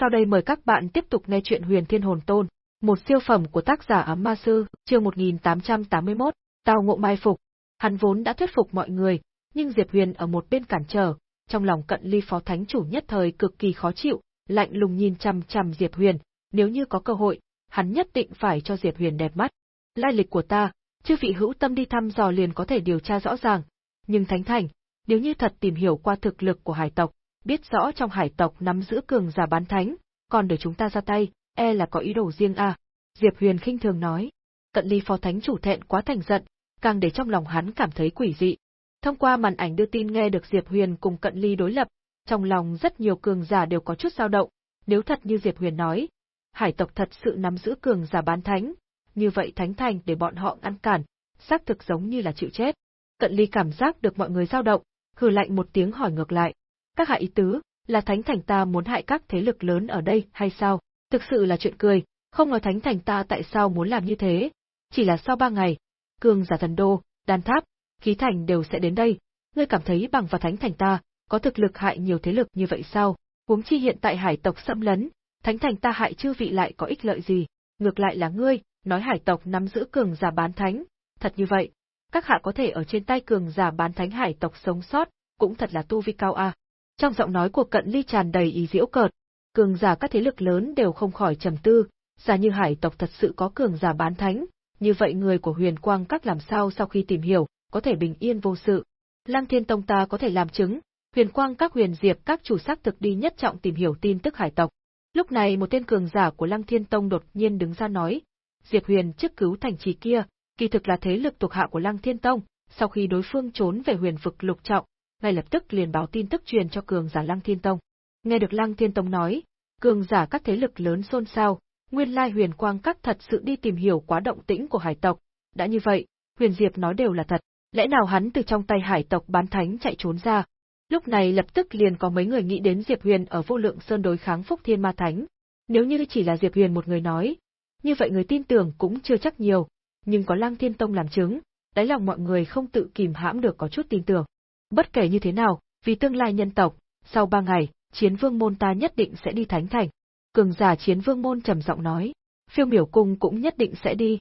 Sau đây mời các bạn tiếp tục nghe chuyện Huyền Thiên Hồn Tôn, một siêu phẩm của tác giả Ám Ma Sư, chương 1881, Tào ngộ mai phục. Hắn vốn đã thuyết phục mọi người, nhưng Diệp Huyền ở một bên cản trở, trong lòng cận ly phó thánh chủ nhất thời cực kỳ khó chịu, lạnh lùng nhìn chằm chằm Diệp Huyền, nếu như có cơ hội, hắn nhất định phải cho Diệp Huyền đẹp mắt. Lai lịch của ta, chư vị hữu tâm đi thăm dò liền có thể điều tra rõ ràng, nhưng Thánh Thành, nếu như thật tìm hiểu qua thực lực của hải tộc, biết rõ trong hải tộc nắm giữ cường giả bán thánh, còn để chúng ta ra tay, e là có ý đồ riêng à. Diệp Huyền khinh thường nói. Cận ly phó thánh chủ thẹn quá thành giận, càng để trong lòng hắn cảm thấy quỷ dị. Thông qua màn ảnh đưa tin nghe được Diệp Huyền cùng cận ly đối lập, trong lòng rất nhiều cường giả đều có chút dao động, nếu thật như Diệp Huyền nói, hải tộc thật sự nắm giữ cường giả bán thánh, như vậy thánh thành để bọn họ ngăn cản, xác thực giống như là chịu chết. Cận ly cảm giác được mọi người dao động, hừ lạnh một tiếng hỏi ngược lại. Các hạ ý tứ, là thánh thành ta muốn hại các thế lực lớn ở đây hay sao? Thực sự là chuyện cười, không nói thánh thành ta tại sao muốn làm như thế. Chỉ là sau ba ngày, cường giả thần đô, đan tháp, khí thành đều sẽ đến đây. Ngươi cảm thấy bằng và thánh thành ta, có thực lực hại nhiều thế lực như vậy sao? Huống chi hiện tại hải tộc xâm lấn, thánh thành ta hại chư vị lại có ích lợi gì? Ngược lại là ngươi, nói hải tộc nắm giữ cường giả bán thánh. Thật như vậy, các hạ có thể ở trên tay cường giả bán thánh hải tộc sống sót, cũng thật là tu vi cao a. Trong giọng nói của Cận Ly tràn đầy ý diễu cợt, cường giả các thế lực lớn đều không khỏi trầm tư, giả như hải tộc thật sự có cường giả bán thánh, như vậy người của huyền quang các làm sao sau khi tìm hiểu, có thể bình yên vô sự. Lăng Thiên Tông ta có thể làm chứng, huyền quang các huyền diệp các chủ sắc thực đi nhất trọng tìm hiểu tin tức hải tộc. Lúc này một tên cường giả của Lăng Thiên Tông đột nhiên đứng ra nói, Diệp Huyền trước cứu thành trì kia, kỳ thực là thế lực thuộc hạ của Lăng Thiên Tông, sau khi đối phương trốn về huyền vực lục trọng, ngay lập tức liền báo tin tức truyền cho cường giả Lăng Thiên Tông. Nghe được Lăng Thiên Tông nói, cường giả các thế lực lớn xôn xao, nguyên lai huyền quang các thật sự đi tìm hiểu quá động tĩnh của hải tộc. Đã như vậy, huyền diệp nói đều là thật, lẽ nào hắn từ trong tay hải tộc bán thánh chạy trốn ra? Lúc này lập tức liền có mấy người nghĩ đến Diệp Huyền ở vô lượng sơn đối kháng Phúc Thiên Ma Thánh. Nếu như chỉ là Diệp Huyền một người nói, như vậy người tin tưởng cũng chưa chắc nhiều, nhưng có Lăng Thiên Tông làm chứng, đáy lòng mọi người không tự kìm hãm được có chút tin tưởng. Bất kể như thế nào, vì tương lai nhân tộc, sau ba ngày, chiến vương môn ta nhất định sẽ đi thánh thành. Cường giả chiến vương môn trầm giọng nói, phiêu miểu cung cũng nhất định sẽ đi,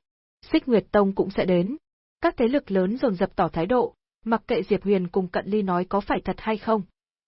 xích nguyệt tông cũng sẽ đến. Các thế lực lớn dồn dập tỏ thái độ, mặc kệ Diệp Huyền cùng Cận Ly nói có phải thật hay không.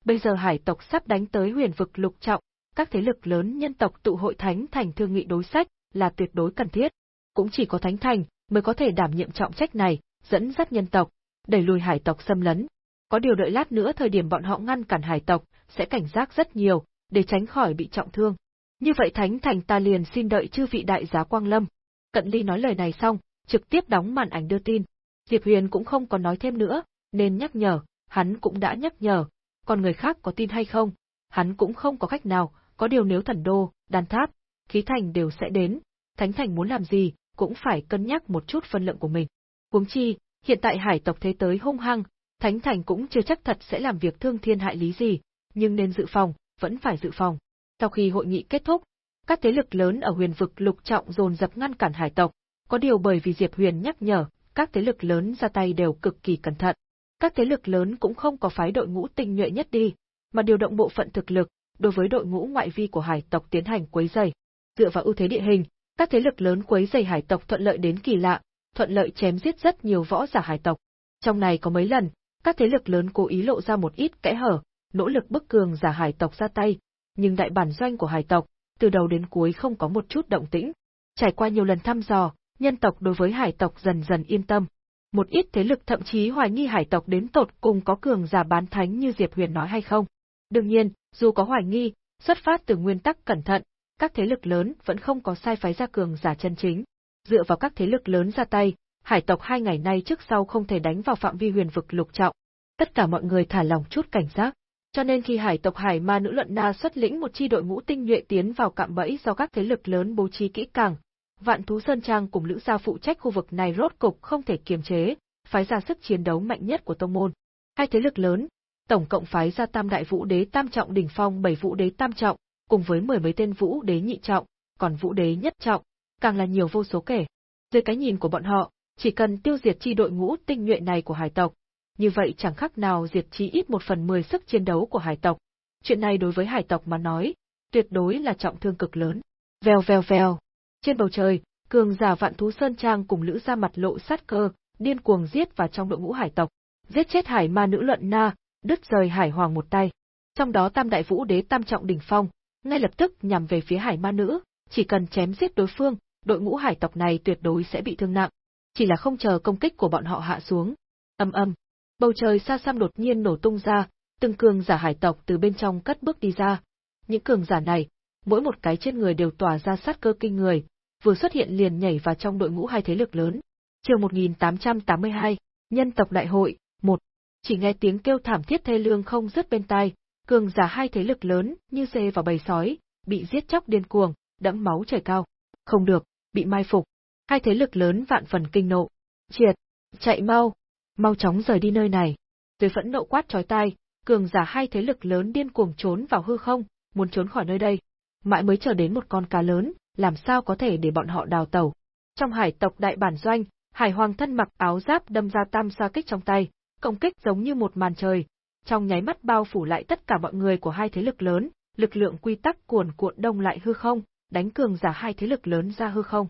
Bây giờ hải tộc sắp đánh tới huyền vực lục trọng, các thế lực lớn nhân tộc tụ hội thánh thành thương nghị đối sách, là tuyệt đối cần thiết. Cũng chỉ có thánh thành mới có thể đảm nhiệm trọng trách này, dẫn dắt nhân tộc, đẩy lùi hải tộc xâm lấn, có điều đợi lát nữa thời điểm bọn họ ngăn cản hải tộc, sẽ cảnh giác rất nhiều, để tránh khỏi bị trọng thương. Như vậy Thánh Thành ta liền xin đợi chư vị đại giá Quang Lâm. Cận Ly nói lời này xong, trực tiếp đóng màn ảnh đưa tin. Diệp Huyền cũng không còn nói thêm nữa, nên nhắc nhở, hắn cũng đã nhắc nhở, còn người khác có tin hay không, hắn cũng không có cách nào, có điều nếu thần đô, đan tháp, khí thành đều sẽ đến, Thánh Thành muốn làm gì, cũng phải cân nhắc một chút phân lượng của mình. Huống chi, hiện tại hải tộc thế tới hung hăng, Thánh Thành cũng chưa chắc thật sẽ làm việc thương thiên hại lý gì, nhưng nên dự phòng, vẫn phải dự phòng. Sau khi hội nghị kết thúc, các thế lực lớn ở huyền vực lục trọng dồn dập ngăn cản hải tộc, có điều bởi vì Diệp Huyền nhắc nhở, các thế lực lớn ra tay đều cực kỳ cẩn thận. Các thế lực lớn cũng không có phái đội ngũ tinh nhuệ nhất đi, mà điều động bộ phận thực lực, đối với đội ngũ ngoại vi của hải tộc tiến hành quấy rầy. Dựa vào ưu thế địa hình, các thế lực lớn quấy rầy hải tộc thuận lợi đến kỳ lạ, thuận lợi chém giết rất nhiều võ giả hải tộc. Trong này có mấy lần, các thế lực lớn cố ý lộ ra một ít kẽ hở, nỗ lực bức cường giả hải tộc ra tay, nhưng đại bản doanh của hải tộc, từ đầu đến cuối không có một chút động tĩnh. Trải qua nhiều lần thăm dò, nhân tộc đối với hải tộc dần dần yên tâm. Một ít thế lực thậm chí hoài nghi hải tộc đến tột cùng có cường giả bán thánh như Diệp Huyền nói hay không. Đương nhiên, dù có hoài nghi, xuất phát từ nguyên tắc cẩn thận, các thế lực lớn vẫn không có sai phái ra cường giả chân chính. Dựa vào các thế lực lớn ra tay, hải tộc hai ngày nay trước sau không thể đánh vào phạm vi huyền vực lục trọng. Tất cả mọi người thả lòng chút cảnh giác. Cho nên khi hải tộc hải ma nữ luận na xuất lĩnh một chi đội ngũ tinh nhuệ tiến vào cạm bẫy do các thế lực lớn bố trí kỹ càng, vạn thú sơn trang cùng lữ gia phụ trách khu vực này rốt cục không thể kiềm chế, phái ra sức chiến đấu mạnh nhất của tông môn. Hai thế lực lớn, tổng cộng phái ra tam đại vũ đế tam trọng đỉnh phong bảy vũ đế tam trọng, cùng với mười mấy tên vũ đế nhị trọng, còn vũ đế nhất trọng, càng là nhiều vô số kể. Dưới cái nhìn của bọn họ, chỉ cần tiêu diệt chi đội ngũ tinh nhuệ này của hải tộc, như vậy chẳng khác nào diệt chi ít một phần mười sức chiến đấu của hải tộc. Chuyện này đối với hải tộc mà nói, tuyệt đối là trọng thương cực lớn. Vèo vèo vèo. Trên bầu trời, cường giả vạn thú sơn trang cùng lữ ra mặt lộ sát cơ, điên cuồng giết vào trong đội ngũ hải tộc, giết chết hải ma nữ luận na, đứt rời hải hoàng một tay. Trong đó tam đại vũ đế tam trọng đỉnh phong, ngay lập tức nhằm về phía hải ma nữ, chỉ cần chém giết đối phương, đội ngũ hải tộc này tuyệt đối sẽ bị thương nặng. Chỉ là không chờ công kích của bọn họ hạ xuống. Âm âm, bầu trời xa xăm đột nhiên nổ tung ra, từng cường giả hải tộc từ bên trong cất bước đi ra. Những cường giả này, mỗi một cái trên người đều tỏa ra sát cơ kinh người, vừa xuất hiện liền nhảy vào trong đội ngũ hai thế lực lớn. chiều 1882, Nhân tộc đại hội, 1. Chỉ nghe tiếng kêu thảm thiết thê lương không dứt bên tai, cường giả hai thế lực lớn như dê vào bầy sói, bị giết chóc điên cuồng, đẫm máu trời cao. Không được, bị mai phục. Hai thế lực lớn vạn phần kinh nộ. Triệt, chạy mau, mau chóng rời đi nơi này. Dưới phẫn nộ quát chói tai, cường giả hai thế lực lớn điên cuồng trốn vào hư không, muốn trốn khỏi nơi đây. Mãi mới chờ đến một con cá lớn, làm sao có thể để bọn họ đào tẩu. Trong hải tộc đại bản doanh, hải hoàng thân mặc áo giáp đâm ra tam sa kích trong tay, công kích giống như một màn trời, trong nháy mắt bao phủ lại tất cả mọi người của hai thế lực lớn, lực lượng quy tắc cuồn cuộn đông lại hư không, đánh cường giả hai thế lực lớn ra hư không.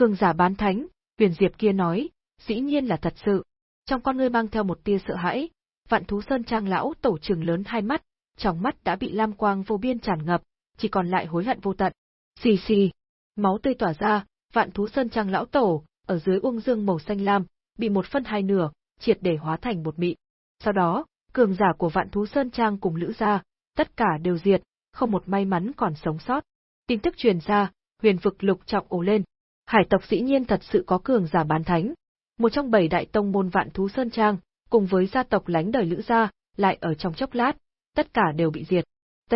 Cường giả bán thánh, Huyền Diệp kia nói, dĩ nhiên là thật sự. Trong con ngươi mang theo một tia sợ hãi, Vạn Thú Sơn Trang lão tổ trưởng lớn hai mắt, trong mắt đã bị lam quang vô biên tràn ngập, chỉ còn lại hối hận vô tận. Xì xì, máu tươi tỏa ra, Vạn Thú Sơn Trang lão tổ, ở dưới uông dương màu xanh lam, bị một phân hai nửa, triệt để hóa thành một mị. Sau đó, cường giả của Vạn Thú Sơn Trang cùng Lữ gia, tất cả đều diệt, không một may mắn còn sống sót. Tin tức truyền ra, huyền vực lục trọng ồ lên. Hải tộc dĩ nhiên thật sự có cường giả bán thánh. Một trong bảy đại tông môn Vạn Thú Sơn Trang, cùng với gia tộc lánh đời Lữ gia, lại ở trong chốc lát, tất cả đều bị diệt. T.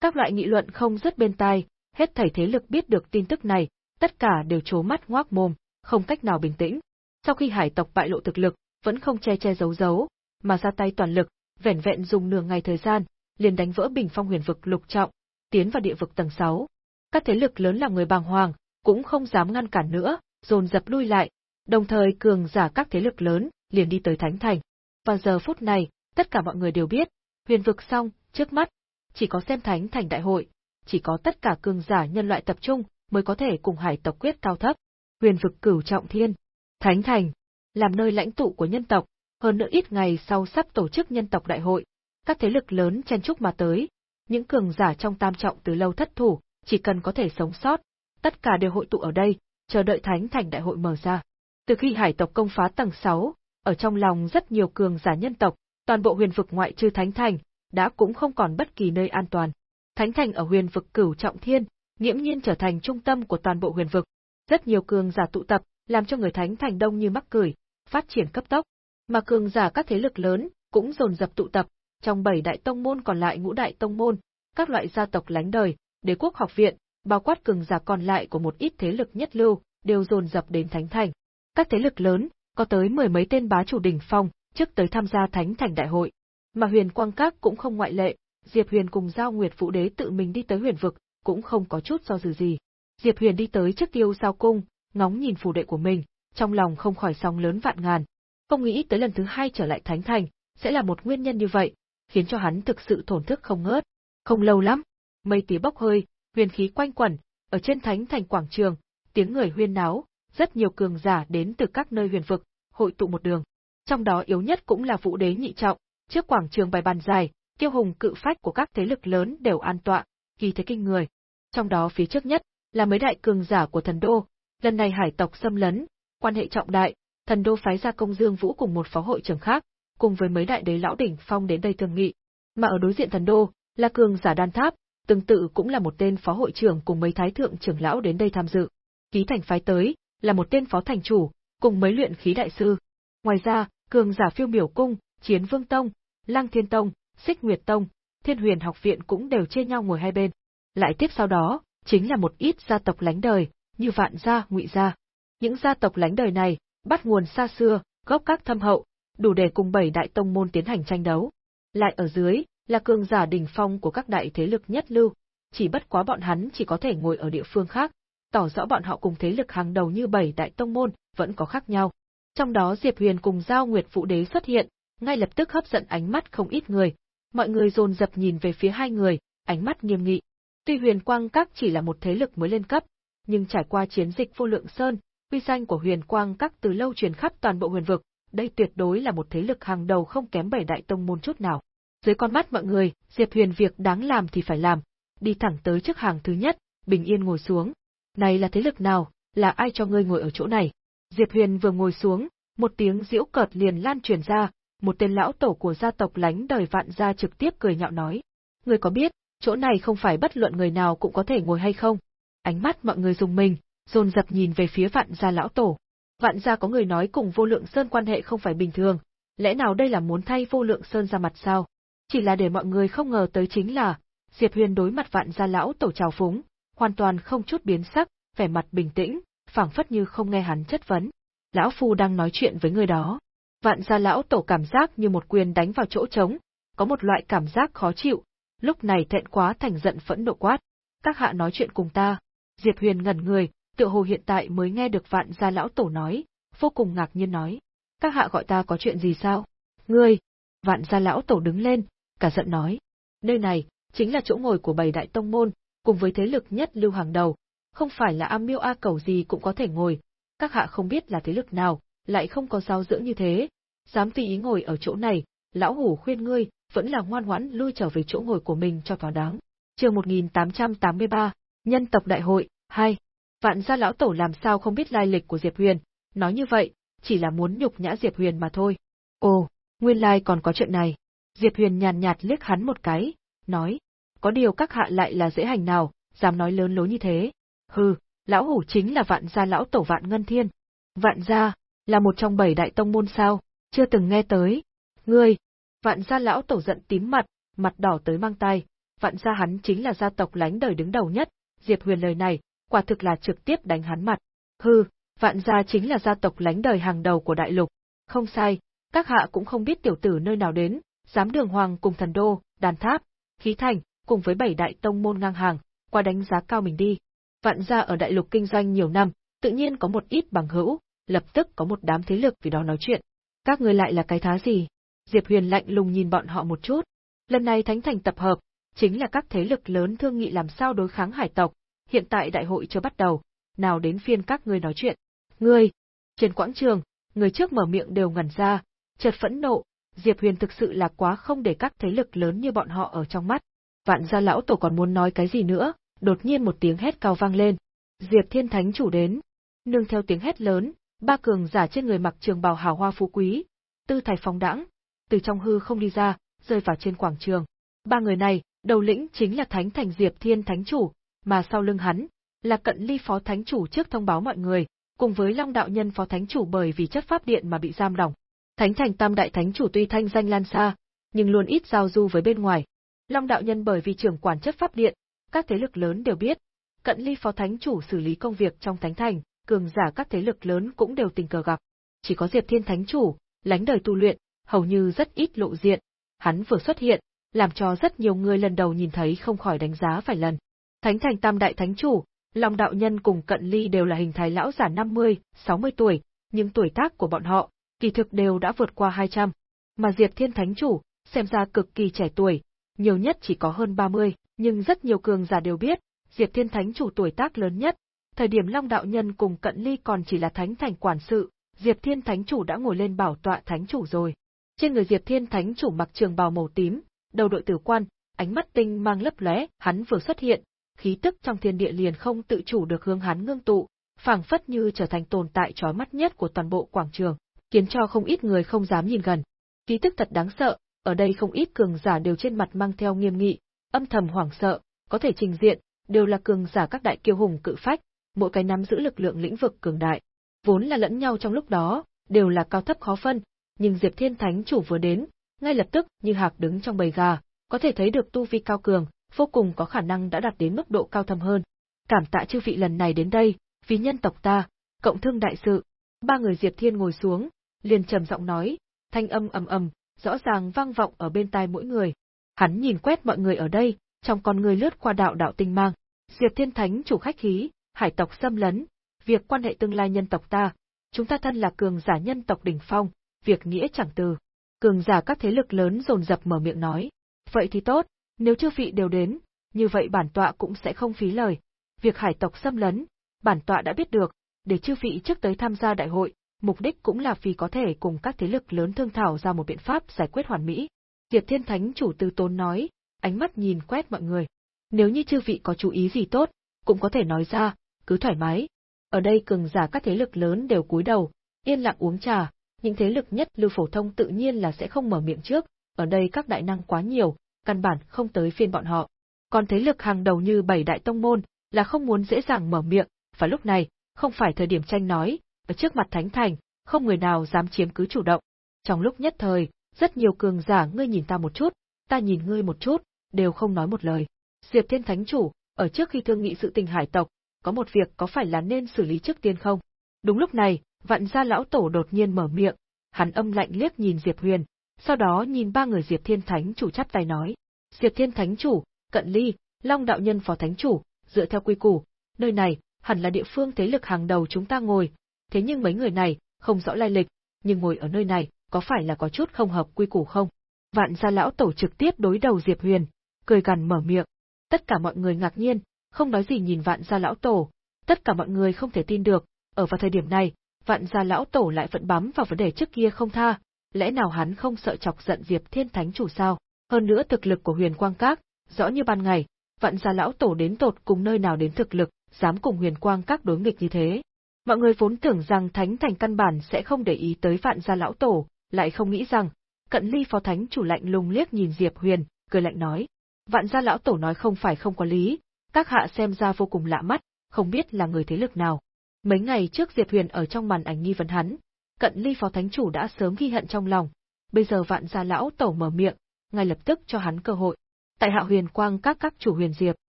Các loại nghị luận không rất bên tai, hết thảy thế lực biết được tin tức này, tất cả đều trố mắt ngoác mồm, không cách nào bình tĩnh. Sau khi hải tộc bại lộ thực lực, vẫn không che che giấu giấu, mà ra tay toàn lực, vẻn vẹn dùng nửa ngày thời gian, liền đánh vỡ bình phong huyền vực lục trọng, tiến vào địa vực tầng 6. Các thế lực lớn là người bàng hoàng, cũng không dám ngăn cản nữa, dồn dập lui lại, đồng thời cường giả các thế lực lớn, liền đi tới Thánh Thành. Vào giờ phút này, tất cả mọi người đều biết, huyền vực xong, trước mắt, chỉ có xem Thánh Thành đại hội, chỉ có tất cả cường giả nhân loại tập trung mới có thể cùng hải tộc quyết cao thấp. Huyền vực cửu trọng thiên, Thánh Thành, làm nơi lãnh tụ của nhân tộc, hơn nữa ít ngày sau sắp tổ chức nhân tộc đại hội, các thế lực lớn chen chúc mà tới, những cường giả trong tam trọng từ lâu thất thủ, chỉ cần có thể sống sót, tất cả đều hội tụ ở đây, chờ đợi Thánh Thành đại hội mở ra. Từ khi hải tộc công phá tầng 6, ở trong lòng rất nhiều cường giả nhân tộc, toàn bộ huyền vực ngoại trừ Thánh Thành, đã cũng không còn bất kỳ nơi an toàn. Thánh Thành ở huyền vực cửu trọng thiên, nghiễm nhiên trở thành trung tâm của toàn bộ huyền vực. Rất nhiều cường giả tụ tập, làm cho người Thánh Thành đông như mắc cười, phát triển cấp tốc. Mà cường giả các thế lực lớn cũng dồn dập tụ tập, trong bảy đại tông môn còn lại ngũ đại tông môn, các loại gia tộc lánh đời, đế quốc học viện, bao quát cường giả còn lại của một ít thế lực nhất lưu, đều dồn dập đến Thánh Thành. Các thế lực lớn, có tới mười mấy tên bá chủ đỉnh phong, trước tới tham gia Thánh Thành đại hội. Mà Huyền Quang Các cũng không ngoại lệ, Diệp Huyền cùng Giao Nguyệt Vũ Đế tự mình đi tới huyền vực, cũng không có chút do dự gì. Diệp Huyền đi tới trước tiêu sao cung, ngóng nhìn phù đệ của mình, trong lòng không khỏi sóng lớn vạn ngàn. Không nghĩ tới lần thứ hai trở lại Thánh Thành, sẽ là một nguyên nhân như vậy, khiến cho hắn thực sự thổn thức không ngớt. Không lâu lắm, mây tía bốc hơi, huyền khí quanh quẩn, ở trên Thánh Thành quảng trường, tiếng người huyên náo, rất nhiều cường giả đến từ các nơi huyền vực, hội tụ một đường. Trong đó yếu nhất cũng là Vũ Đế nhị trọng, trước quảng trường bài bàn dài, tiêu hùng cự phách của các thế lực lớn đều an tọa, kỳ thế kinh người. Trong đó phía trước nhất là mấy đại cường giả của thần đô, lần này hải tộc xâm lấn, quan hệ trọng đại, thần đô phái ra công dương vũ cùng một phó hội trưởng khác, cùng với mấy đại đế lão đỉnh phong đến đây thương nghị. Mà ở đối diện thần đô, là cường giả đan tháp, tương tự cũng là một tên phó hội trưởng cùng mấy thái thượng trưởng lão đến đây tham dự. Ký thành phái tới, là một tên phó thành chủ, cùng mấy luyện khí đại sư. Ngoài ra, cường giả phiêu biểu cung, chiến vương tông, lăng thiên tông, xích nguyệt tông, thiên huyền học viện cũng đều chia nhau ngồi hai bên. Lại tiếp sau đó, chính là một ít gia tộc lánh đời, như vạn gia, ngụy gia. Những gia tộc lánh đời này, bắt nguồn xa xưa, gốc các thâm hậu, đủ để cùng bảy đại tông môn tiến hành tranh đấu. Lại ở dưới, là cường giả đỉnh phong của các đại thế lực nhất lưu, chỉ bất quá bọn hắn chỉ có thể ngồi ở địa phương khác, tỏ rõ bọn họ cùng thế lực hàng đầu như bảy đại tông môn, vẫn có khác nhau. Trong đó Diệp Huyền cùng Giao Nguyệt Phụ Đế xuất hiện, ngay lập tức hấp dẫn ánh mắt không ít người. Mọi người dồn dập nhìn về phía hai người, ánh mắt nghiêm nghị. Tuy Huyền Quang Các chỉ là một thế lực mới lên cấp, nhưng trải qua chiến dịch vô lượng sơn, uy danh của Huyền Quang Các từ lâu truyền khắp toàn bộ huyền vực, đây tuyệt đối là một thế lực hàng đầu không kém bảy đại tông môn chút nào. Dưới con mắt mọi người, Diệp Huyền việc đáng làm thì phải làm, đi thẳng tới trước hàng thứ nhất, bình yên ngồi xuống. Này là thế lực nào, là ai cho ngươi ngồi ở chỗ này? Diệp Huyền vừa ngồi xuống, một tiếng giễu cợt liền lan truyền ra, một tên lão tổ của gia tộc lánh đời vạn gia trực tiếp cười nhạo nói. Ngươi có biết, chỗ này không phải bất luận người nào cũng có thể ngồi hay không? Ánh mắt mọi người dùng mình, dồn dập nhìn về phía vạn gia lão tổ. Vạn gia có người nói cùng vô lượng sơn quan hệ không phải bình thường, lẽ nào đây là muốn thay vô lượng sơn ra mặt sao? Chỉ là để mọi người không ngờ tới chính là, Diệp Huyền đối mặt vạn gia lão tổ trào phúng, hoàn toàn không chút biến sắc, vẻ mặt bình tĩnh, phảng phất như không nghe hắn chất vấn. Lão phu đang nói chuyện với người đó. Vạn gia lão tổ cảm giác như một quyền đánh vào chỗ trống, có một loại cảm giác khó chịu, lúc này thẹn quá thành giận phẫn nộ quát. Các hạ nói chuyện cùng ta. Diệp Huyền ngẩn người, tựa hồ hiện tại mới nghe được vạn gia lão tổ nói, vô cùng ngạc nhiên nói. Các hạ gọi ta có chuyện gì sao? Ngươi! Vạn gia lão tổ đứng lên, cả giận nói. Nơi này, chính là chỗ ngồi của bảy đại tông môn, cùng với thế lực nhất lưu hàng đầu, không phải là am miêu a cầu gì cũng có thể ngồi, các hạ không biết là thế lực nào, lại không có giáo dưỡng như thế, dám tùy ý ngồi ở chỗ này, lão hủ khuyên ngươi, vẫn là ngoan ngoãn lui trở về chỗ ngồi của mình cho thỏa đáng. Chương 1883, Nhân tộc đại hội 2. Vạn gia lão tổ làm sao không biết lai lịch của Diệp Huyền, nói như vậy, chỉ là muốn nhục nhã Diệp Huyền mà thôi. Ồ, nguyên lai còn có chuyện này. Diệp Huyền nhàn nhạt liếc hắn một cái, nói, có điều các hạ lại là dễ hành nào, dám nói lớn lối như thế. Hừ, lão hủ chính là vạn gia lão tổ vạn ngân thiên. Vạn gia, là một trong bảy đại tông môn sao, chưa từng nghe tới. Ngươi, vạn gia lão tổ giận tím mặt, mặt đỏ tới mang tay, vạn gia hắn chính là gia tộc lánh đời đứng đầu nhất, Diệp Huyền lời này, quả thực là trực tiếp đánh hắn mặt. Hừ, vạn gia chính là gia tộc lánh đời hàng đầu của đại lục. Không sai, các hạ cũng không biết tiểu tử nơi nào đến, dám đường hoàng cùng thần đô, đàn tháp, khí thành, cùng với bảy đại tông môn ngang hàng, qua đánh giá cao mình đi. Vạn gia ở đại lục kinh doanh nhiều năm, tự nhiên có một ít bằng hữu, lập tức có một đám thế lực vì đó nói chuyện. Các người lại là cái thá gì? Diệp Huyền lạnh lùng nhìn bọn họ một chút. Lần này Thánh Thành tập hợp, chính là các thế lực lớn thương nghị làm sao đối kháng hải tộc, hiện tại đại hội chưa bắt đầu, nào đến phiên các ngươi nói chuyện. Ngươi! Trên quãng trường, người trước mở miệng đều ngẩn ra, chợt phẫn nộ, Diệp Huyền thực sự là quá không để các thế lực lớn như bọn họ ở trong mắt. Vạn gia lão tổ còn muốn nói cái gì nữa, đột nhiên một tiếng hét cao vang lên. Diệp Thiên Thánh chủ đến. Nương theo tiếng hét lớn, ba cường giả trên người mặc trường bào hào hoa phú quý, tư thái phóng đãng, từ trong hư không đi ra, rơi vào trên quảng trường. Ba người này, đầu lĩnh chính là Thánh Thành Diệp Thiên Thánh chủ, mà sau lưng hắn là Cận Ly Phó Thánh chủ trước thông báo mọi người, cùng với Long đạo nhân Phó Thánh chủ bởi vì chất pháp điện mà bị giam đóng. Thánh Thành Tam đại thánh chủ tuy thanh danh lan xa, nhưng luôn ít giao du với bên ngoài. Long đạo nhân bởi vì trưởng quản chấp pháp điện, các thế lực lớn đều biết, cận ly phó thánh chủ xử lý công việc trong thánh thành, cường giả các thế lực lớn cũng đều tình cờ gặp. Chỉ có Diệp Thiên thánh chủ, lánh đời tu luyện, hầu như rất ít lộ diện. Hắn vừa xuất hiện, làm cho rất nhiều người lần đầu nhìn thấy không khỏi đánh giá vài lần. Thánh thành tam đại thánh chủ, Long đạo nhân cùng cận ly đều là hình thái lão giả 50, 60 tuổi, nhưng tuổi tác của bọn họ, kỳ thực đều đã vượt qua 200. Mà Diệp Thiên Thánh Chủ, xem ra cực kỳ trẻ tuổi, nhiều nhất chỉ có hơn 30, nhưng rất nhiều cường giả đều biết, Diệp Thiên Thánh chủ tuổi tác lớn nhất, thời điểm Long đạo nhân cùng Cận Ly còn chỉ là thánh thành quản sự, Diệp Thiên Thánh chủ đã ngồi lên bảo tọa thánh chủ rồi. Trên người Diệp Thiên Thánh chủ mặc trường bào màu tím, đầu đội tử quan, ánh mắt tinh mang lấp lóe, hắn vừa xuất hiện, khí tức trong thiên địa liền không tự chủ được hướng hắn ngưng tụ, phảng phất như trở thành tồn tại chói mắt nhất của toàn bộ quảng trường, khiến cho không ít người không dám nhìn gần. Khí tức thật đáng sợ, ở đây không ít cường giả đều trên mặt mang theo nghiêm nghị, âm thầm hoảng sợ, có thể trình diện, đều là cường giả các đại kiêu hùng cự phách, mỗi cái nắm giữ lực lượng lĩnh vực cường đại. Vốn là lẫn nhau trong lúc đó, đều là cao thấp khó phân, nhưng Diệp Thiên Thánh chủ vừa đến, ngay lập tức như hạc đứng trong bầy gà, có thể thấy được tu vi cao cường, vô cùng có khả năng đã đạt đến mức độ cao thâm hơn. Cảm tạ chư vị lần này đến đây, vì nhân tộc ta, cộng thương đại sự. Ba người Diệp Thiên ngồi xuống, liền trầm giọng nói, thanh âm ầm ầm, rõ ràng vang vọng ở bên tai mỗi người. Hắn nhìn quét mọi người ở đây, trong con người lướt qua đạo đạo tinh mang. Diệp Thiên Thánh chủ khách khí, hải tộc xâm lấn, việc quan hệ tương lai nhân tộc ta, chúng ta thân là cường giả nhân tộc đỉnh phong, việc nghĩa chẳng từ. Cường giả các thế lực lớn dồn dập mở miệng nói. Vậy thì tốt, nếu chư vị đều đến, như vậy bản tọa cũng sẽ không phí lời. Việc hải tộc xâm lấn, bản tọa đã biết được, để chư vị trước tới tham gia đại hội, mục đích cũng là vì có thể cùng các thế lực lớn thương thảo ra một biện pháp giải quyết hoàn mỹ. Diệp Thiên Thánh chủ từ tốn nói, ánh mắt nhìn quét mọi người. Nếu như chư vị có chú ý gì tốt, cũng có thể nói ra, cứ thoải mái. Ở đây cường giả các thế lực lớn đều cúi đầu, yên lặng uống trà, những thế lực nhất lưu phổ thông tự nhiên là sẽ không mở miệng trước, ở đây các đại năng quá nhiều, căn bản không tới phiên bọn họ. Còn thế lực hàng đầu như bảy đại tông môn, là không muốn dễ dàng mở miệng, và lúc này, không phải thời điểm tranh nói, ở trước mặt Thánh Thành, không người nào dám chiếm cứ chủ động. Trong lúc nhất thời, rất nhiều cường giả ngươi nhìn ta một chút, ta nhìn ngươi một chút, đều không nói một lời. Diệp Thiên Thánh Chủ, ở trước khi thương nghị sự tình hải tộc, có một việc có phải là nên xử lý trước tiên không? Đúng lúc này, vạn gia lão tổ đột nhiên mở miệng, hắn âm lạnh liếc nhìn Diệp Huyền, sau đó nhìn ba người Diệp Thiên Thánh Chủ chắp tay nói. Diệp Thiên Thánh Chủ, Cận Ly, Long Đạo Nhân Phó Thánh Chủ, dựa theo quy củ, nơi này, hẳn là địa phương thế lực hàng đầu chúng ta ngồi, thế nhưng mấy người này, không rõ lai lịch, nhưng ngồi ở nơi này, có phải là có chút không hợp quy củ không? Vạn gia lão tổ trực tiếp đối đầu Diệp Huyền, cười gằn mở miệng. Tất cả mọi người ngạc nhiên, không nói gì nhìn vạn gia lão tổ. Tất cả mọi người không thể tin được, ở vào thời điểm này, vạn gia lão tổ lại vẫn bám vào vấn đề trước kia không tha, lẽ nào hắn không sợ chọc giận Diệp Thiên Thánh chủ sao? Hơn nữa thực lực của Huyền Quang Các, rõ như ban ngày, vạn gia lão tổ đến tột cùng nơi nào đến thực lực, dám cùng Huyền Quang Các đối nghịch như thế. Mọi người vốn tưởng rằng Thánh Thành căn bản sẽ không để ý tới vạn gia lão tổ, lại không nghĩ rằng, cận ly phó thánh chủ lạnh lùng liếc nhìn Diệp Huyền, cười lạnh nói. Vạn gia lão tổ nói không phải không có lý, các hạ xem ra vô cùng lạ mắt, không biết là người thế lực nào. Mấy ngày trước Diệp Huyền ở trong màn ảnh nghi vấn hắn, cận ly phó thánh chủ đã sớm ghi hận trong lòng, bây giờ vạn gia lão tổ mở miệng, ngay lập tức cho hắn cơ hội. Tại hạ huyền quang các các chủ huyền Diệp,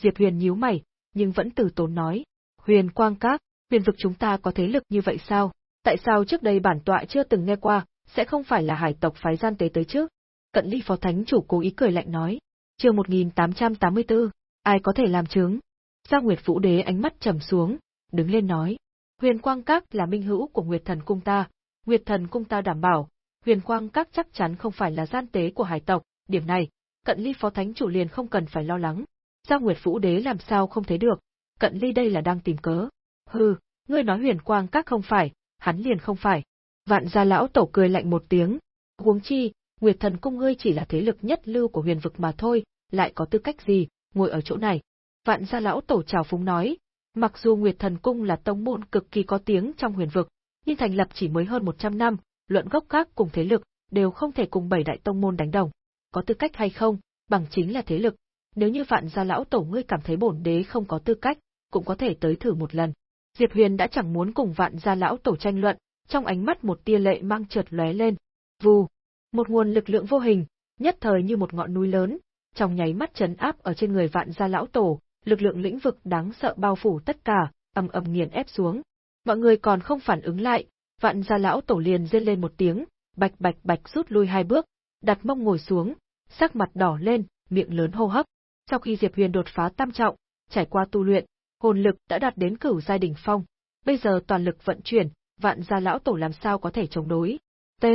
Diệp Huyền nhíu mày, nhưng vẫn từ tốn nói, huyền quang các, huyền vực chúng ta có thế lực như vậy sao? Tại sao trước đây bản tọa chưa từng nghe qua, sẽ không phải là hải tộc phái gian tế tới trước? Cận ly phó thánh chủ cố ý cười lạnh nói, chương 1884, ai có thể làm chứng? Giang Nguyệt Vũ Đế ánh mắt trầm xuống, đứng lên nói, huyền quang các là minh hữu của Nguyệt Thần Cung ta, Nguyệt Thần Cung ta đảm bảo, huyền quang các chắc chắn không phải là gian tế của hải tộc, điểm này, cận ly phó thánh chủ liền không cần phải lo lắng. Giang Nguyệt Vũ Đế làm sao không thấy được, cận ly đây là đang tìm cớ. Hừ, ngươi nói huyền quang các không phải, hắn liền không phải. Vạn gia lão tổ cười lạnh một tiếng. Huống chi, Nguyệt thần cung ngươi chỉ là thế lực nhất lưu của huyền vực mà thôi, lại có tư cách gì, ngồi ở chỗ này. Vạn gia lão tổ chào phúng nói, mặc dù Nguyệt thần cung là tông môn cực kỳ có tiếng trong huyền vực, nhưng thành lập chỉ mới hơn 100 năm, luận gốc khác cùng thế lực, đều không thể cùng bảy đại tông môn đánh đồng. Có tư cách hay không, bằng chính là thế lực. Nếu như vạn gia lão tổ ngươi cảm thấy bổn đế không có tư cách, cũng có thể tới thử một lần. Diệp Huyền đã chẳng muốn cùng vạn gia lão tổ tranh luận, trong ánh mắt một tia lệ mang chợt lóe lên. Vù, một nguồn lực lượng vô hình, nhất thời như một ngọn núi lớn, trong nháy mắt chấn áp ở trên người vạn gia lão tổ, lực lượng lĩnh vực đáng sợ bao phủ tất cả, ầm ầm nghiền ép xuống. Mọi người còn không phản ứng lại, vạn gia lão tổ liền rên lên một tiếng, bạch bạch bạch rút lui hai bước, đặt mông ngồi xuống, sắc mặt đỏ lên, miệng lớn hô hấp. Sau khi Diệp Huyền đột phá tam trọng, trải qua tu luyện, hồn lực đã đạt đến cửu giai đỉnh phong, bây giờ toàn lực vận chuyển, vạn gia lão tổ làm sao có thể chống đối. T.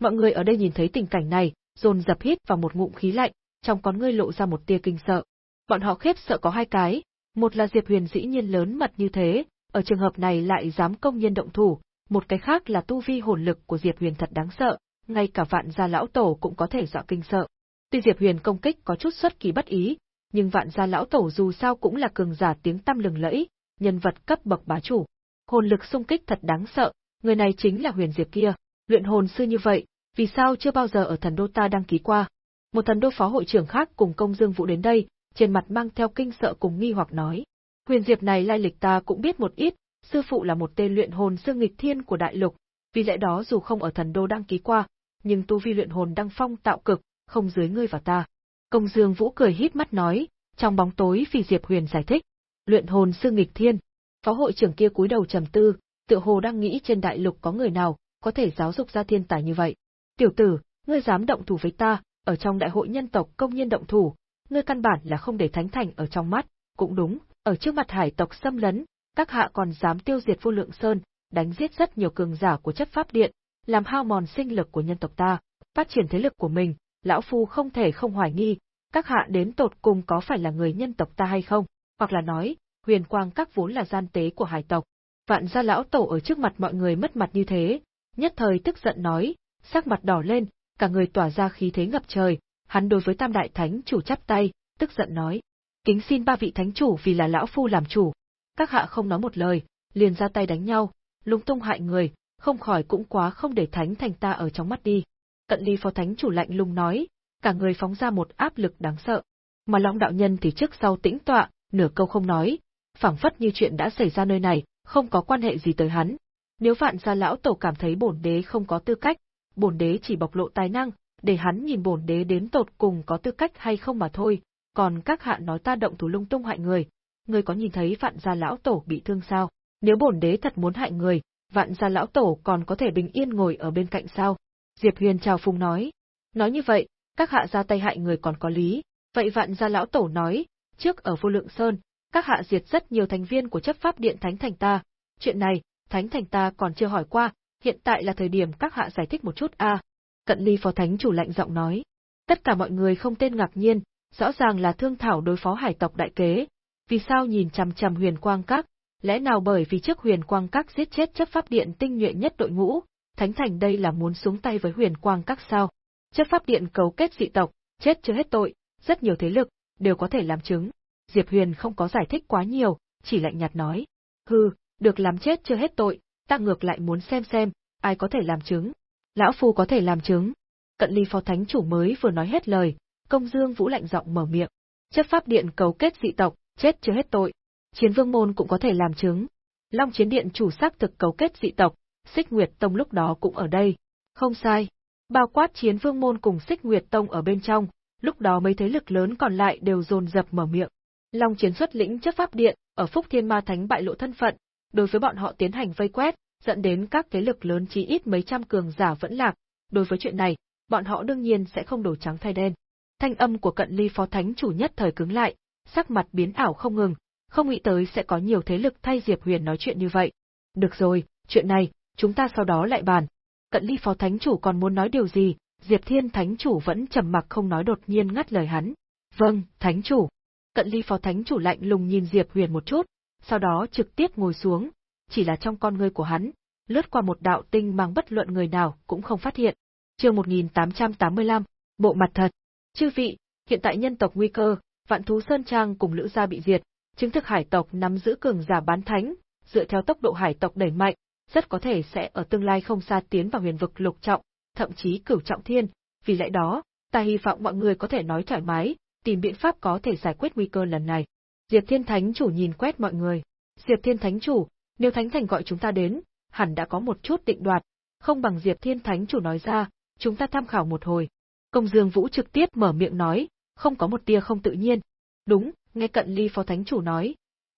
Mọi người ở đây nhìn thấy tình cảnh này, dồn dập hít vào một ngụm khí lạnh, trong con ngươi lộ ra một tia kinh sợ. Bọn họ khiếp sợ có hai cái, một là Diệp Huyền dĩ nhiên lớn mật như thế, ở trường hợp này lại dám công nhiên động thủ, một cái khác là tu vi hồn lực của Diệp Huyền thật đáng sợ, ngay cả vạn gia lão tổ cũng có thể dọa kinh sợ. Tuy Diệp Huyền công kích có chút xuất kỳ bất ý, nhưng vạn gia lão tổ dù sao cũng là cường giả tiếng tăm lừng lẫy, nhân vật cấp bậc bá chủ. Hồn lực xung kích thật đáng sợ, người này chính là Huyền Diệp kia, luyện hồn sư như vậy, vì sao chưa bao giờ ở thần đô ta đăng ký qua? Một thần đô phó hội trưởng khác cùng công dương vũ đến đây, trên mặt mang theo kinh sợ cùng nghi hoặc nói. Huyền Diệp này lai lịch ta cũng biết một ít, sư phụ là một tên luyện hồn sư nghịch thiên của đại lục, vì lẽ đó dù không ở thần đô đăng ký qua, nhưng tu vi luyện hồn đăng phong tạo cực, không dưới ngươi và ta. Công Dương Vũ cười hít mắt nói, trong bóng tối vì Diệp Huyền giải thích, luyện hồn sư nghịch thiên. Phó hội trưởng kia cúi đầu trầm tư, tựa hồ đang nghĩ trên đại lục có người nào có thể giáo dục ra thiên tài như vậy. Tiểu tử, ngươi dám động thủ với ta, ở trong đại hội nhân tộc công nhiên động thủ, ngươi căn bản là không để thánh thành ở trong mắt, cũng đúng, ở trước mặt hải tộc xâm lấn, các hạ còn dám tiêu diệt vô lượng sơn, đánh giết rất nhiều cường giả của chất pháp điện, làm hao mòn sinh lực của nhân tộc ta, phát triển thế lực của mình, lão phu không thể không hoài nghi, các hạ đến tột cùng có phải là người nhân tộc ta hay không, hoặc là nói, huyền quang các vốn là gian tế của hải tộc. Vạn gia lão tổ ở trước mặt mọi người mất mặt như thế, nhất thời tức giận nói, sắc mặt đỏ lên, cả người tỏa ra khí thế ngập trời, hắn đối với tam đại thánh chủ chắp tay, tức giận nói, kính xin ba vị thánh chủ vì là lão phu làm chủ. Các hạ không nói một lời, liền ra tay đánh nhau, lung tung hại người, không khỏi cũng quá không để thánh thành ta ở trong mắt đi. Cận ly phó thánh chủ lạnh lùng nói, cả người phóng ra một áp lực đáng sợ. Mà Long đạo nhân thì trước sau tĩnh tọa, nửa câu không nói, phảng phất như chuyện đã xảy ra nơi này, không có quan hệ gì tới hắn. Nếu vạn gia lão tổ cảm thấy bổn đế không có tư cách, bổn đế chỉ bộc lộ tài năng, để hắn nhìn bổn đế đến tột cùng có tư cách hay không mà thôi, còn các hạ nói ta động thủ lung tung hại người, người có nhìn thấy vạn gia lão tổ bị thương sao? Nếu bổn đế thật muốn hại người, vạn gia lão tổ còn có thể bình yên ngồi ở bên cạnh sao? Diệp Huyền chào phung nói. Nói như vậy, các hạ ra tay hại người còn có lý. Vậy vạn gia lão tổ nói, trước ở vô lượng sơn, các hạ diệt rất nhiều thành viên của chấp pháp điện thánh thành ta. Chuyện này, thánh thành ta còn chưa hỏi qua, hiện tại là thời điểm các hạ giải thích một chút a. Cận ly phó thánh chủ lạnh giọng nói. Tất cả mọi người không tên ngạc nhiên, rõ ràng là thương thảo đối phó hải tộc đại kế. Vì sao nhìn chằm chằm huyền quang các, lẽ nào bởi vì trước huyền quang các giết chết chấp pháp điện tinh nhuệ nhất đội ngũ, thánh thành đây là muốn xuống tay với huyền quang các sao? Chấp pháp điện cấu kết dị tộc, chết chưa hết tội, rất nhiều thế lực, đều có thể làm chứng. Diệp Huyền không có giải thích quá nhiều, chỉ lạnh nhạt nói. Hừ, được làm chết chưa hết tội, ta ngược lại muốn xem xem, ai có thể làm chứng. Lão Phu có thể làm chứng. Cận ly phó thánh chủ mới vừa nói hết lời, công dương vũ lạnh giọng mở miệng. Chấp pháp điện cấu kết dị tộc, chết chưa hết tội. Chiến vương môn cũng có thể làm chứng. Long chiến điện chủ xác thực cấu kết dị tộc, xích nguyệt tông lúc đó cũng ở đây. Không sai. Bao quát chiến vương môn cùng xích nguyệt tông ở bên trong, lúc đó mấy thế lực lớn còn lại đều dồn dập mở miệng. Long chiến xuất lĩnh chấp pháp điện, ở Phúc Thiên Ma Thánh bại lộ thân phận, đối với bọn họ tiến hành vây quét, dẫn đến các thế lực lớn chí ít mấy trăm cường giả vẫn lạc. Đối với chuyện này, bọn họ đương nhiên sẽ không đổ trắng thay đen. Thanh âm của cận ly phó thánh chủ nhất thời cứng lại, sắc mặt biến ảo không ngừng, không nghĩ tới sẽ có nhiều thế lực thay Diệp Huyền nói chuyện như vậy. Được rồi, chuyện này, chúng ta sau đó lại bàn. Cận ly phó thánh chủ còn muốn nói điều gì, Diệp Thiên thánh chủ vẫn trầm mặc không nói đột nhiên ngắt lời hắn. Vâng, thánh chủ. Cận ly phó thánh chủ lạnh lùng nhìn Diệp Huyền một chút, sau đó trực tiếp ngồi xuống, chỉ là trong con ngươi của hắn, lướt qua một đạo tinh mang bất luận người nào cũng không phát hiện. Chương 1885, bộ mặt thật. Chư vị, hiện tại nhân tộc nguy cơ, Vạn thú sơn trang cùng Lữ gia bị diệt, chứng thực hải tộc nắm giữ cường giả bán thánh, dựa theo tốc độ hải tộc đẩy mạnh, rất có thể sẽ ở tương lai không xa tiến vào huyền vực lục trọng, thậm chí cửu trọng thiên, vì lẽ đó, ta hy vọng mọi người có thể nói thoải mái, tìm biện pháp có thể giải quyết nguy cơ lần này. Diệp Thiên Thánh chủ nhìn quét mọi người. Diệp Thiên Thánh chủ, nếu Thánh Thành gọi chúng ta đến, hẳn đã có một chút định đoạt, không bằng Diệp Thiên Thánh chủ nói ra, chúng ta tham khảo một hồi. Công Dương Vũ trực tiếp mở miệng nói, không có một tia không tự nhiên. Đúng, nghe cận ly phó thánh chủ nói.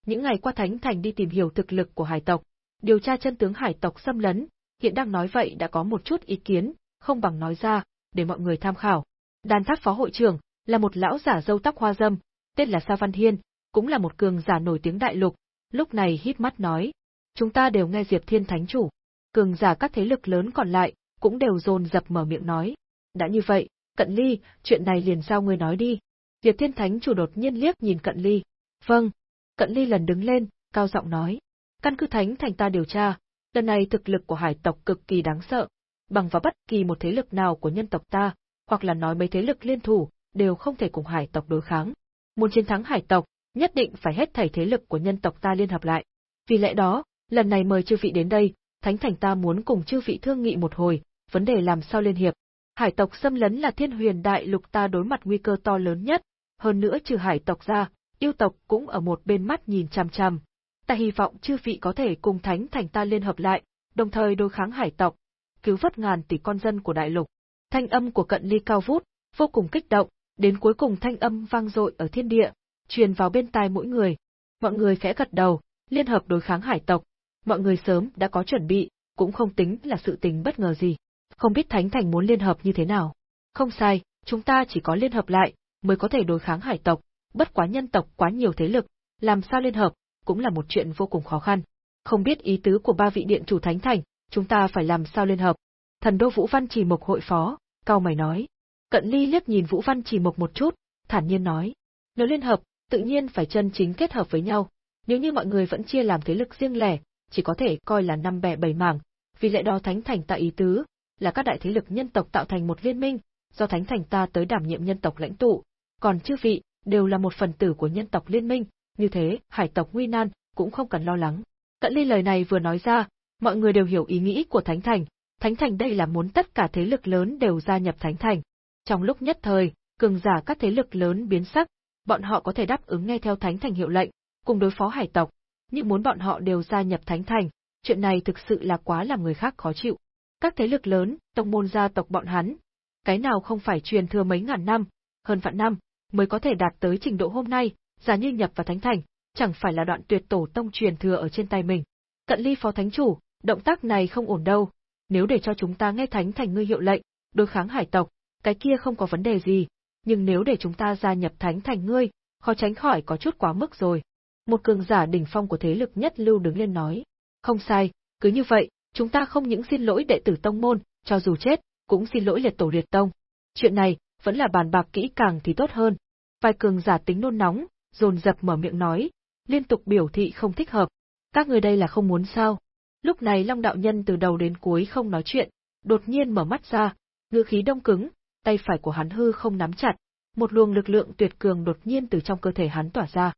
Những ngày qua Thánh Thành đi tìm hiểu thực lực của hải tộc, điều tra chân tướng hải tộc xâm lấn, hiện đang nói vậy đã có một chút ý kiến, không bằng nói ra, để mọi người tham khảo. Đàn tháp phó hội trưởng, là một lão giả dâu tóc hoa dâm, tên là Sa Văn Hiên, cũng là một cường giả nổi tiếng đại lục, lúc này hít mắt nói. Chúng ta đều nghe Diệp Thiên Thánh Chủ. Cường giả các thế lực lớn còn lại, cũng đều dồn dập mở miệng nói. Đã như vậy, Cận Ly, chuyện này liền giao ngươi nói đi. Diệp Thiên Thánh Chủ đột nhiên liếc nhìn Cận Ly. Vâng. Cận Ly lần đứng lên, cao giọng nói. Căn cứ Thánh Thành ta điều tra, lần này thực lực của hải tộc cực kỳ đáng sợ. Bằng vào bất kỳ một thế lực nào của nhân tộc ta, hoặc là nói mấy thế lực liên thủ, đều không thể cùng hải tộc đối kháng. Muốn chiến thắng hải tộc, nhất định phải hết thảy thế lực của nhân tộc ta liên hợp lại. Vì lẽ đó, lần này mời chư vị đến đây, Thánh Thành ta muốn cùng chư vị thương nghị một hồi, vấn đề làm sao liên hiệp. Hải tộc xâm lấn là thiên huyền đại lục ta đối mặt nguy cơ to lớn nhất, hơn nữa trừ hải tộc ra, yêu tộc cũng ở một bên mắt nhìn chằm chằm. Ta hy vọng chư vị có thể cùng Thánh Thành ta liên hợp lại, đồng thời đối kháng hải tộc, cứu vớt ngàn tỷ con dân của đại lục. Thanh âm của cận ly cao vút, vô cùng kích động, đến cuối cùng thanh âm vang dội ở thiên địa, truyền vào bên tai mỗi người. Mọi người khẽ gật đầu, liên hợp đối kháng hải tộc. Mọi người sớm đã có chuẩn bị, cũng không tính là sự tình bất ngờ gì. Không biết Thánh Thành muốn liên hợp như thế nào. Không sai, chúng ta chỉ có liên hợp lại, mới có thể đối kháng hải tộc, bất quá nhân tộc quá nhiều thế lực, làm sao liên hợp, cũng là một chuyện vô cùng khó khăn. Không biết ý tứ của ba vị điện chủ Thánh Thành, chúng ta phải làm sao liên hợp. Thần đô Vũ Văn Trì Mộc hội phó, cao mày nói. Cận ly liếc nhìn Vũ Văn Trì Mộc một chút, thản nhiên nói. Nếu liên hợp, tự nhiên phải chân chính kết hợp với nhau. Nếu như mọi người vẫn chia làm thế lực riêng lẻ, chỉ có thể coi là năm bè bảy mảng, vì lẽ đó Thánh Thành tại ý tứ, là các đại thế lực nhân tộc tạo thành một liên minh, do Thánh Thành ta tới đảm nhiệm nhân tộc lãnh tụ, còn chư vị, đều là một phần tử của nhân tộc liên minh, như thế, hải tộc nguy nan, cũng không cần lo lắng. Cận ly lời này vừa nói ra, mọi người đều hiểu ý nghĩ của Thánh Thành, Thánh Thành đây là muốn tất cả thế lực lớn đều gia nhập Thánh Thành. Trong lúc nhất thời, cường giả các thế lực lớn biến sắc, bọn họ có thể đáp ứng nghe theo Thánh Thành hiệu lệnh, cùng đối phó hải tộc, nhưng muốn bọn họ đều gia nhập Thánh Thành, chuyện này thực sự là quá làm người khác khó chịu. Các thế lực lớn, tông môn gia tộc bọn hắn, cái nào không phải truyền thừa mấy ngàn năm, hơn vạn năm, mới có thể đạt tới trình độ hôm nay, giả như nhập vào Thánh Thành, chẳng phải là đoạn tuyệt tổ tông truyền thừa ở trên tay mình. Cận ly phó thánh chủ, động tác này không ổn đâu, nếu để cho chúng ta nghe Thánh Thành ngươi hiệu lệnh, đối kháng hải tộc, cái kia không có vấn đề gì, nhưng nếu để chúng ta gia nhập Thánh Thành ngươi, khó tránh khỏi có chút quá mức rồi. Một cường giả đỉnh phong của thế lực nhất lưu đứng lên nói. Không sai, cứ như vậy, chúng ta không những xin lỗi đệ tử tông môn, cho dù chết, cũng xin lỗi liệt tổ liệt tông. Chuyện này, vẫn là bàn bạc kỹ càng thì tốt hơn. Vài cường giả tính nôn nóng, dồn dập mở miệng nói, liên tục biểu thị không thích hợp. Các người đây là không muốn sao? Lúc này Long đạo nhân từ đầu đến cuối không nói chuyện, đột nhiên mở mắt ra, ngữ khí đông cứng, tay phải của hắn hư không nắm chặt, một luồng lực lượng tuyệt cường đột nhiên từ trong cơ thể hắn tỏa ra.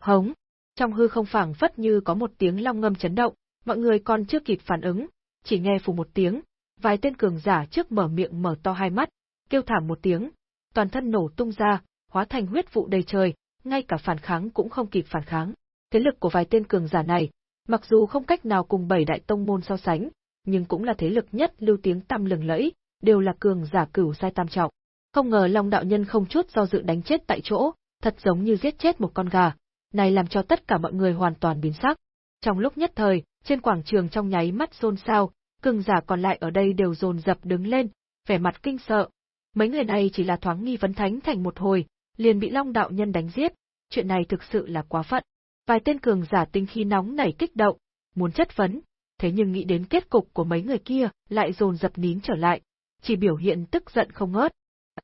Hống! Trong hư không phảng phất như có một tiếng long ngâm chấn động, mọi người còn chưa kịp phản ứng, chỉ nghe phù một tiếng, vài tên cường giả trước mở miệng mở to hai mắt, kêu thảm một tiếng, toàn thân nổ tung ra, hóa thành huyết vụ đầy trời, ngay cả phản kháng cũng không kịp phản kháng. Thế lực của vài tên cường giả này, mặc dù không cách nào cùng bảy đại tông môn so sánh, nhưng cũng là thế lực nhất lưu tiếng tăm lừng lẫy, đều là cường giả cửu sai tam trọng. Không ngờ Long đạo nhân không chút do dự đánh chết tại chỗ, thật giống như giết chết một con gà, này làm cho tất cả mọi người hoàn toàn biến sắc. Trong lúc nhất thời, trên quảng trường trong nháy mắt xôn xao, cường giả còn lại ở đây đều dồn dập đứng lên, vẻ mặt kinh sợ. Mấy người này chỉ là thoáng nghi vấn thánh thành một hồi, liền bị Long đạo nhân đánh giết, chuyện này thực sự là quá phận. Vài tên cường giả tinh khí nóng nảy kích động, muốn chất vấn, thế nhưng nghĩ đến kết cục của mấy người kia, lại dồn dập nín trở lại, chỉ biểu hiện tức giận không ngớt.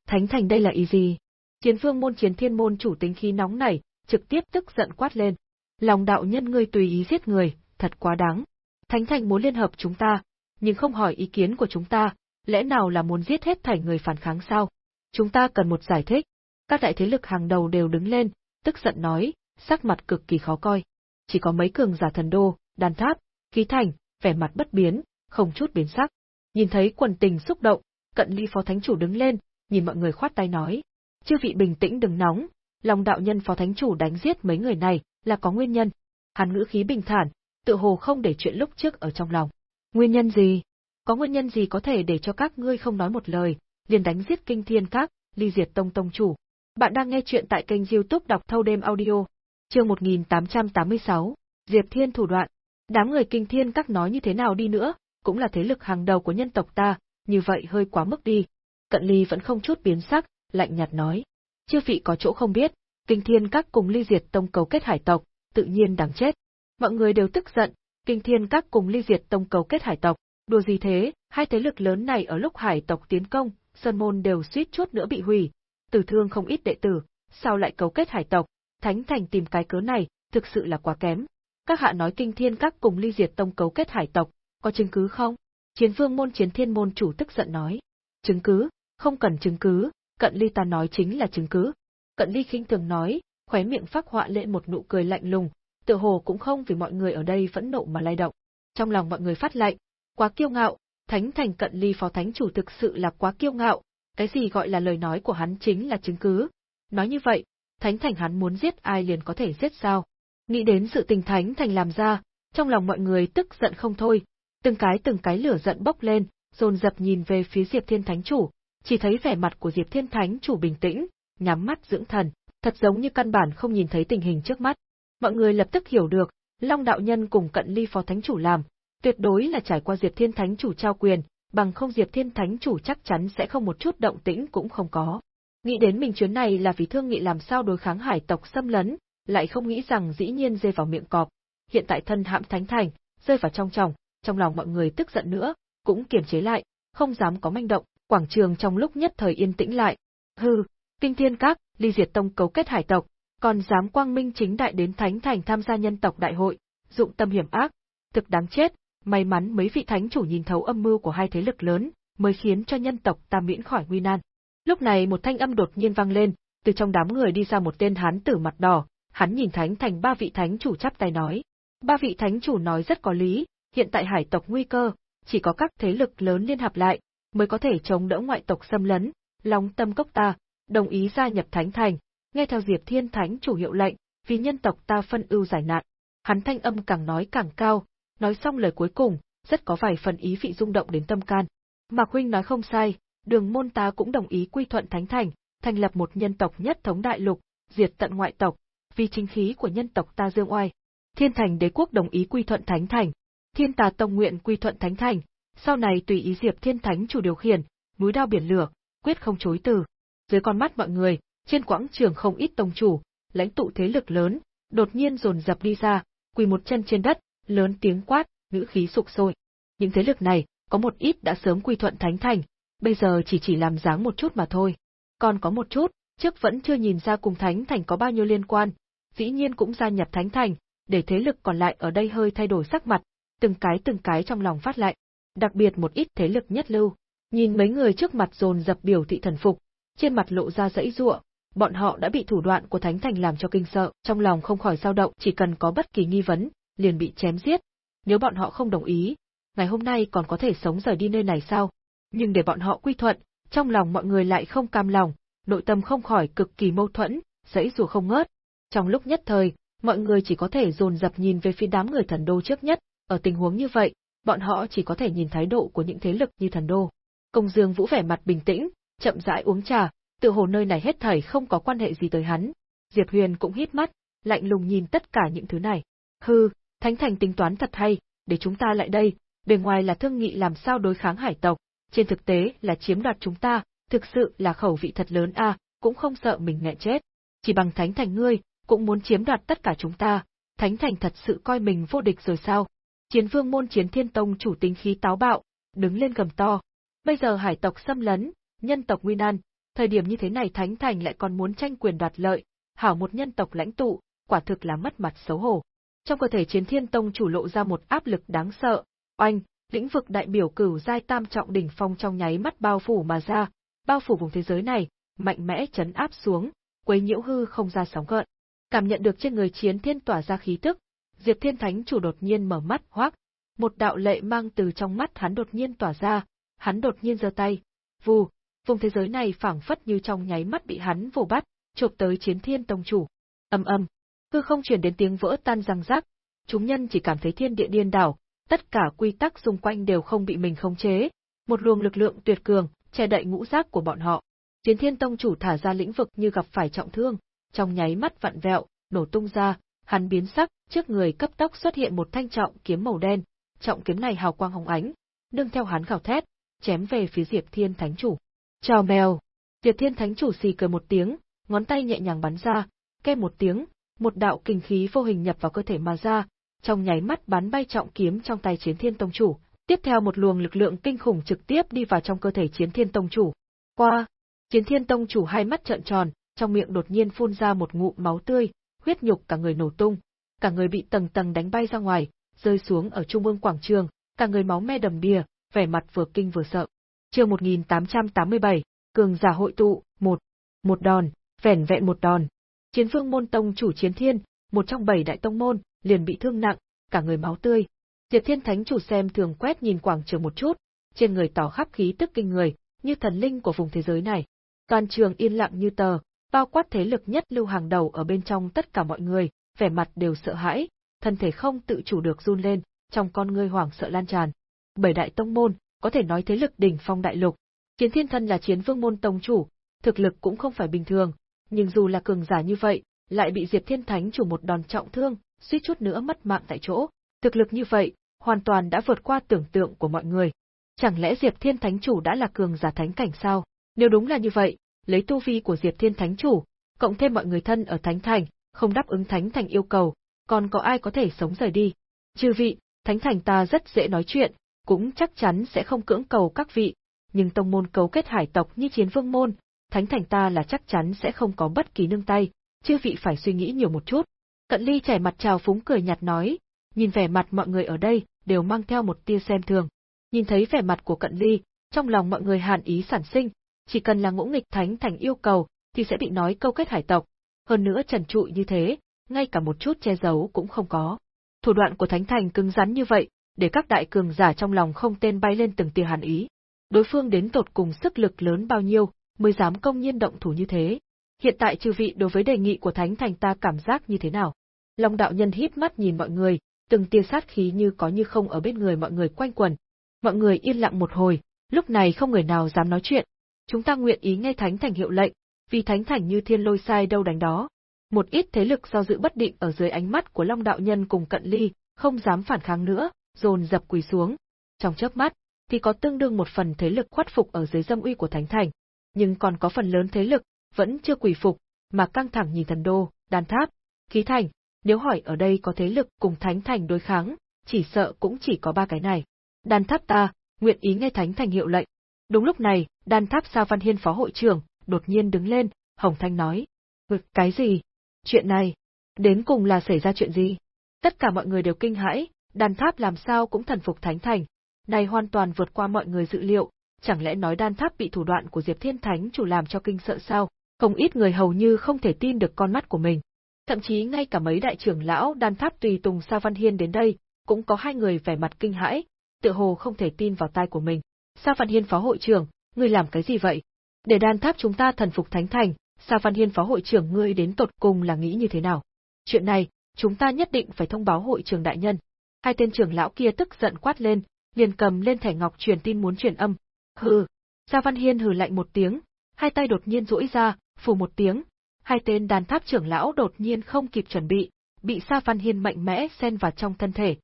Thánh thành đây là ý gì? Chiến phương môn chiến thiên môn chủ tính khí nóng nảy, trực tiếp tức giận quát lên. Lòng đạo nhân ngươi tùy ý giết người, thật quá đáng. Thánh thành muốn liên hợp chúng ta, nhưng không hỏi ý kiến của chúng ta, lẽ nào là muốn giết hết thảy người phản kháng sao? Chúng ta cần một giải thích. Các đại thế lực hàng đầu đều đứng lên, tức giận nói, sắc mặt cực kỳ khó coi. Chỉ có mấy cường giả thần đô, đàn tháp, khí thành, vẻ mặt bất biến, không chút biến sắc. Nhìn thấy quần tình xúc động, cận ly phó thánh chủ đứng lên, nhìn mọi người khoát tay nói. Chư vị bình tĩnh đừng nóng, lòng đạo nhân phó thánh chủ đánh giết mấy người này, là có nguyên nhân. Hàn ngữ khí bình thản, tự hồ không để chuyện lúc trước ở trong lòng. Nguyên nhân gì? Có nguyên nhân gì có thể để cho các ngươi không nói một lời, liền đánh giết kinh thiên các, ly diệt tông tông chủ. Bạn đang nghe chuyện tại kênh youtube đọc thâu đêm audio, chương 1886, Diệp Thiên thủ đoạn. Đám người kinh thiên các nói như thế nào đi nữa, cũng là thế lực hàng đầu của nhân tộc ta, như vậy hơi quá mức đi. Cận ly vẫn không chút biến sắc, lạnh nhạt nói. Chư vị có chỗ không biết, kinh thiên các cùng ly diệt tông cầu kết hải tộc, tự nhiên đáng chết. Mọi người đều tức giận, kinh thiên các cùng ly diệt tông cầu kết hải tộc, đùa gì thế, hai thế lực lớn này ở lúc hải tộc tiến công, sơn môn đều suýt chút nữa bị hủy, tử thương không ít đệ tử, sao lại cấu kết hải tộc, thánh thành tìm cái cớ này, thực sự là quá kém. Các hạ nói kinh thiên các cùng ly diệt tông cấu kết hải tộc, có chứng cứ không? Chiến vương môn chiến thiên môn chủ tức giận nói. Chứng cứ, không cần chứng cứ, cận ly ta nói chính là chứng cứ. Cận ly khinh thường nói, khóe miệng phác họa lệ một nụ cười lạnh lùng, tự hồ cũng không vì mọi người ở đây vẫn nộ mà lay động. Trong lòng mọi người phát lạnh, quá kiêu ngạo, thánh thành cận ly phó thánh chủ thực sự là quá kiêu ngạo, cái gì gọi là lời nói của hắn chính là chứng cứ. Nói như vậy, thánh thành hắn muốn giết ai liền có thể giết sao. Nghĩ đến sự tình thánh thành làm ra, trong lòng mọi người tức giận không thôi, từng cái từng cái lửa giận bốc lên, dồn dập nhìn về phía Diệp Thiên Thánh Chủ, chỉ thấy vẻ mặt của Diệp Thiên Thánh Chủ bình tĩnh, nhắm mắt dưỡng thần, thật giống như căn bản không nhìn thấy tình hình trước mắt. Mọi người lập tức hiểu được, Long đạo nhân cùng Cận Ly Phó Thánh Chủ làm, tuyệt đối là trải qua Diệp Thiên Thánh Chủ trao quyền, bằng không Diệp Thiên Thánh Chủ chắc chắn sẽ không một chút động tĩnh cũng không có. Nghĩ đến mình chuyến này là vì thương nghị làm sao đối kháng hải tộc xâm lấn, lại không nghĩ rằng dĩ nhiên rơi vào miệng cọp. Hiện tại thân hãm thánh thành, rơi vào trong chồng, trong lòng mọi người tức giận nữa, cũng kiềm chế lại, không dám có manh động, quảng trường trong lúc nhất thời yên tĩnh lại. Hừ, Kinh Thiên Các, Ly Diệt Tông cấu kết hải tộc, còn dám quang minh chính đại đến Thánh Thành tham gia nhân tộc đại hội, dụng tâm hiểm ác, thực đáng chết, may mắn mấy vị thánh chủ nhìn thấu âm mưu của hai thế lực lớn, mới khiến cho nhân tộc ta miễn khỏi nguy nan. Lúc này một thanh âm đột nhiên vang lên, từ trong đám người đi ra một tên hán tử mặt đỏ, hắn nhìn Thánh Thành ba vị thánh chủ chắp tay nói. Ba vị thánh chủ nói rất có lý, hiện tại hải tộc nguy cơ, chỉ có các thế lực lớn liên hợp lại, mới có thể chống đỡ ngoại tộc xâm lấn, lòng tâm cốc ta, đồng ý gia nhập Thánh Thành, nghe theo Diệp Thiên Thánh chủ hiệu lệnh, vì nhân tộc ta phân ưu giải nạn. Hắn thanh âm càng nói càng cao, nói xong lời cuối cùng, rất có vài phần ý vị rung động đến tâm can. Mạc huynh nói không sai, đường môn ta cũng đồng ý quy thuận Thánh Thành, thành lập một nhân tộc nhất thống đại lục, diệt tận ngoại tộc, vì chính khí của nhân tộc ta dương oai. Thiên Thành đế quốc đồng ý quy thuận Thánh Thành, Thiên Tà Tông nguyện quy thuận Thánh Thành, sau này tùy ý Diệp Thiên Thánh chủ điều khiển, núi đao biển lửa, quyết không chối từ. Dưới con mắt mọi người, trên quãng trường không ít tông chủ, lãnh tụ thế lực lớn, đột nhiên dồn dập đi ra, quỳ một chân trên đất, lớn tiếng quát, ngữ khí sục sôi. Những thế lực này, có một ít đã sớm quy thuận thánh thành, bây giờ chỉ chỉ làm dáng một chút mà thôi. Còn có một chút, trước vẫn chưa nhìn ra cùng thánh thành có bao nhiêu liên quan, dĩ nhiên cũng gia nhập thánh thành, để thế lực còn lại ở đây hơi thay đổi sắc mặt, từng cái từng cái trong lòng phát lạnh. Đặc biệt một ít thế lực nhất lưu, nhìn mấy người trước mặt dồn dập biểu thị thần phục, trên mặt lộ ra dãy rụa, bọn họ đã bị thủ đoạn của Thánh Thành làm cho kinh sợ, trong lòng không khỏi dao động, chỉ cần có bất kỳ nghi vấn, liền bị chém giết. Nếu bọn họ không đồng ý, ngày hôm nay còn có thể sống rời đi nơi này sao? Nhưng để bọn họ quy thuận, trong lòng mọi người lại không cam lòng, nội tâm không khỏi cực kỳ mâu thuẫn, dãy rùa không ngớt. Trong lúc nhất thời, mọi người chỉ có thể dồn dập nhìn về phía đám người thần đô trước nhất, ở tình huống như vậy, bọn họ chỉ có thể nhìn thái độ của những thế lực như thần đô. Công Dương Vũ vẻ mặt bình tĩnh, chậm rãi uống trà, tự hồ nơi này hết thảy không có quan hệ gì tới hắn. Diệp Huyền cũng hít mắt, lạnh lùng nhìn tất cả những thứ này. Hừ, Thánh Thành tính toán thật hay, để chúng ta lại đây, bề ngoài là thương nghị làm sao đối kháng hải tộc, trên thực tế là chiếm đoạt chúng ta, thực sự là khẩu vị thật lớn a, cũng không sợ mình nghẹn chết. Chỉ bằng Thánh Thành ngươi, cũng muốn chiếm đoạt tất cả chúng ta, Thánh Thành thật sự coi mình vô địch rồi sao? Chiến vương môn chiến thiên tông chủ tính khí táo bạo, đứng lên gầm to. Bây giờ hải tộc xâm lấn, nhân tộc nguy nan, thời điểm như thế này Thánh Thành lại còn muốn tranh quyền đoạt lợi, hảo một nhân tộc lãnh tụ, quả thực là mất mặt xấu hổ. Trong cơ thể chiến thiên tông chủ lộ ra một áp lực đáng sợ, oanh, lĩnh vực đại biểu cửu giai tam trọng đỉnh phong trong nháy mắt bao phủ mà ra, bao phủ vùng thế giới này, mạnh mẽ chấn áp xuống, quấy nhiễu hư không ra sóng gợn. Cảm nhận được trên người chiến thiên tỏa ra khí tức, Diệp Thiên Thánh chủ đột nhiên mở mắt hoác, một đạo lệ mang từ trong mắt hắn đột nhiên tỏa ra, hắn đột nhiên giơ tay, vù, vùng thế giới này phảng phất như trong nháy mắt bị hắn vồ bắt, chụp tới chiến thiên tông chủ. Âm âm, hư không truyền đến tiếng vỡ tan răng rắc, chúng nhân chỉ cảm thấy thiên địa điên đảo, tất cả quy tắc xung quanh đều không bị mình khống chế, một luồng lực lượng tuyệt cường che đậy ngũ giác của bọn họ. Chiến Thiên Tông chủ thả ra lĩnh vực như gặp phải trọng thương, trong nháy mắt vặn vẹo, nổ tung ra, hắn biến sắc, trước người cấp tốc xuất hiện một thanh trọng kiếm màu đen, trọng kiếm này hào quang hồng ánh, đương theo hắn gào thét, chém về phía Diệp Thiên Thánh chủ. Chào mèo! Diệp Thiên Thánh chủ xì cười một tiếng, ngón tay nhẹ nhàng bắn ra, kêu một tiếng, một đạo kinh khí vô hình nhập vào cơ thể mà ra, trong nháy mắt bắn bay trọng kiếm trong tay Chiến Thiên Tông chủ, tiếp theo một luồng lực lượng kinh khủng trực tiếp đi vào trong cơ thể Chiến Thiên Tông chủ. Qua, Chiến Thiên Tông chủ hai mắt trợn tròn, trong miệng đột nhiên phun ra một ngụm máu tươi, huyết nhục cả người nổ tung, cả người bị tầng tầng đánh bay ra ngoài, rơi xuống ở trung ương quảng trường, cả người máu me đầm đìa, vẻ mặt vừa kinh vừa sợ. Chương 1887, cường giả hội tụ, một, một đòn, vẻn vẹn một đòn. Chiến Vương môn tông chủ Chiến Thiên, một trong bảy đại tông môn, liền bị thương nặng, cả người máu tươi. Diệp Thiên Thánh chủ xem thường quét nhìn quảng trường một chút, trên người tỏ khắp khí tức kinh người, như thần linh của vùng thế giới này. Toàn trường yên lặng như tờ, bao quát thế lực nhất lưu hàng đầu ở bên trong tất cả mọi người, vẻ mặt đều sợ hãi, thân thể không tự chủ được run lên, trong con ngươi hoảng sợ lan tràn. Bảy đại tông môn, có thể nói thế lực đỉnh phong đại lục. Chiến Thiên Thân là chiến vương môn tông chủ, thực lực cũng không phải bình thường, nhưng dù là cường giả như vậy, lại bị Diệp Thiên Thánh chủ một đòn trọng thương, suýt chút nữa mất mạng tại chỗ. Thực lực như vậy, hoàn toàn đã vượt qua tưởng tượng của mọi người. Chẳng lẽ Diệp Thiên Thánh chủ đã là cường giả thánh cảnh sao? Nếu đúng là như vậy, lấy tu vi của Diệp Thiên Thánh chủ, cộng thêm mọi người thân ở Thánh Thành, không đáp ứng Thánh Thành yêu cầu, còn có ai có thể sống rời đi? Chư vị, Thánh Thành ta rất dễ nói chuyện, cũng chắc chắn sẽ không cưỡng cầu các vị, nhưng tông môn cấu kết hải tộc như chiến vương môn, thánh thành ta là chắc chắn sẽ không có bất kỳ nương tay, chư vị phải suy nghĩ nhiều một chút. Cận ly trẻ mặt trào phúng cười nhạt nói, nhìn vẻ mặt mọi người ở đây, đều mang theo một tia xem thường. Nhìn thấy vẻ mặt của cận ly, trong lòng mọi người hàn ý sản sinh, chỉ cần là ngũ nghịch thánh thành yêu cầu, thì sẽ bị nói câu kết hải tộc. Hơn nữa trần trụi như thế, ngay cả một chút che giấu cũng không có. Thủ đoạn của thánh thành cứng rắn như vậy, để các đại cường giả trong lòng không tên bay lên từng tia hàn ý. Đối phương đến tột cùng sức lực lớn bao nhiêu, mới dám công nhiên động thủ như thế. Hiện tại chư vị đối với đề nghị của Thánh Thành ta cảm giác như thế nào? Long đạo nhân híp mắt nhìn mọi người, từng tia sát khí như có như không ở bên người mọi người quanh quẩn. Mọi người yên lặng một hồi, lúc này không người nào dám nói chuyện. Chúng ta nguyện ý nghe Thánh Thành hiệu lệnh, vì Thánh Thành như thiên lôi sai đâu đánh đó. Một ít thế lực do dự bất định ở dưới ánh mắt của Long đạo nhân cùng cận ly, không dám phản kháng nữa, dồn dập quỳ xuống. Trong chớp mắt, thì có tương đương một phần thế lực khuất phục ở dưới dâm uy của Thánh Thành, nhưng còn có phần lớn thế lực vẫn chưa quỳ phục, mà căng thẳng nhìn thần đô, đan tháp, khí thành, nếu hỏi ở đây có thế lực cùng Thánh Thành đối kháng, chỉ sợ cũng chỉ có ba cái này. Đan tháp ta, nguyện ý nghe Thánh Thành hiệu lệnh. Đúng lúc này, đan tháp Sa Văn Hiên phó hội trưởng, đột nhiên đứng lên, Hồng Thanh nói. Ngực cái gì? Chuyện này, đến cùng là xảy ra chuyện gì? Tất cả mọi người đều kinh hãi, đan tháp làm sao cũng thần phục Thánh Thành. Này hoàn toàn vượt qua mọi người dự liệu, chẳng lẽ nói đan tháp bị thủ đoạn của Diệp Thiên Thánh chủ làm cho kinh sợ sao? Không ít người hầu như không thể tin được con mắt của mình. Thậm chí ngay cả mấy đại trưởng lão đan tháp tùy tùng Sa Văn Hiên đến đây, cũng có hai người vẻ mặt kinh hãi, tựa hồ không thể tin vào tai của mình. Sa Văn Hiên phó hội trưởng, ngươi làm cái gì vậy? Để đan tháp chúng ta thần phục thánh thành, Sa Văn Hiên phó hội trưởng ngươi đến tột cùng là nghĩ như thế nào? Chuyện này, chúng ta nhất định phải thông báo hội trưởng đại nhân. Hai tên trưởng lão kia tức giận quát lên, liền cầm lên thẻ ngọc truyền tin muốn truyền âm. Hừ, Sa Văn Hiên hừ lạnh một tiếng, hai tay đột nhiên duỗi ra, phù một tiếng, hai tên đàn tháp trưởng lão đột nhiên không kịp chuẩn bị, bị Sa Văn Hiên mạnh mẽ xen vào trong thân thể.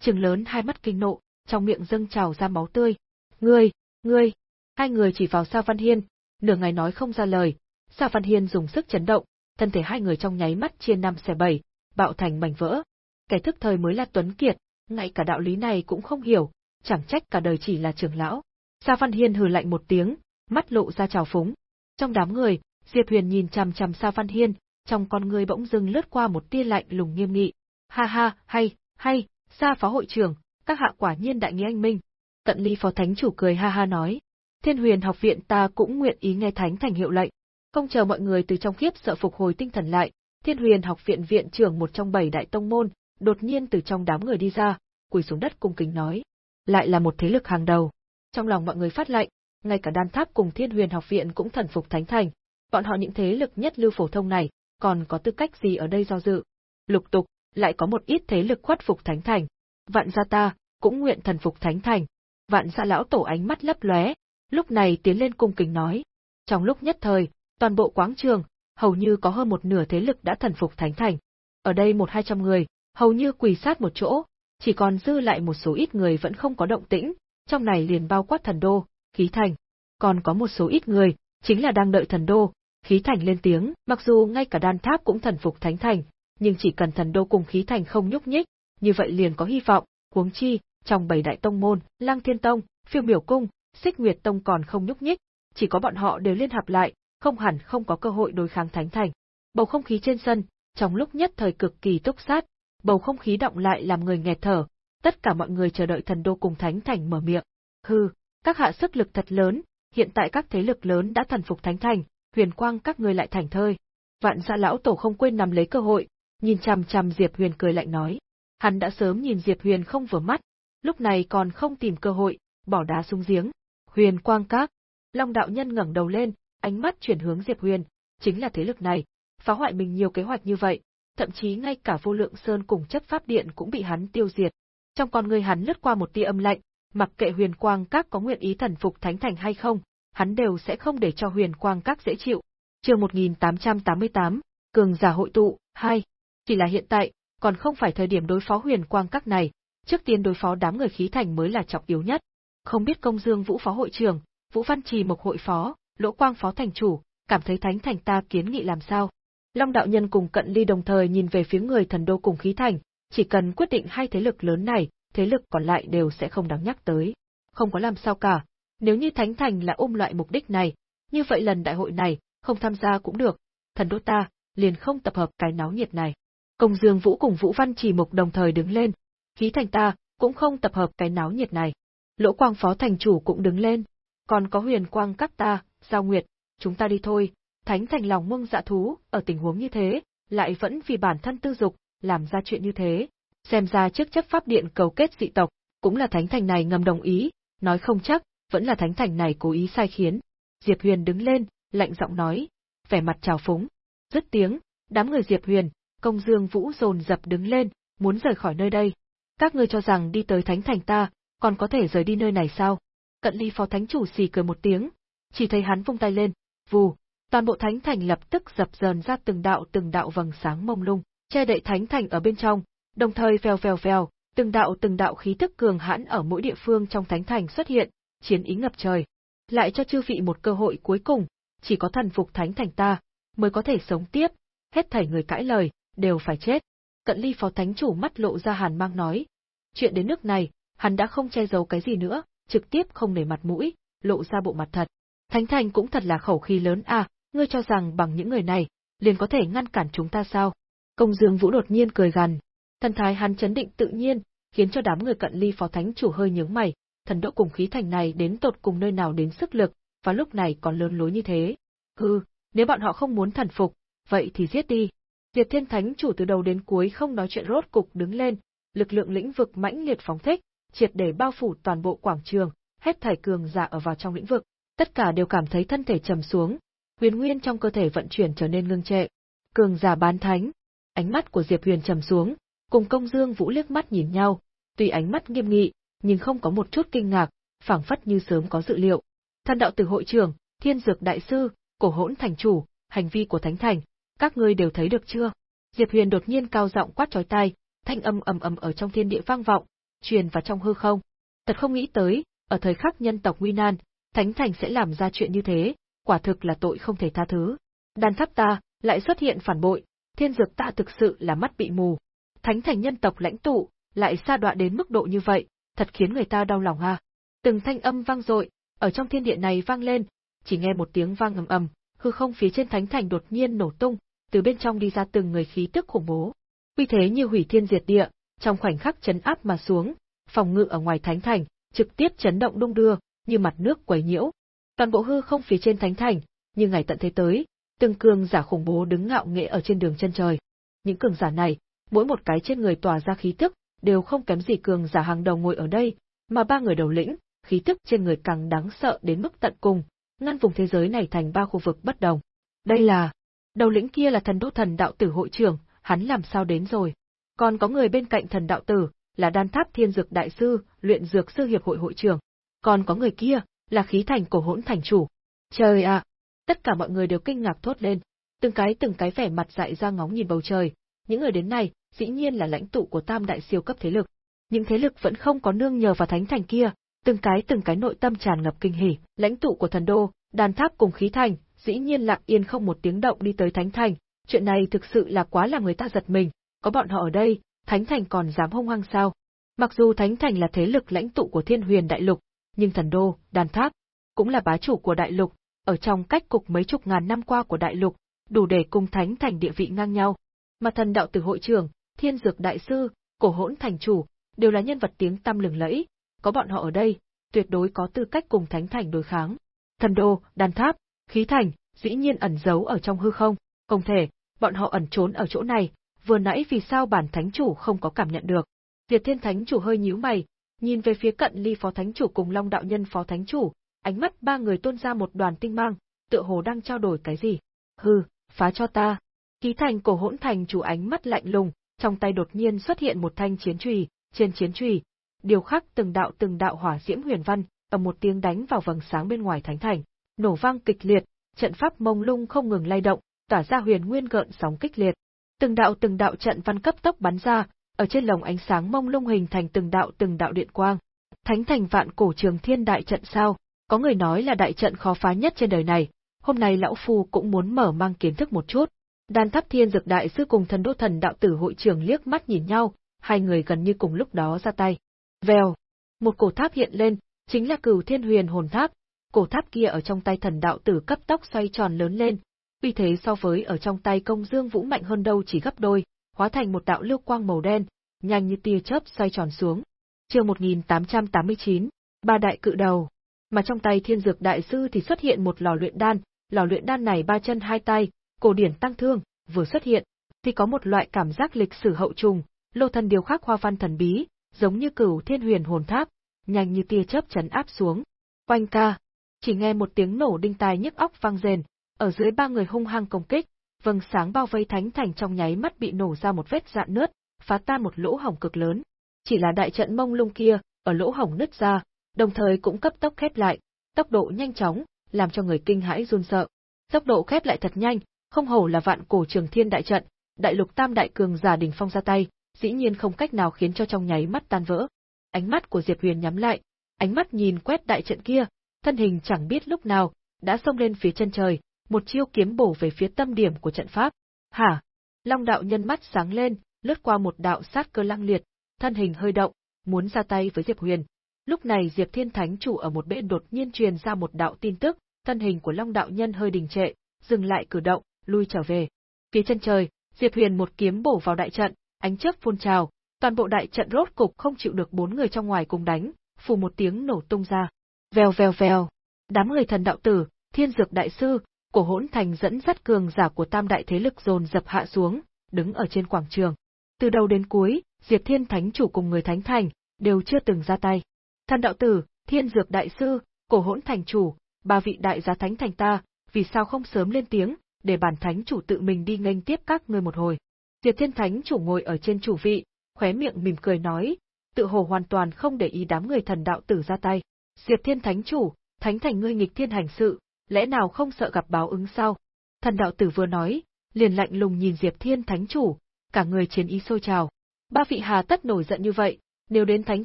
Trừng lớn hai mắt kinh nộ, trong miệng dâng trào ra máu tươi. Ngươi, ngươi, hai người chỉ vào Sa Văn Hiên, nửa ngày nói không ra lời. Sa Văn Hiên dùng sức chấn động, thân thể hai người trong nháy mắt chia năm xẻ bảy, bạo thành mảnh vỡ. Kẻ thức thời mới là Tuấn Kiệt, ngay cả đạo lý này cũng không hiểu, chẳng trách cả đời chỉ là trưởng lão. Sa Văn Hiên hừ lạnh một tiếng, mắt lộ ra trào phúng. Trong đám người, Diệp Huyền nhìn chằm chằm Sa Văn Hiên, trong con người bỗng dưng lướt qua một tia lạnh lùng nghiêm nghị. Ha ha, hay, hay, Sa phó hội trưởng, các hạ quả nhiên đại nghĩa anh minh. Cận ly phó thánh chủ cười ha ha nói. Thiên huyền học viện ta cũng nguyện ý nghe thánh thành hiệu lệnh. Không chờ mọi người từ trong khiếp sợ phục hồi tinh thần lại, thiên huyền học viện viện trưởng một trong bảy đại tông môn, đột nhiên từ trong đám người đi ra, quỳ xuống đất cung kính nói. Lại là một thế lực hàng đầu. Trong lòng mọi người phát lạnh, ngay cả đan tháp cùng thiên huyền học viện cũng thần phục thánh thành, bọn họ những thế lực nhất lưu phổ thông này, còn có tư cách gì ở đây do dự. Lục tục, lại có một ít thế lực khuất phục thánh thành. Vạn gia ta, cũng nguyện thần phục thánh thành. Vạn gia lão tổ ánh mắt lấp lóe, lúc này tiến lên cung kính nói. Trong lúc nhất thời, toàn bộ quáng trường, hầu như có hơn một nửa thế lực đã thần phục thánh thành. Ở đây một hai trăm người, hầu như quỳ sát một chỗ, chỉ còn dư lại một số ít người vẫn không có động tĩnh, trong này liền bao quát thần đô, khí thành. Còn có một số ít người, chính là đang đợi thần đô, khí thành lên tiếng, mặc dù ngay cả đan tháp cũng thần phục thánh thành, nhưng chỉ cần thần đô cùng khí thành không nhúc nhích, như vậy liền có hy vọng, huống chi, trong bảy đại tông môn, lang Thiên Tông, Phiêu Miểu Cung, Xích Nguyệt Tông còn không nhúc nhích, chỉ có bọn họ đều liên hợp lại, không hẳn không có cơ hội đối kháng thánh thành. Bầu không khí trên sân, trong lúc nhất thời cực kỳ túc sát, bầu không khí động lại làm người nghẹt thở, tất cả mọi người chờ đợi thần đô cùng thánh thành mở miệng. Hừ, các hạ sức lực thật lớn, hiện tại các thế lực lớn đã thần phục thánh thành, huyền quang các ngươi lại thành thơi. Vạn gia lão tổ không quên nắm lấy cơ hội, nhìn chằm chằm Diệp Huyền cười lạnh nói. Hắn đã sớm nhìn Diệp Huyền không vừa mắt, lúc này còn không tìm cơ hội, bỏ đá xuống giếng. Huyền quang các. Long đạo nhân ngẩng đầu lên, ánh mắt chuyển hướng Diệp Huyền, chính là thế lực này, phá hoại mình nhiều kế hoạch như vậy, thậm chí ngay cả vô lượng sơn cùng chấp pháp điện cũng bị hắn tiêu diệt. Trong con người hắn lướt qua một tia âm lạnh, mặc kệ huyền quang các có nguyện ý thần phục thánh thành hay không, hắn đều sẽ không để cho huyền quang các dễ chịu. chương 1888, Cường giả hội tụ, 2. Chỉ là hiện tại, còn không phải thời điểm đối phó huyền quang các này, trước tiên đối phó đám người khí thành mới là trọng yếu nhất. Không biết công dương vũ phó hội trưởng, vũ văn trì mộc hội phó, lỗ quang phó thành chủ, cảm thấy thánh thành ta kiến nghị làm sao. Long đạo nhân cùng cận ly đồng thời nhìn về phía người thần đô cùng khí thành, chỉ cần quyết định hai thế lực lớn này, thế lực còn lại đều sẽ không đáng nhắc tới. Không có làm sao cả, nếu như Thánh Thành là ôm loại mục đích này, Như vậy lần đại hội này, không tham gia cũng được, thần đô ta, liền không tập hợp cái náo nhiệt này. Công Dương Vũ cùng Vũ Văn Chỉ Mục đồng thời đứng lên, khí thành ta, cũng không tập hợp cái náo nhiệt này. Lỗ Quang Phó Thành Chủ cũng đứng lên, còn có huyền quang các ta, Giao Nguyệt, chúng ta đi thôi, Thánh Thành lòng mông dạ thú, ở tình huống như thế, lại vẫn vì bản thân tư dục, làm ra chuyện như thế. Xem ra trước chấp pháp điện cầu kết dị tộc, cũng là Thánh Thành này ngầm đồng ý, nói không chắc, vẫn là Thánh Thành này cố ý sai khiến. Diệp Huyền đứng lên, lạnh giọng nói, vẻ mặt trào phúng. Dứt tiếng, đám người Diệp Huyền, công dương vũ dồn dập đứng lên, muốn rời khỏi nơi đây. Các ngươi cho rằng đi tới Thánh Thành ta, còn có thể rời đi nơi này sao? Cận ly phó thánh chủ xì cười một tiếng, chỉ thấy hắn vung tay lên, vù, toàn bộ thánh thành lập tức dập dờn ra từng đạo từng đạo vầng sáng mông lung, che đậy thánh thành ở bên trong, đồng thời vèo vèo vèo, từng đạo từng đạo khí tức cường hãn ở mỗi địa phương trong thánh thành xuất hiện, chiến ý ngập trời. Lại cho chư vị một cơ hội cuối cùng, chỉ có thần phục thánh thành ta, mới có thể sống tiếp, hết thảy người cãi lời, đều phải chết. Cận ly phó thánh chủ mắt lộ ra hàn mang nói. Chuyện đến nước này, hắn đã không che giấu cái gì nữa, trực tiếp không nể mặt mũi, lộ ra bộ mặt thật. Thánh thành cũng thật là khẩu khí lớn à, ngươi cho rằng bằng những người này, liền có thể ngăn cản chúng ta sao? Công Dương Vũ đột nhiên cười gằn, thần thái hắn chấn định tự nhiên, khiến cho đám người cận ly phó thánh chủ hơi nhướng mày, thần độ cùng khí thành này đến tột cùng nơi nào đến sức lực, và lúc này còn lớn lối như thế. Hừ, nếu bọn họ không muốn thần phục, vậy thì giết đi. Diệp Thiên Thánh chủ từ đầu đến cuối không nói chuyện rốt cục đứng lên, lực lượng lĩnh vực mãnh liệt phóng thích, triệt để bao phủ toàn bộ quảng trường, hết thảy cường giả ở vào trong lĩnh vực, tất cả đều cảm thấy thân thể trầm xuống, huyền nguyên trong cơ thể vận chuyển trở nên ngưng trệ. Cường giả bán thánh, ánh mắt của Diệp Huyền trầm xuống, cùng Công Dương Vũ liếc mắt nhìn nhau, tuy ánh mắt nghiêm nghị, nhưng không có một chút kinh ngạc, phảng phất như sớm có dự liệu. Thân đạo tử hội trưởng, Thiên Dược đại sư, Cổ Hỗn thành chủ, hành vi của Thánh Thành, các ngươi đều thấy được chưa? Diệp Huyền đột nhiên cao giọng quát chói tai, thanh âm ầm ầm ở trong thiên địa vang vọng, truyền vào trong hư không. Thật không nghĩ tới, ở thời khắc nhân tộc nguy nan, Thánh Thành sẽ làm ra chuyện như thế, quả thực là tội không thể tha thứ. Đan tháp ta, lại xuất hiện phản bội, thiên dược ta thực sự là mắt bị mù. Thánh Thành nhân tộc lãnh tụ, lại xa đoạn đến mức độ như vậy, thật khiến người ta đau lòng ha. Từng thanh âm vang dội, ở trong thiên địa này vang lên, chỉ nghe một tiếng vang ầm ầm, hư không phía trên thánh thành đột nhiên nổ tung, từ bên trong đi ra từng người khí tức khủng bố. Uy thế như hủy thiên diệt địa, trong khoảnh khắc chấn áp mà xuống, phòng ngự ở ngoài thánh thành, trực tiếp chấn động đung đưa, như mặt nước quấy nhiễu. Toàn bộ hư không phía trên thánh thành, như ngày tận thế tới, từng cường giả khủng bố đứng ngạo nghễ ở trên đường chân trời. Những cường giả này, mỗi một cái trên người tỏa ra khí tức, đều không kém gì cường giả hàng đầu ngồi ở đây, mà ba người đầu lĩnh, khí tức trên người càng đáng sợ đến mức tận cùng, ngăn vùng thế giới này thành ba khu vực bất đồng. Đây là, đầu lĩnh kia là thần đô thần đạo tử hội trưởng, hắn làm sao đến rồi? Còn có người bên cạnh thần đạo tử, là đan tháp thiên dược đại sư, luyện dược sư hiệp hội hội trưởng. Còn có người kia, là khí thành cổ hỗn thành chủ. Trời ạ! Tất cả mọi người đều kinh ngạc thốt lên, từng cái từng cái vẻ mặt dại ra ngóng nhìn bầu trời. Những người đến này, dĩ nhiên là lãnh tụ của tam đại siêu cấp thế lực. Những thế lực vẫn không có nương nhờ vào thánh thành kia, từng cái từng cái nội tâm tràn ngập kinh hỉ, lãnh tụ của thần đô, đàn tháp cùng khí thành, dĩ nhiên lặng yên không một tiếng động đi tới thánh thành, chuyện này thực sự là quá làm người ta giật mình, có bọn họ ở đây, thánh thành còn dám hung hăng sao? Mặc dù thánh thành là thế lực lãnh tụ của thiên huyền đại lục, nhưng thần đô, đàn tháp, cũng là bá chủ của đại lục, ở trong cách cục mấy chục ngàn năm qua của đại lục, đủ để cùng thánh thành địa vị ngang nhau. Mà thần đạo tử hội trưởng, thiên dược đại sư, cổ hỗn thành chủ, đều là nhân vật tiếng tăm lừng lẫy, có bọn họ ở đây, tuyệt đối có tư cách cùng thánh thành đối kháng. Thần đô, đan tháp, khí thành, dĩ nhiên ẩn giấu ở trong hư không, không thể, bọn họ ẩn trốn ở chỗ này, vừa nãy vì sao bản thánh chủ không có cảm nhận được. Diệt Thiên Thánh chủ hơi nhíu mày, nhìn về phía cận ly phó thánh chủ cùng Long đạo nhân phó thánh chủ, ánh mắt ba người tôn ra một đoàn tinh mang, tựa hồ đang trao đổi cái gì. Hừ, phá cho ta. Khí thành cổ hỗn thành chủ ánh mắt lạnh lùng, trong tay đột nhiên xuất hiện một thanh chiến chùy, trên chiến chùy, điều khắc từng đạo từng đạo hỏa diễm huyền văn, ở một tiếng đánh vào vầng sáng bên ngoài thánh thành, nổ vang kịch liệt, trận pháp mông lung không ngừng lay động, tỏa ra huyền nguyên gợn sóng kích liệt. Từng đạo từng đạo trận văn cấp tốc bắn ra, ở trên lồng ánh sáng mông lung hình thành từng đạo từng đạo điện quang. Thánh thành vạn cổ trường thiên đại trận sao? Có người nói là đại trận khó phá nhất trên đời này, hôm nay lão phu cũng muốn mở mang kiến thức một chút. Đan Tháp Thiên Dực đại sư cùng thần đô thần đạo tử hội trưởng liếc mắt nhìn nhau, hai người gần như cùng lúc đó ra tay. Vèo, một cổ tháp hiện lên, chính là Cửu Thiên Huyền Hồn Tháp. cổ tháp kia ở trong tay thần đạo tử cấp tốc xoay tròn lớn lên, uy thế so với ở trong tay công dương vũ mạnh hơn đâu chỉ gấp đôi, hóa thành một đạo lưu quang màu đen, nhanh như tia chớp xoay tròn xuống. Chương 1889, ba đại cự đầu. Mà trong tay Thiên Dược đại sư thì xuất hiện một lò luyện đan, lò luyện đan này ba chân hai tay, cổ điển tăng thương, vừa xuất hiện thì có một loại cảm giác lịch sử hậu trùng, lô thân điều khắc hoa văn thần bí, giống như cửu thiên huyền hồn tháp, nhanh như tia chớp chấn áp xuống. Oanh ca, chỉ nghe một tiếng nổ đinh tai nhức óc vang rền, ở dưới ba người hung hăng công kích, vầng sáng bao vây thánh thành trong nháy mắt bị nổ ra một vết dạn nứt, phá tan một lỗ hổng cực lớn. Chỉ là đại trận mông lung kia, ở lỗ hổng nứt ra, đồng thời cũng cấp tốc khép lại, tốc độ nhanh chóng, làm cho người kinh hãi run sợ. Tốc độ khép lại thật nhanh, không hổ là vạn cổ trường thiên đại trận, đại lục tam đại cường giả đỉnh phong ra tay, dĩ nhiên không cách nào khiến cho trong nháy mắt tan vỡ. Ánh mắt của Diệp Huyền nhắm lại, ánh mắt nhìn quét đại trận kia, thân hình chẳng biết lúc nào đã xông lên phía chân trời, một chiêu kiếm bổ về phía tâm điểm của trận pháp. Hả? Long đạo nhân mắt sáng lên, lướt qua một đạo sát cơ lăng liệt, thân hình hơi động, muốn ra tay với Diệp Huyền. Lúc này Diệp Thiên Thánh chủ ở một bên đột nhiên truyền ra một đạo tin tức, thân hình của Long đạo nhân hơi đình trệ, dừng lại cử động, lui trở về. Phía chân trời, Diệp Huyền một kiếm bổ vào đại trận, ánh chớp phun trào, toàn bộ đại trận rốt cục không chịu được bốn người trong ngoài cùng đánh, phù một tiếng nổ tung ra. Vèo vèo vèo, đám người thần đạo tử, thiên dược đại sư, cổ hỗn thành dẫn dắt cường giả của tam đại thế lực dồn dập hạ xuống, đứng ở trên quảng trường. Từ đầu đến cuối, Diệp Thiên Thánh chủ cùng người Thánh Thành, đều chưa từng ra tay. Thần đạo tử, thiên dược đại sư, cổ hỗn thành chủ, ba vị đại gia Thánh Thành ta, vì sao không sớm lên tiếng, để bản Thánh chủ tự mình đi nghênh tiếp các ngươi một hồi. Diệp Thiên Thánh chủ ngồi ở trên chủ vị, khóe miệng mỉm cười nói, tự hồ hoàn toàn không để ý đám người thần đạo tử ra tay. Diệp Thiên Thánh chủ, Thánh Thành ngươi nghịch thiên hành sự, lẽ nào không sợ gặp báo ứng sao? Thần đạo tử vừa nói, liền lạnh lùng nhìn Diệp Thiên Thánh chủ, cả người chiến ý sôi trào. Ba vị hà tất nổi giận như vậy, nếu đến Thánh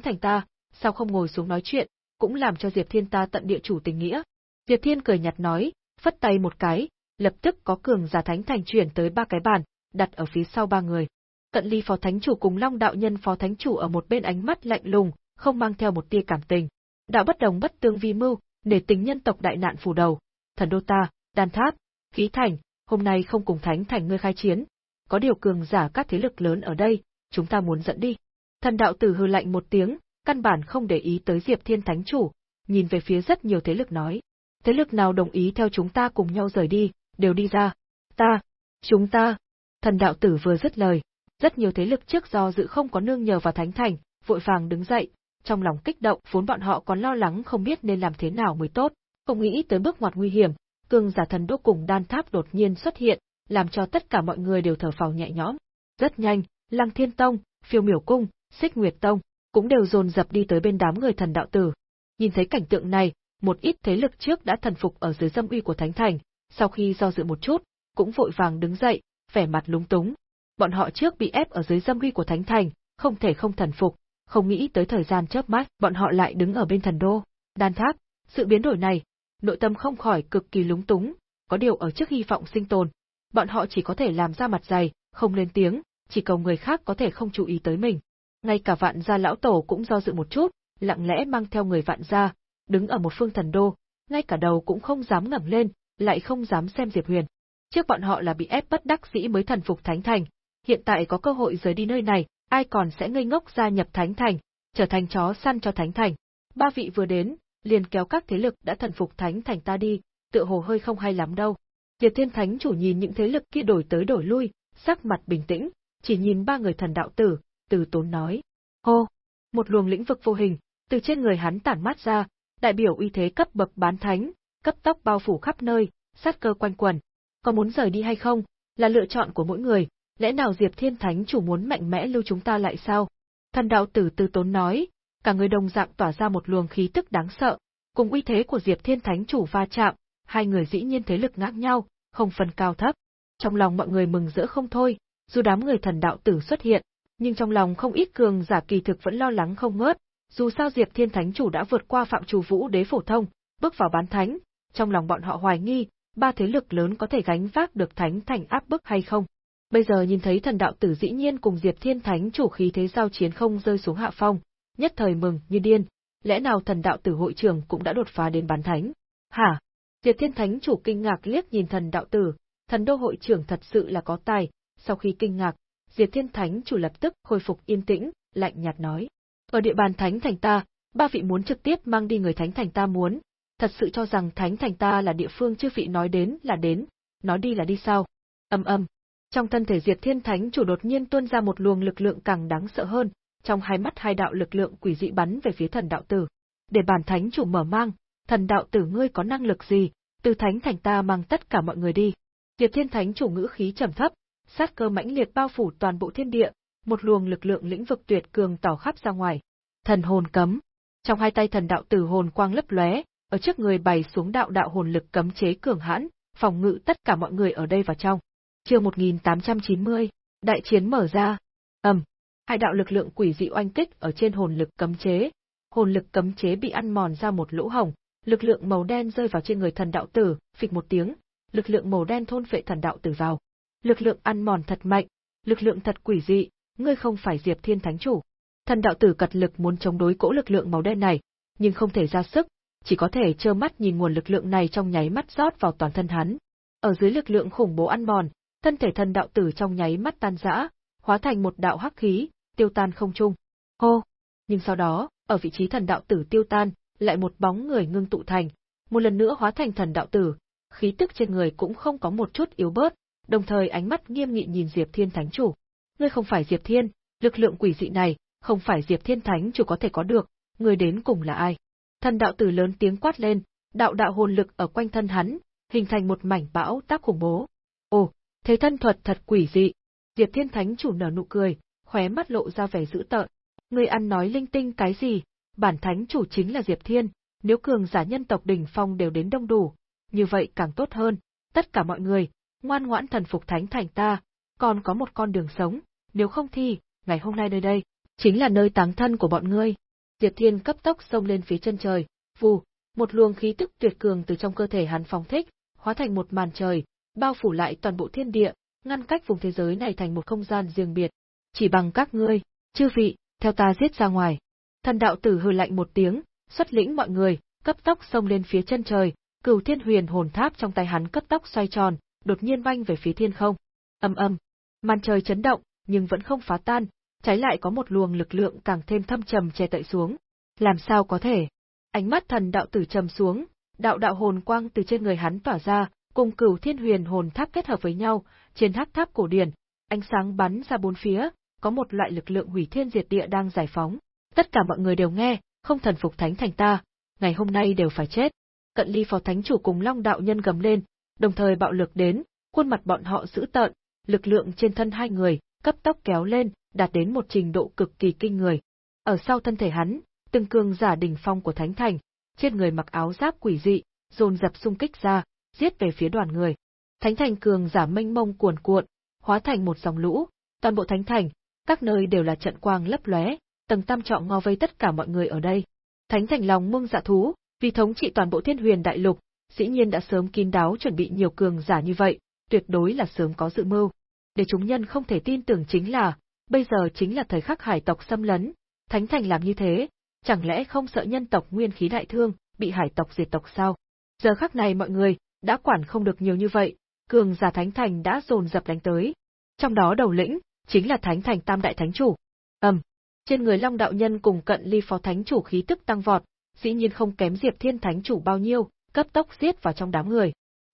Thành ta, sao không ngồi xuống nói chuyện, cũng làm cho Diệp Thiên ta tận địa chủ tình nghĩa. Diệp Thiên cười nhạt nói, phất tay một cái, lập tức có cường giả Thánh Thành chuyển tới ba cái bàn, đặt ở phía sau ba người. Cận ly phó thánh chủ cùng Long đạo nhân phó thánh chủ ở một bên ánh mắt lạnh lùng, không mang theo một tia cảm tình. Đạo bất đồng bất tương vi mưu, để tình nhân tộc đại nạn phủ đầu. Thần đô ta, đan tháp, khí thành, hôm nay không cùng thánh thành ngươi khai chiến. Có điều cường giả các thế lực lớn ở đây, chúng ta muốn dẫn đi. Thần đạo tử hư lạnh một tiếng, căn bản không để ý tới Diệp Thiên Thánh Chủ, nhìn về phía rất nhiều thế lực nói. Thế lực nào đồng ý theo chúng ta cùng nhau rời đi, đều đi ra. Ta, chúng ta. Thần đạo tử vừa dứt lời, rất nhiều thế lực trước do dự không có nương nhờ vào Thánh Thành, vội vàng đứng dậy, trong lòng kích động vốn bọn họ còn lo lắng không biết nên làm thế nào mới tốt, không nghĩ tới bước ngoặt nguy hiểm, cường giả thần đô cùng đan tháp đột nhiên xuất hiện, làm cho tất cả mọi người đều thở phào nhẹ nhõm. Rất nhanh, Lăng Thiên Tông, Phiêu Miểu Cung, Xích Nguyệt Tông cũng đều dồn dập đi tới bên đám người thần đạo tử. Nhìn thấy cảnh tượng này, một ít thế lực trước đã thần phục ở dưới dâm uy của Thánh Thành, sau khi do dự một chút, cũng vội vàng đứng dậy, vẻ mặt lúng túng. Bọn họ trước bị ép ở dưới dâm uy của Thánh Thành, không thể không thần phục, không nghĩ tới thời gian chớp mắt, bọn họ lại đứng ở bên thần đô. Đan tháp, sự biến đổi này, nội tâm không khỏi cực kỳ lúng túng, có điều ở trước hy vọng sinh tồn, bọn họ chỉ có thể làm ra mặt dày, không lên tiếng, chỉ cầu người khác có thể không chú ý tới mình. Ngay cả vạn gia lão tổ cũng do dự một chút, lặng lẽ mang theo người vạn gia, đứng ở một phương thần đô, ngay cả đầu cũng không dám ngẩng lên, lại không dám xem Diệp Huyền. Trước bọn họ là bị ép bất đắc dĩ mới thần phục Thánh Thành, hiện tại có cơ hội rời đi nơi này, ai còn sẽ ngây ngốc gia nhập Thánh Thành, trở thành chó săn cho Thánh Thành. Ba vị vừa đến, liền kéo các thế lực đã thần phục Thánh Thành ta đi, tựa hồ hơi không hay lắm đâu. Diệp Thiên Thánh chủ nhìn những thế lực kia đổi tới đổi lui, sắc mặt bình tĩnh, chỉ nhìn ba người thần đạo tử, từ tốn nói. Hô! Một luồng lĩnh vực vô hình, từ trên người hắn tản mát ra, đại biểu uy thế cấp bậc bán thánh, cấp tốc bao phủ khắp nơi, sát cơ quanh quẩn. Có muốn rời đi hay không, là lựa chọn của mỗi người, lẽ nào Diệp Thiên Thánh chủ muốn mạnh mẽ lưu chúng ta lại sao? Thần đạo tử từ tốn nói, cả người đồng dạng tỏa ra một luồng khí tức đáng sợ, cùng uy thế của Diệp Thiên Thánh chủ va chạm, hai người dĩ nhiên thế lực ngang nhau, không phân cao thấp. Trong lòng mọi người mừng rỡ không thôi, dù đám người thần đạo tử xuất hiện, nhưng trong lòng không ít cường giả kỳ thực vẫn lo lắng không ngớt, dù sao Diệp Thiên Thánh chủ đã vượt qua phạm trù vũ đế phổ thông, bước vào bán thánh, trong lòng bọn họ hoài nghi, ba thế lực lớn có thể gánh vác được thánh thành áp bức hay không. Bây giờ nhìn thấy thần đạo tử dĩ nhiên cùng Diệp Thiên Thánh chủ khí thế giao chiến không rơi xuống hạ phong, nhất thời mừng như điên, lẽ nào thần đạo tử hội trưởng cũng đã đột phá đến bán thánh. Hả? Diệp Thiên Thánh chủ kinh ngạc liếc nhìn thần đạo tử, thần đô hội trưởng thật sự là có tài, sau khi kinh ngạc, Diệp Thiên Thánh chủ lập tức khôi phục yên tĩnh, lạnh nhạt nói. Ở địa bàn Thánh Thành ta, ba vị muốn trực tiếp mang đi người Thánh Thành ta muốn, thật sự cho rằng Thánh Thành ta là địa phương chư vị nói đến là đến, nói đi là đi sao. Âm âm. Trong thân thể Diệp Thiên Thánh chủ đột nhiên tuôn ra một luồng lực lượng càng đáng sợ hơn, trong hai mắt hai đạo lực lượng quỷ dị bắn về phía thần đạo tử. Để bản thánh chủ mở mang, thần đạo tử ngươi có năng lực gì, từ thánh thành ta mang tất cả mọi người đi. Diệp Thiên Thánh chủ ngữ khí trầm thấp, sát cơ mãnh liệt bao phủ toàn bộ thiên địa, một luồng lực lượng lĩnh vực tuyệt cường tỏ khắp ra ngoài. Thần hồn cấm. Trong hai tay thần đạo tử hồn quang lấp lóe, ở trước người bày xuống đạo đạo hồn lực cấm chế cường hãn, phòng ngự tất cả mọi người ở đây vào trong. Chương 1890, đại chiến mở ra. Ầm, hai đạo lực lượng quỷ dị oanh kích ở trên hồn lực cấm chế. Hồn lực cấm chế bị ăn mòn ra một lỗ hổng, lực lượng màu đen rơi vào trên người thần đạo tử, phịch một tiếng, lực lượng màu đen thôn phệ thần đạo tử vào. Lực lượng ăn mòn thật mạnh, lực lượng thật quỷ dị, ngươi không phải Diệp Thiên Thánh chủ. Thần đạo tử cật lực muốn chống đối cỗ lực lượng màu đen này, nhưng không thể ra sức, chỉ có thể trơ mắt nhìn nguồn lực lượng này trong nháy mắt rót vào toàn thân hắn. Ở dưới lực lượng khủng bố ăn mòn, thân thể thần đạo tử trong nháy mắt tan rã, hóa thành một đạo hắc khí, tiêu tan không trung. Hô! Nhưng sau đó, ở vị trí thần đạo tử tiêu tan, lại một bóng người ngưng tụ thành, một lần nữa hóa thành thần đạo tử, khí tức trên người cũng không có một chút yếu bớt, đồng thời ánh mắt nghiêm nghị nhìn Diệp Thiên Thánh chủ. Ngươi không phải Diệp Thiên, lực lượng quỷ dị này, không phải Diệp Thiên Thánh chủ có thể có được, ngươi đến cùng là ai? Thần đạo tử lớn tiếng quát lên, đạo đạo hồn lực ở quanh thân hắn, hình thành một mảnh bão táp khủng bố. Ồ, thế thân thuật thật quỷ dị. Diệp Thiên Thánh chủ nở nụ cười, khóe mắt lộ ra vẻ dữ tợn. Ngươi ăn nói linh tinh cái gì? Bản thánh chủ chính là Diệp Thiên, nếu cường giả nhân tộc đỉnh phong đều đến đông đủ, như vậy càng tốt hơn. Tất cả mọi người, ngoan ngoãn thần phục thánh thành ta, còn có một con đường sống, nếu không thì, ngày hôm nay nơi đây, chính là nơi táng thân của bọn ngươi. Diệp Thiên cấp tốc xông lên phía chân trời, vù, một luồng khí tức tuyệt cường từ trong cơ thể hắn phóng thích, hóa thành một màn trời, bao phủ lại toàn bộ thiên địa, ngăn cách vùng thế giới này thành một không gian riêng biệt. Chỉ bằng các ngươi, chư vị, theo ta giết ra ngoài. Thần đạo tử hừ lạnh một tiếng, xuất lĩnh mọi người, cấp tốc xông lên phía chân trời, cửu thiên huyền hồn tháp trong tay hắn cấp tốc xoay tròn, đột nhiên vanh về phía thiên không. Âm âm, màn trời chấn động, nhưng vẫn không phá tan, trái lại có một luồng lực lượng càng thêm thâm trầm che tậy xuống. Làm sao có thể? Ánh mắt thần đạo tử trầm xuống, đạo đạo hồn quang từ trên người hắn tỏa ra, cùng cửu thiên huyền hồn tháp kết hợp với nhau, trên hắc tháp cổ điển, ánh sáng bắn ra bốn phía, có một loại lực lượng hủy thiên diệt địa đang giải phóng. Tất cả mọi người đều nghe, không thần phục thánh thành ta, ngày hôm nay đều phải chết. Cận ly phó thánh chủ cùng long đạo nhân gầm lên, đồng thời bạo lực đến, khuôn mặt bọn họ dữ tợn, lực lượng trên thân hai người, cấp tốc kéo lên, đạt đến một trình độ cực kỳ kinh người. Ở sau thân thể hắn, từng cường giả đỉnh phong của thánh thành, trên người mặc áo giáp quỷ dị, dồn dập xung kích ra, giết về phía đoàn người. Thánh thành cường giả mênh mông cuồn cuộn, hóa thành một dòng lũ, toàn bộ thánh thành, các nơi đều là trận quang lấp lóe, tầng tam trọng ngò vây tất cả mọi người ở đây. Thánh thành lòng mông dạ thú, vì thống trị toàn bộ thiên huyền đại lục, dĩ nhiên đã sớm kín đáo chuẩn bị nhiều cường giả như vậy, tuyệt đối là sớm có dự mưu. Để chúng nhân không thể tin tưởng chính là, bây giờ chính là thời khắc hải tộc xâm lấn, Thánh thành làm như thế, chẳng lẽ không sợ nhân tộc nguyên khí đại thương, bị hải tộc diệt tộc sao? Giờ khắc này mọi người, đã quản không được nhiều như vậy, cường giả Thánh thành đã dồn dập đánh tới. Trong đó đầu lĩnh, chính là Thánh thành Tam Đại Thánh Chủ. ầm, trên người Long đạo nhân cùng cận ly phó thánh chủ khí tức tăng vọt, dĩ nhiên không kém Diệp Thiên thánh chủ bao nhiêu, cấp tốc giết vào trong đám người.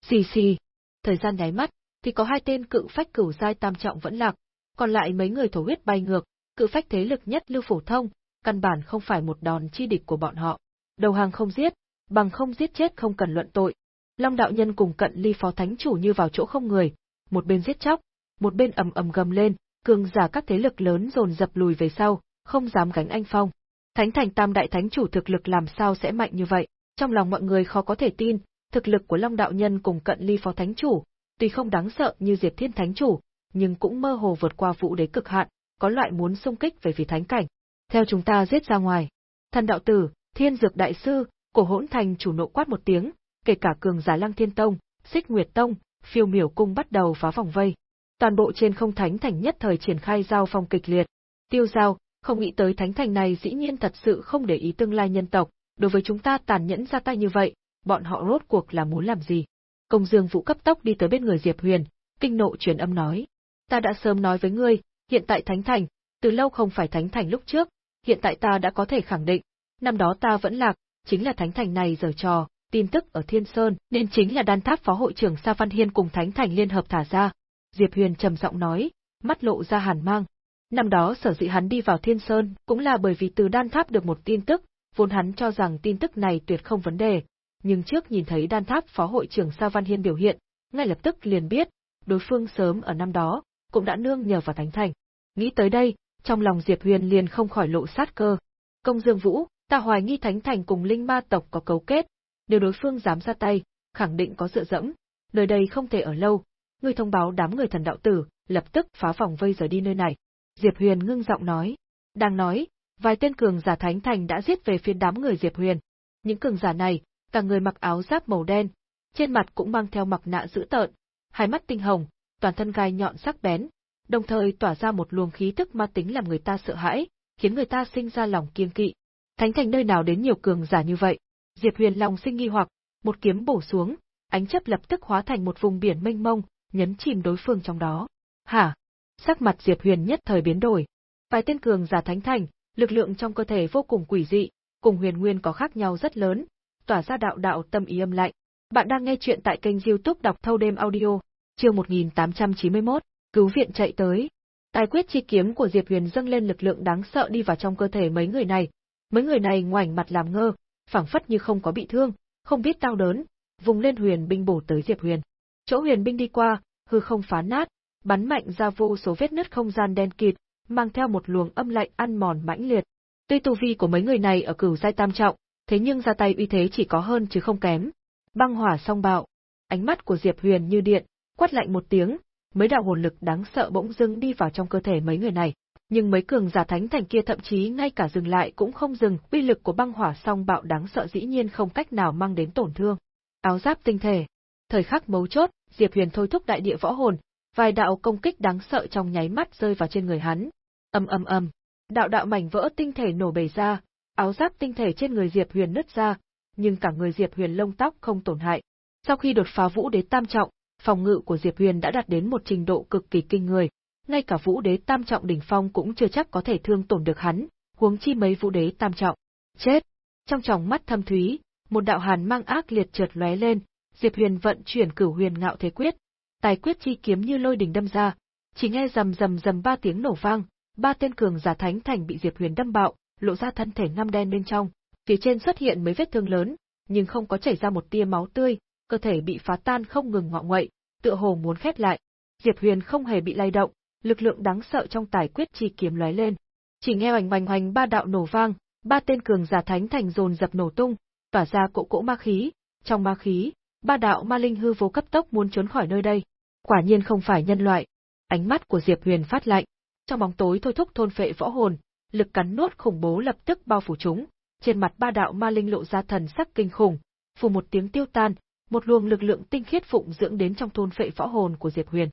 Xì xì. Thời gian nháy mắt, thì có hai tên cự phách cửu giai tam trọng vẫn lạc, còn lại mấy người thổ huyết bay ngược, cự phách thế lực nhất lưu phổ thông, căn bản không phải một đòn chi địch của bọn họ. Đầu hàng không giết, bằng không giết chết không cần luận tội. Long đạo nhân cùng cận ly phó thánh chủ như vào chỗ không người, một bên giết chóc, một bên ầm ầm gầm lên, cường giả các thế lực lớn dồn dập lùi về sau, không dám gánh anh phong. Thánh thành tam đại thánh chủ thực lực làm sao sẽ mạnh như vậy? Trong lòng mọi người khó có thể tin, thực lực của Long đạo nhân cùng cận ly phó thánh chủ, tuy không đáng sợ như Diệp Thiên thánh chủ, nhưng cũng mơ hồ vượt qua vũ đế cực hạn, có loại muốn xung kích về phía thánh cảnh. Theo chúng ta giết ra ngoài. Thần đạo tử, Thiên Dược đại sư, Cổ Hỗn Thành chủ nộ quát một tiếng, kể cả cường giả Lăng Thiên Tông, Xích Nguyệt Tông, Phiêu Miểu cung bắt đầu phá vòng vây. Toàn bộ trên không thánh thành nhất thời triển khai giao phong kịch liệt. Tiêu giao, không nghĩ tới thánh thành này dĩ nhiên thật sự không để ý tương lai nhân tộc, đối với chúng ta tàn nhẫn ra tay như vậy, bọn họ rốt cuộc là muốn làm gì? Công Dương Vũ cấp tốc đi tới bên người Diệp Huyền, kinh nộ truyền âm nói: "Ta đã sớm nói với ngươi, hiện tại Thánh Thành, từ lâu không phải Thánh Thành lúc trước, hiện tại ta đã có thể khẳng định, năm đó ta vẫn lạc, chính là Thánh Thành này giở trò, tin tức ở Thiên Sơn, nên chính là đan tháp phó hội trưởng Sa Văn Hiên cùng Thánh Thành liên hợp thả ra." Diệp Huyền trầm giọng nói, mắt lộ ra hàn mang. Năm đó sở dĩ hắn đi vào Thiên Sơn cũng là bởi vì từ đan tháp được một tin tức, vốn hắn cho rằng tin tức này tuyệt không vấn đề, nhưng trước nhìn thấy đan tháp phó hội trưởng Sa Văn Hiên biểu hiện, ngay lập tức liền biết, đối phương sớm ở năm đó, cũng đã nương nhờ vào Thánh Thành. Nghĩ tới đây, trong lòng Diệp Huyền liền không khỏi lộ sát cơ. Công Dương Vũ, ta hoài nghi Thánh Thành cùng Linh Ma tộc có cấu kết, nếu đối phương dám ra tay, khẳng định có dựa dẫm, nơi đây không thể ở lâu, ngươi thông báo đám người thần đạo tử, lập tức phá vòng vây rời đi nơi này. Diệp Huyền ngưng giọng nói. Đang nói, vài tên cường giả Thánh Thành đã giết về phía đám người Diệp Huyền. Những cường giả này, cả người mặc áo giáp màu đen, trên mặt cũng mang theo mặt nạ dữ tợn, hai mắt tinh hồng, toàn thân gai nhọn sắc bén, đồng thời tỏa ra một luồng khí tức ma tính làm người ta sợ hãi, khiến người ta sinh ra lòng kiêng kỵ. Thánh thành nơi nào đến nhiều cường giả như vậy? Diệp Huyền lòng sinh nghi hoặc, một kiếm bổ xuống, ánh chấp lập tức hóa thành một vùng biển mênh mông, nhấn chìm đối phương trong đó. Hả? Sắc mặt Diệp Huyền nhất thời biến đổi. Vài tên cường giả thánh thành, lực lượng trong cơ thể vô cùng quỷ dị, cùng Huyền Nguyên có khác nhau rất lớn, tỏa ra đạo đạo tâm ý âm lạnh. Bạn đang nghe chuyện tại kênh youtube đọc thâu đêm audio, chương 1891, cứu viện chạy tới. Tài quyết chi kiếm của Diệp Huyền dâng lên lực lượng đáng sợ đi vào trong cơ thể mấy người này. Mấy người này ngoảnh mặt làm ngơ, phảng phất như không có bị thương, không biết đau đớn, vùng lên huyền binh bổ tới Diệp Huyền. Chỗ huyền binh đi qua, hư không phá nát, bắn mạnh ra vô số vết nứt không gian đen kịt, mang theo một luồng âm lạnh ăn mòn mãnh liệt. Tuy tu vi của mấy người này ở cửu giai tam trọng, thế nhưng ra tay uy thế chỉ có hơn chứ không kém. Băng hỏa song bạo, ánh mắt của Diệp Huyền như điện, quát lạnh một tiếng, mấy đạo hồn lực đáng sợ bỗng dưng đi vào trong cơ thể mấy người này. Nhưng mấy cường giả thánh thành kia thậm chí ngay cả dừng lại cũng không dừng, uy lực của băng hỏa song bạo đáng sợ dĩ nhiên không cách nào mang đến tổn thương. Áo giáp tinh thể. Thời khắc mấu chốt, Diệp Huyền thôi thúc đại địa võ hồn, vài đạo công kích đáng sợ trong nháy mắt rơi vào trên người hắn. Ầm ầm ầm, đạo đạo mảnh vỡ tinh thể nổ bể ra, áo giáp tinh thể trên người Diệp Huyền nứt ra, nhưng cả người Diệp Huyền lông tóc không tổn hại. Sau khi đột phá Vũ Đế tam trọng, phòng ngự của Diệp Huyền đã đạt đến một trình độ cực kỳ kinh người, ngay cả Vũ Đế tam trọng đỉnh phong cũng chưa chắc có thể thương tổn được hắn, huống chi mấy Vũ Đế tam trọng. Chết! Trong tròng mắt thâm thúy, một đạo hàn mang ác liệt chợt lóe lên, Diệp Huyền vận chuyển Cửu Huyền Ngạo Thế Quyết, tài quyết chi kiếm như lôi đình đâm ra, chỉ nghe rầm rầm rầm ba tiếng nổ vang, ba tên cường giả thánh thành bị Diệp Huyền đâm bạo, lộ ra thân thể ngăm đen bên trong, phía trên xuất hiện mấy vết thương lớn, nhưng không có chảy ra một tia máu tươi, cơ thể bị phá tan không ngừng ngọ nguậy, tựa hồ muốn khép lại. Diệp Huyền không hề bị lay động, lực lượng đáng sợ trong tài quyết chi kiếm lóe lên. Chỉ nghe oanh oanh oanh ba đạo nổ vang, ba tên cường giả thánh thành dồn dập nổ tung, tỏa ra cỗ cỗ ma khí, trong ma khí, ba đạo ma linh hư vô cấp tốc muốn trốn khỏi nơi đây. Quả nhiên không phải nhân loại. Ánh mắt của Diệp Huyền phát lạnh, trong bóng tối thôi thúc thôn phệ võ hồn, lực cắn nuốt khủng bố lập tức bao phủ chúng, trên mặt ba đạo ma linh lộ ra thần sắc kinh khủng, phù một tiếng tiêu tan, một luồng lực lượng tinh khiết phụng dưỡng đến trong thôn phệ võ hồn của Diệp Huyền.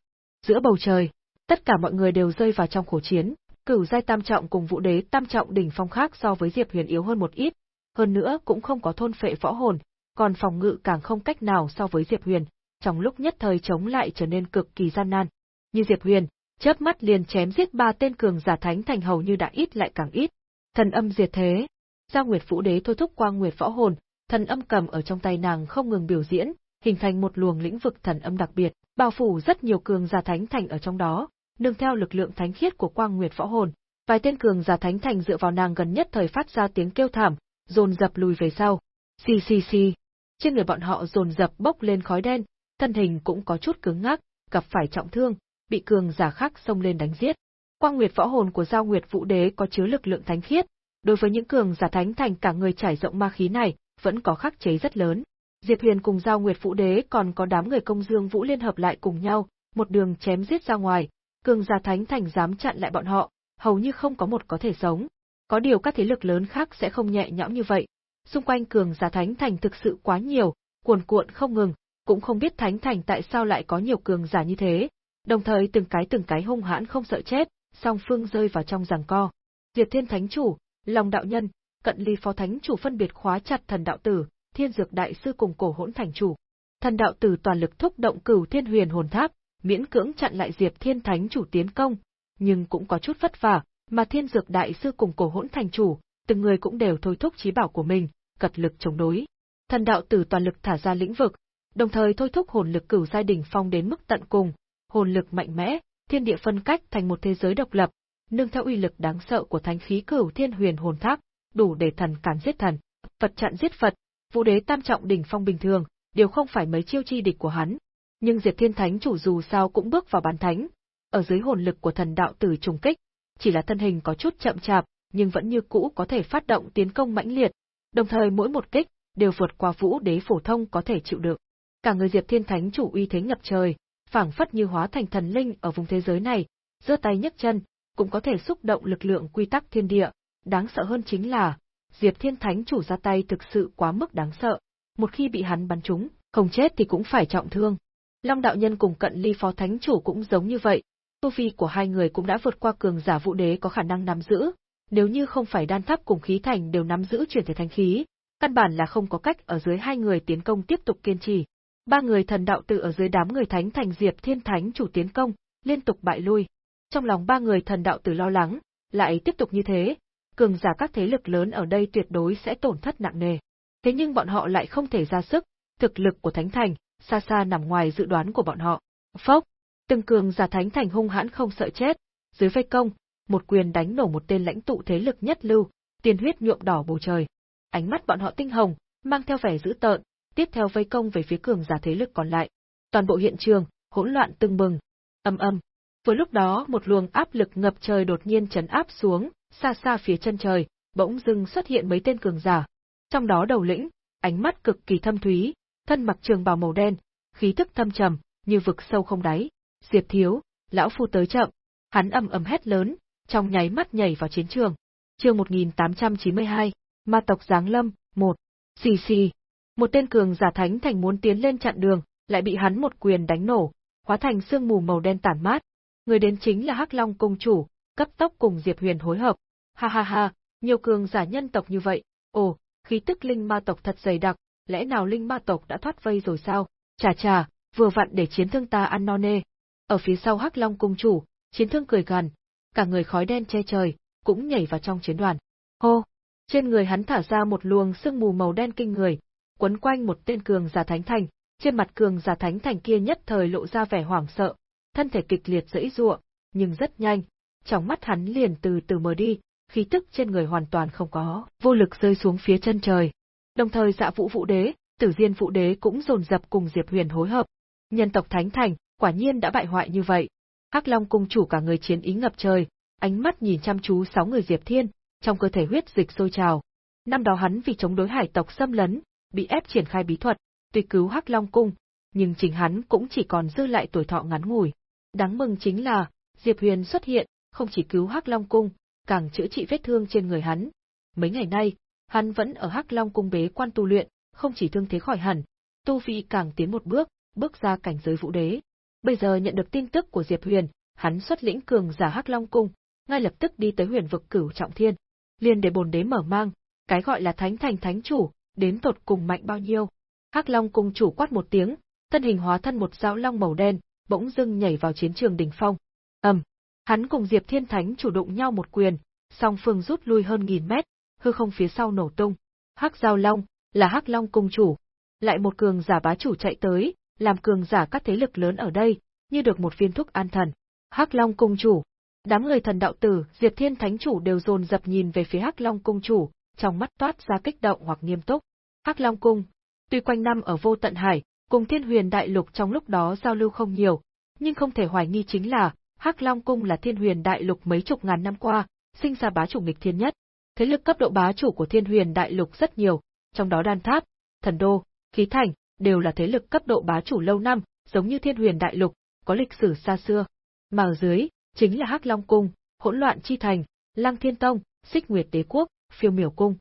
Giữa bầu trời, tất cả mọi người đều rơi vào trong khổ chiến, cửu giai tam trọng cùng vũ đế tam trọng đỉnh phong khác so với Diệp Huyền yếu hơn một ít, hơn nữa cũng không có thôn phệ võ hồn, còn phòng ngự càng không cách nào so với Diệp Huyền, trong lúc nhất thời chống lại trở nên cực kỳ gian nan. Như Diệp Huyền, chớp mắt liền chém giết ba tên cường giả thánh thành hầu như đã ít lại càng ít. Thần âm diệt thế. Giao Nguyệt Vũ Đế thôi thúc quang nguyệt võ hồn, thần âm cầm ở trong tay nàng không ngừng biểu diễn, hình thành một luồng lĩnh vực thần âm đặc biệt, bao phủ rất nhiều cường giả thánh thành ở trong đó, nương theo lực lượng thánh khiết của quang nguyệt võ hồn, vài tên cường giả thánh thành dựa vào nàng gần nhất thời phát ra tiếng kêu thảm, dồn dập lùi về sau. Xì xì xì. Trên người bọn họ dồn dập bốc lên khói đen, thân hình cũng có chút cứng ngắc, gặp phải trọng thương, bị cường giả khác xông lên đánh giết. Quang Nguyệt võ hồn của Giao Nguyệt Vũ Đế có chứa lực lượng thánh khiết, đối với những cường giả thánh thành cả người trải rộng ma khí này, vẫn có khắc chế rất lớn. Diệp Huyền cùng Giao Nguyệt Vũ Đế còn có đám người công dương vũ liên hợp lại cùng nhau, một đường chém giết ra ngoài, cường giả thánh thành dám chặn lại bọn họ, hầu như không có một có thể sống. Có điều các thế lực lớn khác sẽ không nhẹ nhõm như vậy. Xung quanh cường giả thánh thành thực sự quá nhiều, cuồn cuộn không ngừng, cũng không biết thánh thành tại sao lại có nhiều cường giả như thế, đồng thời từng cái từng cái hung hãn không sợ chết, song phương rơi vào trong giằng co. Diệt Thiên Thánh Chủ, Long Đạo Nhân, Cận Ly Phó Thánh Chủ phân biệt khóa chặt thần đạo tử, Thiên Dược đại sư cùng Cổ Hỗn thành chủ. Thần đạo tử toàn lực thúc động Cửu Thiên Huyền Hồn Tháp, miễn cưỡng chặn lại Diệp Thiên Thánh chủ tiến công, nhưng cũng có chút vất vả, mà Thiên Dược đại sư cùng Cổ Hỗn thành chủ, từng người cũng đều thôi thúc trí bảo của mình, cật lực chống đối. Thần đạo tử toàn lực thả ra lĩnh vực, đồng thời thôi thúc hồn lực cửu giai đỉnh phong đến mức tận cùng, hồn lực mạnh mẽ, thiên địa phân cách thành một thế giới độc lập, nương theo uy lực đáng sợ của thánh khí cửu thiên huyền hồn tháp, đủ để thần cản giết thần, Phật chặn giết Phật, vũ đế tam trọng đỉnh phong bình thường, đều không phải mấy chiêu chi địch của hắn. Nhưng Diệp Thiên Thánh chủ dù sao cũng bước vào bán thánh, ở dưới hồn lực của thần đạo tử trùng kích, chỉ là thân hình có chút chậm chạp, nhưng vẫn như cũ có thể phát động tiến công mãnh liệt, đồng thời mỗi một kích đều vượt qua vũ đế phổ thông có thể chịu được. Cả người Diệp Thiên Thánh chủ uy thế ngập trời, phảng phất như hóa thành thần linh ở vùng thế giới này, giơ tay nhấc chân, cũng có thể xúc động lực lượng quy tắc thiên địa, đáng sợ hơn chính là, Diệp Thiên Thánh chủ ra tay thực sự quá mức đáng sợ, một khi bị hắn bắn trúng, không chết thì cũng phải trọng thương. Long đạo nhân cùng cận ly phó thánh chủ cũng giống như vậy, tu vi của hai người cũng đã vượt qua cường giả vũ đế có khả năng nắm giữ, nếu như không phải đan tháp cùng khí thành đều nắm giữ chuyển thể thành khí, căn bản là không có cách ở dưới hai người tiến công tiếp tục kiên trì. Ba người thần đạo tử ở dưới đám người thánh thành Diệp Thiên Thánh chủ tiến công, liên tục bại lui. Trong lòng ba người thần đạo tử lo lắng, lại tiếp tục như thế, cường giả các thế lực lớn ở đây tuyệt đối sẽ tổn thất nặng nề. Thế nhưng bọn họ lại không thể ra sức, thực lực của Thánh Thành, xa xa nằm ngoài dự đoán của bọn họ. Phốc, từng cường giả Thánh Thành hung hãn không sợ chết, dưới vây công, một quyền đánh nổ một tên lãnh tụ thế lực nhất lưu, tiền huyết nhuộm đỏ bầu trời. Ánh mắt bọn họ tinh hồng, mang theo vẻ dữ tợn, tiếp theo vây công về phía cường giả thế lực còn lại. Toàn bộ hiện trường, hỗn loạn tưng bừng. Âm âm. Vừa lúc đó, một luồng áp lực ngập trời đột nhiên chấn áp xuống, xa xa phía chân trời, bỗng dưng xuất hiện mấy tên cường giả. Trong đó đầu lĩnh, ánh mắt cực kỳ thâm thúy, thân mặc trường bào màu đen, khí tức thâm trầm, như vực sâu không đáy. Diệp Thiếu, lão phu tới chậm. Hắn ầm ầm hét lớn, trong nháy mắt nhảy vào chiến trường. Chương 1892, Ma tộc Giáng Lâm, 1. Xì xì. Một tên cường giả thánh thành muốn tiến lên chặn đường, lại bị hắn một quyền đánh nổ, hóa thành sương mù màu đen tản mát. Người đến chính là Hắc Long công chủ, cấp tốc cùng Diệp Huyền hối hợp. Ha ha ha, nhiều cường giả nhân tộc như vậy. Ồ, khí tức linh ma tộc thật dày đặc, lẽ nào linh ma tộc đã thoát vây rồi sao? Chà chà, vừa vặn để chiến thương ta ăn no nê. Ở phía sau Hắc Long cung chủ, chiến thương cười gằn, cả người khói đen che trời, cũng nhảy vào trong chiến đoàn. Hô! Trên người hắn thả ra một luồng sương mù màu đen kinh người, quấn quanh một tên cường giả thánh thành, trên mặt cường giả thánh thành kia nhất thời lộ ra vẻ hoảng sợ, thân thể kịch liệt giãy giụa, nhưng rất nhanh, trong mắt hắn liền từ từ mờ đi, khí tức trên người hoàn toàn không có, vô lực rơi xuống phía chân trời. Đồng thời Dạ Vũ Vũ Đế, Tử Diên Vũ Đế cũng dồn dập cùng Diệp Huyền hối hợp. Nhân tộc Thánh Thành, quả nhiên đã bại hoại như vậy. Hắc Long cung chủ cả người chiến ý ngập trời, ánh mắt nhìn chăm chú sáu người Diệp Thiên, trong cơ thể huyết dịch sôi trào. Năm đó hắn vì chống đối hải tộc xâm lấn, bị ép triển khai bí thuật, tuy cứu Hắc Long cung, nhưng chính hắn cũng chỉ còn dư lại tuổi thọ ngắn ngủi. Đáng mừng chính là, Diệp Huyền xuất hiện, không chỉ cứu Hắc Long cung, càng chữa trị vết thương trên người hắn. Mấy ngày nay, hắn vẫn ở Hắc Long cung bế quan tu luyện, không chỉ thương thế khỏi hẳn, tu vi càng tiến một bước, bước ra cảnh giới vũ đế. Bây giờ nhận được tin tức của Diệp Huyền, hắn xuất lĩnh cường giả Hắc Long cung, ngay lập tức đi tới huyền vực cửu trọng thiên, liền để bồn đế mở mang, cái gọi là thánh thành thánh chủ, đến tột cùng mạnh bao nhiêu. Hắc Long cung chủ quát một tiếng, thân hình hóa thân một dao long màu đen, bỗng dưng nhảy vào chiến trường đỉnh phong. Ầm, hắn cùng Diệp Thiên Thánh chủ đụng nhau một quyền, song phương rút lui hơn nghìn mét, hư không phía sau nổ tung. Hắc Giao Long, là Hắc Long cung chủ. Lại một cường giả bá chủ chạy tới, làm cường giả các thế lực lớn ở đây, như được một viên thuốc an thần. Hắc Long cung chủ. Đám người thần đạo tử, Diệp Thiên Thánh chủ đều dồn dập nhìn về phía Hắc Long cung chủ, trong mắt toát ra kích động hoặc nghiêm túc. Hắc Long cung, tuy quanh năm ở vô tận hải, cùng Thiên Huyền Đại Lục trong lúc đó giao lưu không nhiều, nhưng không thể hoài nghi chính là Hắc Long cung là Thiên Huyền Đại Lục mấy chục ngàn năm qua, sinh ra bá chủ nghịch thiên nhất. Thế lực cấp độ bá chủ của Thiên Huyền Đại Lục rất nhiều, trong đó Đan Tháp, Thần Đô, Khí Thành đều là thế lực cấp độ bá chủ lâu năm, giống như Thiên Huyền Đại Lục, có lịch sử xa xưa. Mà ở dưới, chính là Hắc Long cung, Hỗn Loạn Chi Thành, Lăng Thiên Tông, Xích Nguyệt Đế Quốc, Phiêu Miểu cung.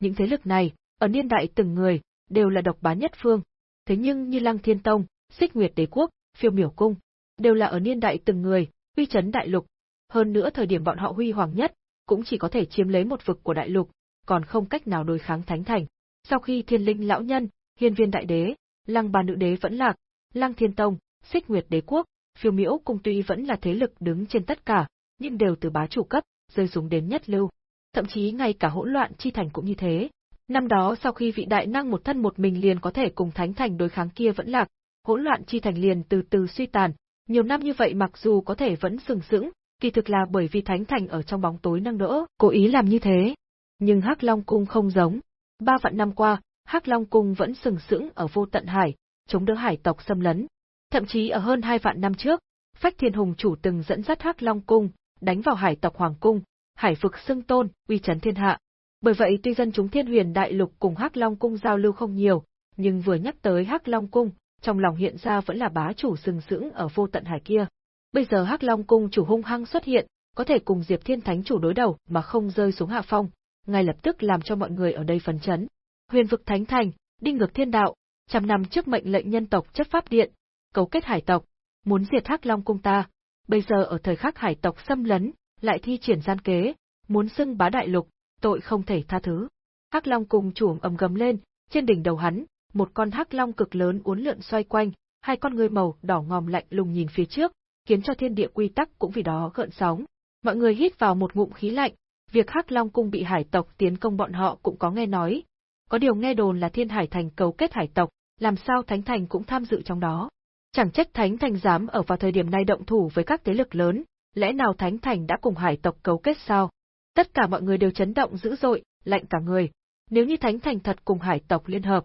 Những thế lực này, ở niên đại từng người, đều là độc bá nhất phương. Thế nhưng như Lăng Thiên Tông, Xích Nguyệt Đế Quốc, Phiêu Miểu cung, đều là ở niên đại từng người, uy chấn đại lục. Hơn nữa thời điểm bọn họ huy hoàng nhất, cũng chỉ có thể chiếm lấy một vực của đại lục, còn không cách nào đối kháng thánh thành. Sau khi Thiên Linh lão nhân, Hiên Viên đại đế, Lăng Ba nữ đế vẫn lạc, Lăng Thiên Tông, Xích Nguyệt đế quốc, Phiêu Miễu cung tuy vẫn là thế lực đứng trên tất cả, nhưng đều từ bá chủ cấp, rơi xuống đến nhất lưu. Thậm chí ngay cả hỗn loạn chi thành cũng như thế. Năm đó sau khi vị đại năng một thân một mình liền có thể cùng thánh thành đối kháng kia vẫn lạc, hỗn loạn chi thành liền từ từ suy tàn, nhiều năm như vậy mặc dù có thể vẫn sừng sững, kỳ thực là bởi vì thánh thành ở trong bóng tối nâng đỡ, cố ý làm như thế. Nhưng Hắc Long cung không giống. Ba vạn năm qua, Hắc Long cung vẫn sừng sững ở vô tận hải, chống đỡ hải tộc xâm lấn. Thậm chí ở hơn hai vạn năm trước, Phách Thiên Hùng chủ từng dẫn dắt Hắc Long cung đánh vào hải tộc hoàng cung, hải vực xưng tôn, uy chấn thiên hạ. Bởi vậy tuy dân chúng Thiên Huyền Đại Lục cùng Hắc Long cung giao lưu không nhiều, nhưng vừa nhắc tới Hắc Long cung, trong lòng hiện ra vẫn là bá chủ sừng sững ở vô tận hải kia. Bây giờ Hắc Long cung chủ hung hăng xuất hiện, có thể cùng Diệp Thiên Thánh chủ đối đầu mà không rơi xuống hạ phong, ngay lập tức làm cho mọi người ở đây phấn chấn. Huyền vực thánh thành, đi ngược thiên đạo, trăm năm trước mệnh lệnh nhân tộc chấp pháp điện, cấu kết hải tộc, muốn diệt Hắc Long cung ta. Bây giờ ở thời khắc hải tộc xâm lấn, lại thi triển gian kế, muốn xưng bá đại lục, tội không thể tha thứ. Hắc Long cung chuồng ầm gầm lên, trên đỉnh đầu hắn, một con hắc long cực lớn uốn lượn xoay quanh, hai con người màu đỏ ngòm lạnh lùng nhìn phía trước, khiến cho thiên địa quy tắc cũng vì đó gợn sóng. Mọi người hít vào một ngụm khí lạnh, việc hắc long cung bị hải tộc tiến công bọn họ cũng có nghe nói. Có điều nghe đồn là thiên hải thành cấu kết hải tộc, làm sao thánh thành cũng tham dự trong đó. Chẳng trách thánh thành dám ở vào thời điểm này động thủ với các thế lực lớn, lẽ nào thánh thành đã cùng hải tộc cấu kết sao? Tất cả mọi người đều chấn động dữ dội, lạnh cả người. Nếu như thánh thành thật cùng hải tộc liên hợp,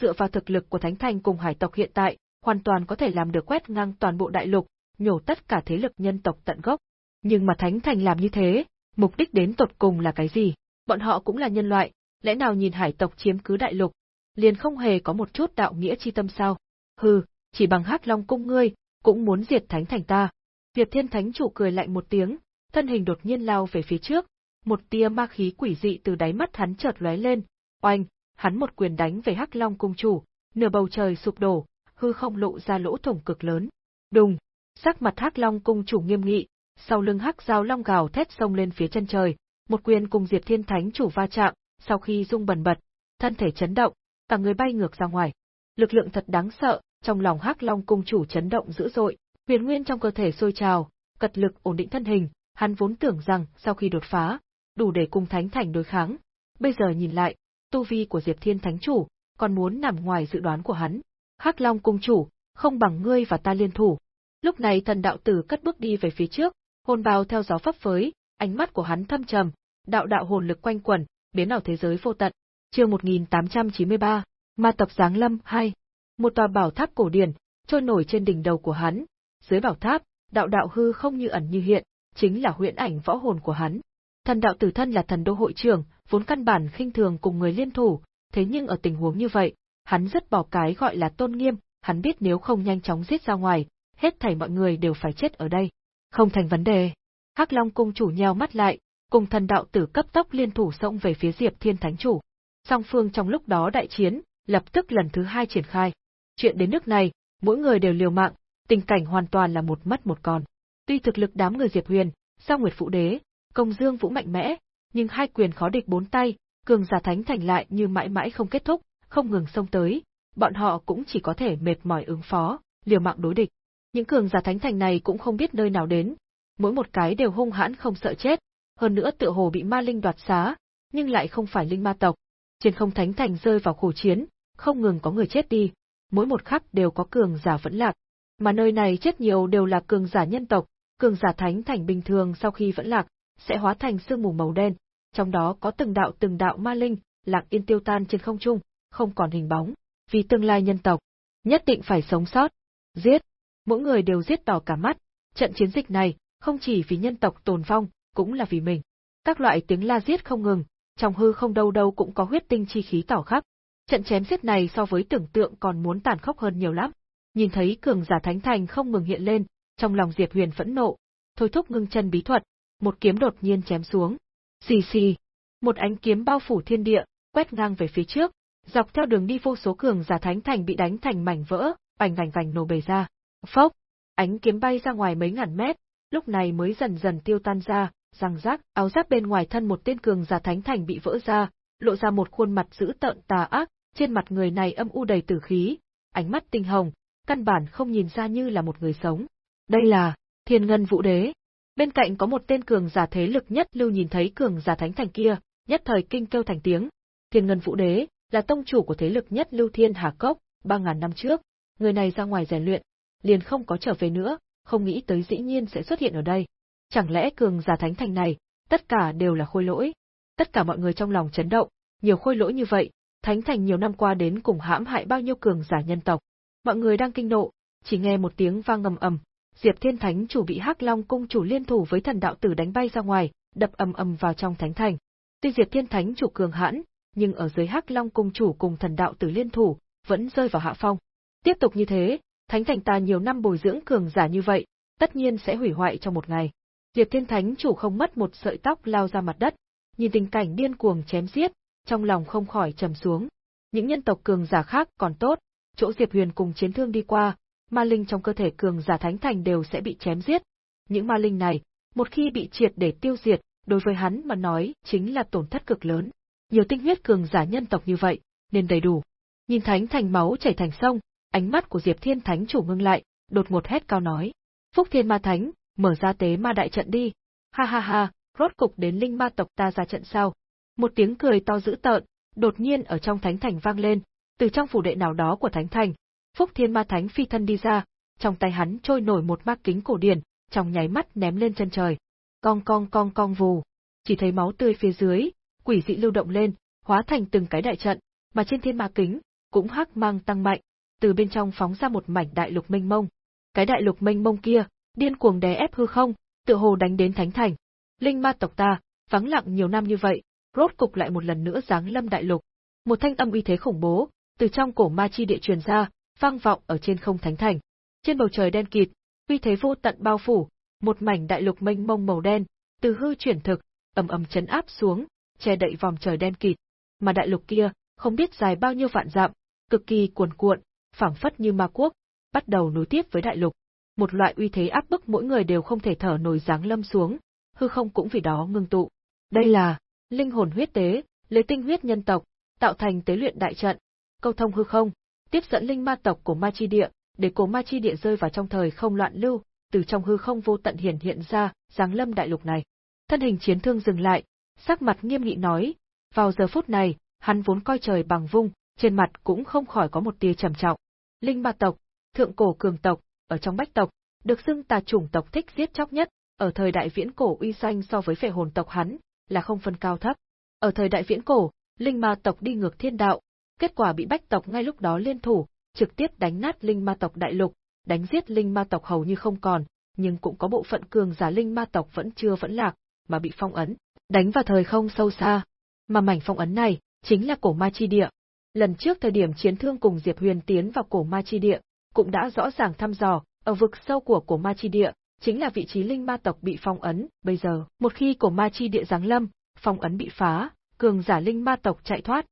dựa vào thực lực của Thánh Thành cùng hải tộc hiện tại, hoàn toàn có thể làm được quét ngang toàn bộ đại lục, nhổ tất cả thế lực nhân tộc tận gốc. Nhưng mà Thánh Thành làm như thế, mục đích đến tột cùng là cái gì? Bọn họ cũng là nhân loại, lẽ nào nhìn hải tộc chiếm cứ đại lục, liền không hề có một chút đạo nghĩa chi tâm sao? Hừ, chỉ bằng hắc long cung ngươi, cũng muốn diệt Thánh Thành ta. Diệp Thiên Thánh chủ cười lạnh một tiếng, thân hình đột nhiên lao về phía trước, một tia ma khí quỷ dị từ đáy mắt hắn chợt lóe lên, oanh, hắn một quyền đánh về Hắc Long cung chủ, nửa bầu trời sụp đổ, hư không lộ ra lỗ thủng cực lớn. Đùng, sắc mặt Hắc Long cung chủ nghiêm nghị, sau lưng Hắc Giao Long gào thét xông lên phía chân trời, một quyền cùng Diệp Thiên Thánh chủ va chạm, sau khi rung bần bật, thân thể chấn động, cả người bay ngược ra ngoài. Lực lượng thật đáng sợ, trong lòng Hắc Long cung chủ chấn động dữ dội, huyền nguyên trong cơ thể sôi trào, cật lực ổn định thân hình, hắn vốn tưởng rằng sau khi đột phá, đủ để cùng Thánh Thành đối kháng. Bây giờ nhìn lại, tu vi của Diệp Thiên Thánh Chủ, còn muốn nằm ngoài dự đoán của hắn. Hắc Long cung chủ, không bằng ngươi và ta liên thủ. Lúc này thần đạo tử cất bước đi về phía trước, hồn bào theo gió phấp phới, ánh mắt của hắn thâm trầm, đạo đạo hồn lực quanh quẩn, biến ảo thế giới vô tận. Chương 1893, Ma tập giáng lâm 2. Một tòa bảo tháp cổ điển trôi nổi trên đỉnh đầu của hắn. Dưới bảo tháp, đạo đạo hư không như ẩn như hiện, chính là huyễn ảnh võ hồn của hắn. Thần đạo tử thân là thần đô hội trưởng, vốn căn bản khinh thường cùng người liên thủ, thế nhưng ở tình huống như vậy, hắn rất bỏ cái gọi là tôn nghiêm, hắn biết nếu không nhanh chóng giết ra ngoài, hết thảy mọi người đều phải chết ở đây. Không thành vấn đề. Hắc Long cung chủ nheo mắt lại, cùng thần đạo tử cấp tốc liên thủ xông về phía Diệp Thiên Thánh chủ. Song phương trong lúc đó đại chiến, lập tức lần thứ hai triển khai. Chuyện đến nước này, mỗi người đều liều mạng, tình cảnh hoàn toàn là một mất một còn. Tuy thực lực đám người Diệp Huyền, Sao Nguyệt Phụ Đế, Công Dương Vũ mạnh mẽ, nhưng hai quyền khó địch bốn tay, cường giả thánh thành lại như mãi mãi không kết thúc, không ngừng xông tới, bọn họ cũng chỉ có thể mệt mỏi ứng phó, liều mạng đối địch. Những cường giả thánh thành này cũng không biết nơi nào đến, mỗi một cái đều hung hãn không sợ chết, hơn nữa tựa hồ bị ma linh đoạt xá, nhưng lại không phải linh ma tộc. Trên không thánh thành rơi vào khổ chiến, không ngừng có người chết đi, mỗi một khắc đều có cường giả vẫn lạc. Mà nơi này chết nhiều đều là cường giả nhân tộc, cường giả thánh thành bình thường sau khi vẫn lạc, sẽ hóa thành sương mù màu đen, trong đó có từng đạo từng đạo ma linh, lặng yên tiêu tan trên không trung, không còn hình bóng, vì tương lai nhân tộc, nhất định phải sống sót. Giết! Mỗi người đều giết đỏ cả mắt, trận chiến dịch này, không chỉ vì nhân tộc tồn vong, cũng là vì mình. Các loại tiếng la giết không ngừng, trong hư không đâu đâu cũng có huyết tinh chi khí tỏ khắp. Trận chém giết này so với tưởng tượng còn muốn tàn khốc hơn nhiều lắm. Nhìn thấy cường giả thánh thành không ngừng hiện lên, trong lòng Diệp Huyền phẫn nộ, thôi thúc ngưng chân bí thuật, một kiếm đột nhiên chém xuống. Xì xì, một ánh kiếm bao phủ thiên địa, quét ngang về phía trước, dọc theo đường đi vô số cường giả thánh thành bị đánh thành mảnh vỡ, bành vành vành nổ bể ra. Phốc, ánh kiếm bay ra ngoài mấy ngàn mét, lúc này mới dần dần tiêu tan ra, răng rác, áo giáp bên ngoài thân một tên cường giả thánh thành bị vỡ ra, lộ ra một khuôn mặt dữ tợn tà ác, trên mặt người này âm u đầy tử khí, ánh mắt tinh hồng, căn bản không nhìn ra như là một người sống. Đây là Thiên Ngân Vũ Đế. Bên cạnh có một tên cường giả thế lực nhất lưu nhìn thấy cường giả thánh thành kia, nhất thời kinh kêu thành tiếng. Thiên Ngân Vũ Đế là tông chủ của thế lực nhất lưu Thiên Hà Cốc, ba ngàn năm trước, người này ra ngoài rèn luyện, liền không có trở về nữa, không nghĩ tới dĩ nhiên sẽ xuất hiện ở đây. Chẳng lẽ cường giả thánh thành này, tất cả đều là khôi lỗi? Tất cả mọi người trong lòng chấn động, nhiều khôi lỗi như vậy, thánh thành nhiều năm qua đến cùng hãm hại bao nhiêu cường giả nhân tộc. Mọi người đang kinh nộ, chỉ nghe một tiếng vang ngầm ầm, Diệp Thiên Thánh chủ bị Hắc Long cung chủ liên thủ với thần đạo tử đánh bay ra ngoài, đập ầm ầm vào trong thánh thành. Tuy Diệp Thiên Thánh chủ cường hãn, nhưng ở dưới Hắc Long cung chủ cùng thần đạo tử liên thủ, vẫn rơi vào hạ phong. Tiếp tục như thế, thánh thành ta nhiều năm bồi dưỡng cường giả như vậy, tất nhiên sẽ hủy hoại trong một ngày. Diệp Thiên Thánh chủ không mất một sợi tóc lao ra mặt đất, nhìn tình cảnh điên cuồng chém giết, trong lòng không khỏi trầm xuống. Những nhân tộc cường giả khác còn tốt, chỗ Diệp Huyền cùng chiến thương đi qua, ma linh trong cơ thể cường giả thánh thành đều sẽ bị chém giết. Những ma linh này, một khi bị triệt để tiêu diệt, đối với hắn mà nói chính là tổn thất cực lớn. Nhiều tinh huyết cường giả nhân tộc như vậy, nên đầy đủ. Nhìn thánh thành máu chảy thành sông, ánh mắt của Diệp Thiên Thánh chủ ngưng lại, đột ngột hét cao nói: "Phúc Thiên Ma Thánh, mở ra tế ma đại trận đi." Ha ha ha, rốt cục đến linh ma tộc ta ra trận sao? Một tiếng cười to dữ tợn, đột nhiên ở trong thánh thành vang lên, từ trong phủ đệ nào đó của thánh thành, Phúc Thiên Ma Thánh phi thân đi ra, trong tay hắn trôi nổi một ma kính cổ điển, trong nháy mắt ném lên chân trời. Cong cong cong cong vù, chỉ thấy máu tươi phía dưới, quỷ dị lưu động lên, hóa thành từng cái đại trận, mà trên thiên ma kính cũng hắc mang tăng mạnh, từ bên trong phóng ra một mảnh đại lục mênh mông. Cái đại lục mênh mông kia, điên cuồng đè ép hư không, tựa hồ đánh đến thánh thành. Linh ma tộc ta, vắng lặng nhiều năm như vậy, rốt cục lại một lần nữa giáng lâm đại lục. Một thanh âm uy thế khủng bố, từ trong cổ ma chi địa truyền ra, vang vọng ở trên không thánh thành. Trên bầu trời đen kịt, uy thế vô tận bao phủ, một mảnh đại lục mênh mông màu đen, từ hư chuyển thực, ầm ầm chấn áp xuống, che đậy vòng trời đen kịt. Mà đại lục kia, không biết dài bao nhiêu vạn dặm, cực kỳ cuồn cuộn, phảng phất như ma quốc, bắt đầu nối tiếp với đại lục. Một loại uy thế áp bức mỗi người đều không thể thở nổi dáng lâm xuống, hư không cũng vì đó ngưng tụ. Đây là linh hồn huyết tế, lấy tinh huyết nhân tộc, tạo thành tế luyện đại trận, câu thông hư không, tiếp dẫn linh ma tộc của ma chi địa, để cổ ma chi địa rơi vào trong thời không loạn lưu, từ trong hư không vô tận hiển hiện ra, giáng lâm đại lục này. Thân hình chiến thương dừng lại, sắc mặt nghiêm nghị nói, vào giờ phút này, hắn vốn coi trời bằng vung, trên mặt cũng không khỏi có một tia trầm trọng. Linh ma tộc, thượng cổ cường tộc, ở trong bách tộc, được xưng tà chủng tộc thích giết chóc nhất, ở thời đại viễn cổ uy danh so với phệ hồn tộc hắn, là không phân cao thấp. Ở thời đại viễn cổ, linh ma tộc đi ngược thiên đạo, kết quả bị bách tộc ngay lúc đó liên thủ, trực tiếp đánh nát linh ma tộc đại lục, đánh giết linh ma tộc hầu như không còn, nhưng cũng có bộ phận cường giả linh ma tộc vẫn chưa vẫn lạc, mà bị phong ấn, đánh vào thời không sâu xa. Mà mảnh phong ấn này, chính là cổ ma chi địa. Lần trước thời điểm chiến thương cùng Diệp Huyền tiến vào cổ ma chi địa, cũng đã rõ ràng thăm dò, ở vực sâu của cổ ma chi địa, chính là vị trí linh ma tộc bị phong ấn, bây giờ, một khi cổ ma chi địa giáng lâm, phong ấn bị phá, cường giả linh ma tộc chạy thoát.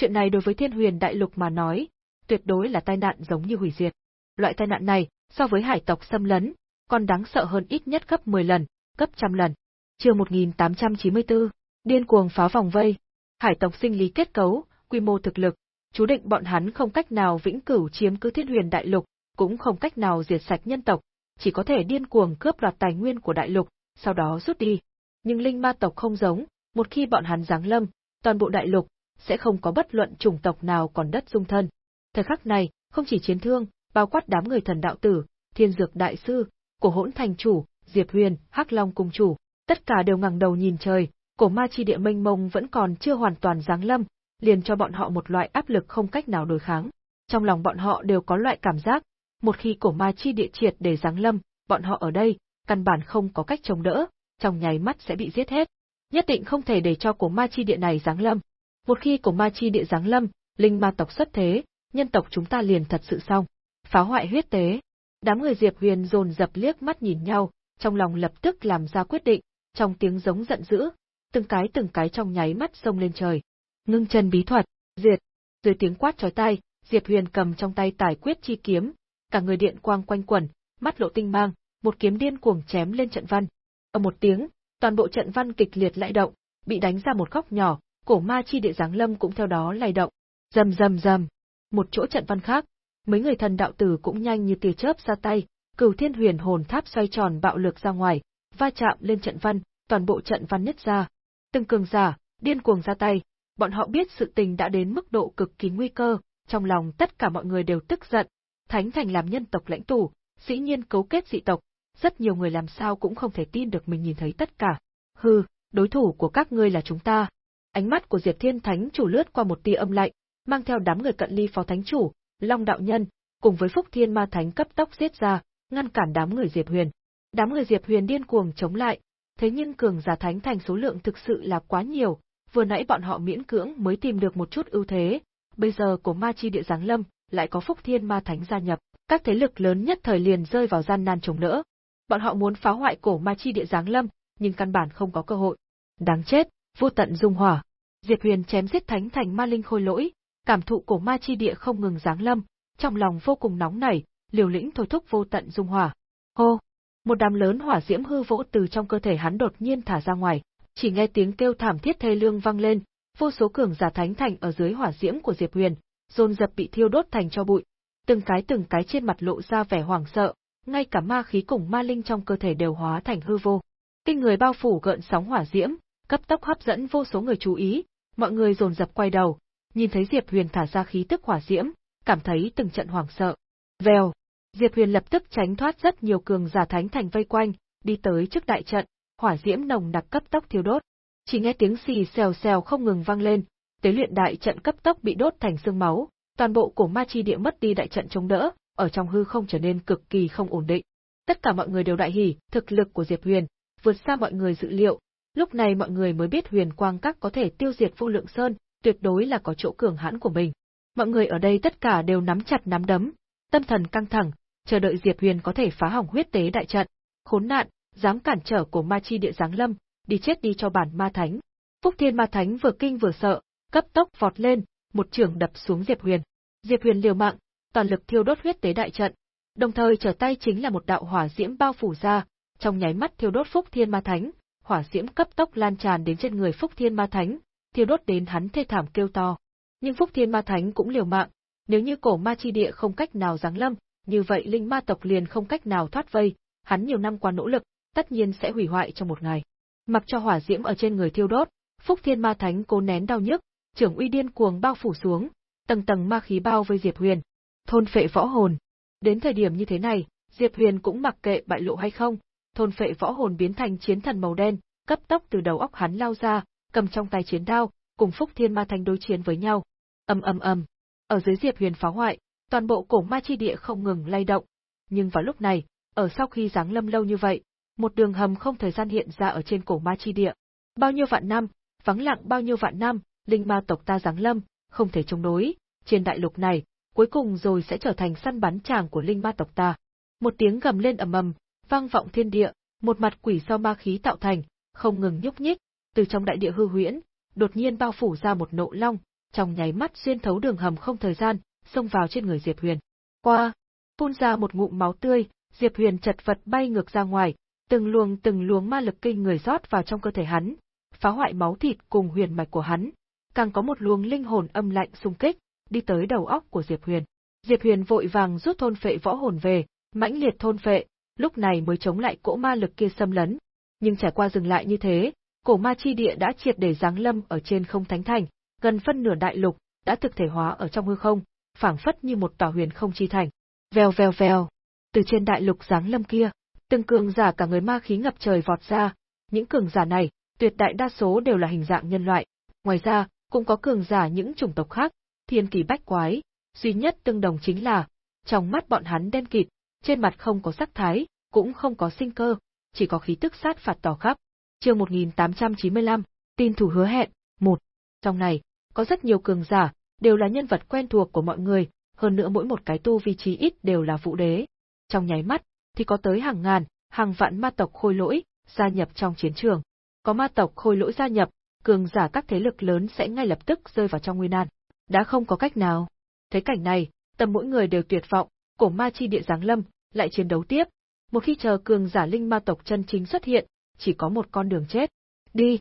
Chuyện này đối với thiên huyền đại lục mà nói, tuyệt đối là tai nạn giống như hủy diệt. Loại tai nạn này, so với hải tộc xâm lấn, còn đáng sợ hơn ít nhất gấp 10 lần, gấp trăm lần. Chương 1894, điên cuồng phá vòng vây. Hải tộc sinh lý kết cấu, quy mô thực lực, chú định bọn hắn không cách nào vĩnh cửu chiếm cứ thiên huyền đại lục, cũng không cách nào diệt sạch nhân tộc, chỉ có thể điên cuồng cướp đoạt tài nguyên của đại lục, sau đó rút đi. Nhưng linh ma tộc không giống, một khi bọn hắn giáng lâm, toàn bộ đại lục sẽ không có bất luận chủng tộc nào còn đất dung thân. Thời khắc này, không chỉ chiến thương, bao quát đám người thần đạo tử, thiên dược đại sư, cổ hỗn thành chủ, Diệp Huyền, Hắc Long cung chủ, tất cả đều ngẩng đầu nhìn trời, cổ ma chi địa mênh mông vẫn còn chưa hoàn toàn giáng lâm, liền cho bọn họ một loại áp lực không cách nào đối kháng. Trong lòng bọn họ đều có loại cảm giác, một khi cổ ma chi địa triệt để giáng lâm, bọn họ ở đây, căn bản không có cách chống đỡ, trong nháy mắt sẽ bị giết hết. Nhất định không thể để cho cổ ma chi địa này giáng lâm. Một khi cổ ma chi địa giáng lâm, linh ma tộc xuất thế, nhân tộc chúng ta liền thật sự xong. Phá hoại huyết tế. Đám người Diệp Huyền dồn dập liếc mắt nhìn nhau, trong lòng lập tức làm ra quyết định, trong tiếng giống giận dữ, từng cái từng cái trong nháy mắt xông lên trời. Ngưng chân bí thuật, diệt. Dưới tiếng quát chói tai, Diệp Huyền cầm trong tay tài quyết chi kiếm, cả người điện quang quanh quẩn, mắt lộ tinh mang, một kiếm điên cuồng chém lên trận văn. Ở một tiếng, toàn bộ trận văn kịch liệt lại động, bị đánh ra một góc nhỏ, cổ ma chi địa giáng lâm cũng theo đó lay động. Rầm rầm rầm. Một chỗ trận văn khác, mấy người thần đạo tử cũng nhanh như tia chớp ra tay, Cửu Thiên Huyền Hồn Tháp xoay tròn bạo lực ra ngoài, va chạm lên trận văn, toàn bộ trận văn nứt ra. Từng cường giả, điên cuồng ra tay, bọn họ biết sự tình đã đến mức độ cực kỳ nguy cơ, trong lòng tất cả mọi người đều tức giận. Thánh Thành làm nhân tộc lãnh tụ, dĩ nhiên cấu kết dị tộc, rất nhiều người làm sao cũng không thể tin được mình nhìn thấy tất cả. Hừ, đối thủ của các ngươi là chúng ta. Ánh mắt của Diệp Thiên Thánh chủ lướt qua một tia âm lạnh, mang theo đám người cận ly phó thánh chủ, Long đạo nhân, cùng với Phúc Thiên Ma Thánh cấp tốc giết ra, ngăn cản đám người Diệp Huyền. Đám người Diệp Huyền điên cuồng chống lại, thế nhưng cường giả thánh thành số lượng thực sự là quá nhiều, vừa nãy bọn họ miễn cưỡng mới tìm được một chút ưu thế, bây giờ của ma chi địa giáng lâm, lại có Phúc Thiên Ma Thánh gia nhập, các thế lực lớn nhất thời liền rơi vào gian nan chống đỡ. Bọn họ muốn phá hoại cổ ma chi địa giáng lâm, nhưng căn bản không có cơ hội. Đáng chết, vô tận dung hỏa. Diệp Huyền chém giết thánh thành ma linh khôi lỗi, cảm thụ cổ ma chi địa không ngừng giáng lâm, trong lòng vô cùng nóng nảy, liều lĩnh thôi thúc vô tận dung hỏa. Hô! Một đám lớn hỏa diễm hư vỗ từ trong cơ thể hắn đột nhiên thả ra ngoài, chỉ nghe tiếng kêu thảm thiết thê lương vang lên, vô số cường giả thánh thành ở dưới hỏa diễm của Diệp Huyền, dồn dập bị thiêu đốt thành cho bụi, từng cái từng cái trên mặt lộ ra vẻ hoảng sợ, ngay cả ma khí cùng ma linh trong cơ thể đều hóa thành hư vô. Kinh người bao phủ gợn sóng hỏa diễm, cấp tốc hấp dẫn vô số người chú ý, mọi người dồn dập quay đầu, nhìn thấy Diệp Huyền thả ra khí tức hỏa diễm, cảm thấy từng trận hoảng sợ. Vèo, Diệp Huyền lập tức tránh thoát rất nhiều cường giả thánh thành vây quanh, đi tới trước đại trận, hỏa diễm nồng đặc cấp tốc thiêu đốt. Chỉ nghe tiếng xì xèo xèo không ngừng vang lên, tế luyện đại trận cấp tốc bị đốt thành xương máu, toàn bộ cổ ma chi địa mất đi đại trận chống đỡ, ở trong hư không trở nên cực kỳ không ổn định. Tất cả mọi người đều đại hỉ, thực lực của Diệp Huyền vượt xa mọi người dự liệu, lúc này mọi người mới biết Huyền Quang Các có thể tiêu diệt Vô Lượng Sơn, tuyệt đối là có chỗ cường hãn của mình. Mọi người ở đây tất cả đều nắm chặt nắm đấm, tâm thần căng thẳng, chờ đợi Diệp Huyền có thể phá hỏng huyết tế đại trận. Khốn nạn, dám cản trở của ma chi địa giáng lâm, đi chết đi cho bản ma thánh. Phúc Thiên ma thánh vừa kinh vừa sợ, cấp tốc vọt lên, một trường đập xuống Diệp Huyền. Diệp Huyền liều mạng, toàn lực thiêu đốt huyết tế đại trận, đồng thời trở tay chính là một đạo hỏa diễm bao phủ ra, trong nháy mắt thiêu đốt Phúc Thiên ma thánh, hỏa diễm cấp tốc lan tràn đến trên người Phúc Thiên ma thánh, thiêu đốt đến hắn thê thảm kêu to. Nhưng Phúc Thiên ma thánh cũng liều mạng, nếu như cổ ma chi địa không cách nào giáng lâm, như vậy linh ma tộc liền không cách nào thoát vây, hắn nhiều năm qua nỗ lực, tất nhiên sẽ hủy hoại trong một ngày. Mặc cho hỏa diễm ở trên người thiêu đốt, Phúc Thiên Ma Thánh cố nén đau nhức, trưởng uy điên cuồng bao phủ xuống, tầng tầng ma khí bao vây Diệp Huyền, thôn phệ võ hồn. Đến thời điểm như thế này, Diệp Huyền cũng mặc kệ bại lộ hay không, thôn phệ võ hồn biến thành chiến thần màu đen, cấp tốc từ đầu óc hắn lao ra, cầm trong tay chiến đao, cùng Phúc Thiên Ma Thanh đối chiến với nhau. Ầm ầm ầm. Ở dưới Diệp Huyền phá hoại, toàn bộ cổ ma chi địa không ngừng lay động. Nhưng vào lúc này, ở sau khi giáng lâm lâu như vậy, một đường hầm không thời gian hiện ra ở trên cổ ma chi địa. Bao nhiêu vạn năm, vắng lặng bao nhiêu vạn năm, linh ma tộc ta giáng lâm, không thể chống đối, trên đại lục này, cuối cùng rồi sẽ trở thành săn bắn chàng của linh ma tộc ta. Một tiếng gầm lên ầm ầm, vang vọng thiên địa, một mặt quỷ do ma khí tạo thành, không ngừng nhúc nhích, từ trong đại địa hư huyễn, đột nhiên bao phủ ra một nộ long, trong nháy mắt xuyên thấu đường hầm không thời gian, xông vào trên người Diệp Huyền. Qua, phun ra một ngụm máu tươi, Diệp Huyền chật vật bay ngược ra ngoài, từng luồng từng luồng ma lực kinh người rót vào trong cơ thể hắn, phá hoại máu thịt cùng huyền mạch của hắn, càng có một luồng linh hồn âm lạnh xung kích, đi tới đầu óc của Diệp Huyền. Diệp Huyền vội vàng rút thôn phệ võ hồn về, mãnh liệt thôn phệ, lúc này mới chống lại cỗ ma lực kia xâm lấn. Nhưng trải qua dừng lại như thế, cổ ma chi địa đã triệt để giáng lâm ở trên không thánh thành, gần phân nửa đại lục đã thực thể hóa ở trong hư không, phảng phất như một tòa huyền không chi thành. Vèo vèo vèo, từ trên đại lục giáng lâm kia, từng cường giả cả người ma khí ngập trời vọt ra, những cường giả này, tuyệt đại đa số đều là hình dạng nhân loại, ngoài ra, cũng có cường giả những chủng tộc khác, thiên kỳ bách quái, duy nhất tương đồng chính là, trong mắt bọn hắn đen kịt, trên mặt không có sắc thái, cũng không có sinh cơ, chỉ có khí tức sát phạt tỏ khắp. Chương 1895, tin thủ hứa hẹn, một. Trong này, có rất nhiều cường giả, đều là nhân vật quen thuộc của mọi người, hơn nữa mỗi một cái tu vi trí ít đều là vũ đế. Trong nháy mắt, thì có tới hàng ngàn, hàng vạn ma tộc khôi lỗi, gia nhập trong chiến trường. Có ma tộc khôi lỗi gia nhập, cường giả các thế lực lớn sẽ ngay lập tức rơi vào trong nguy nan. Đã không có cách nào. Thấy cảnh này, tâm mỗi người đều tuyệt vọng, cổ ma chi địa giáng lâm, lại chiến đấu tiếp. Một khi chờ cường giả linh ma tộc chân chính xuất hiện, chỉ có một con đường chết. Đi,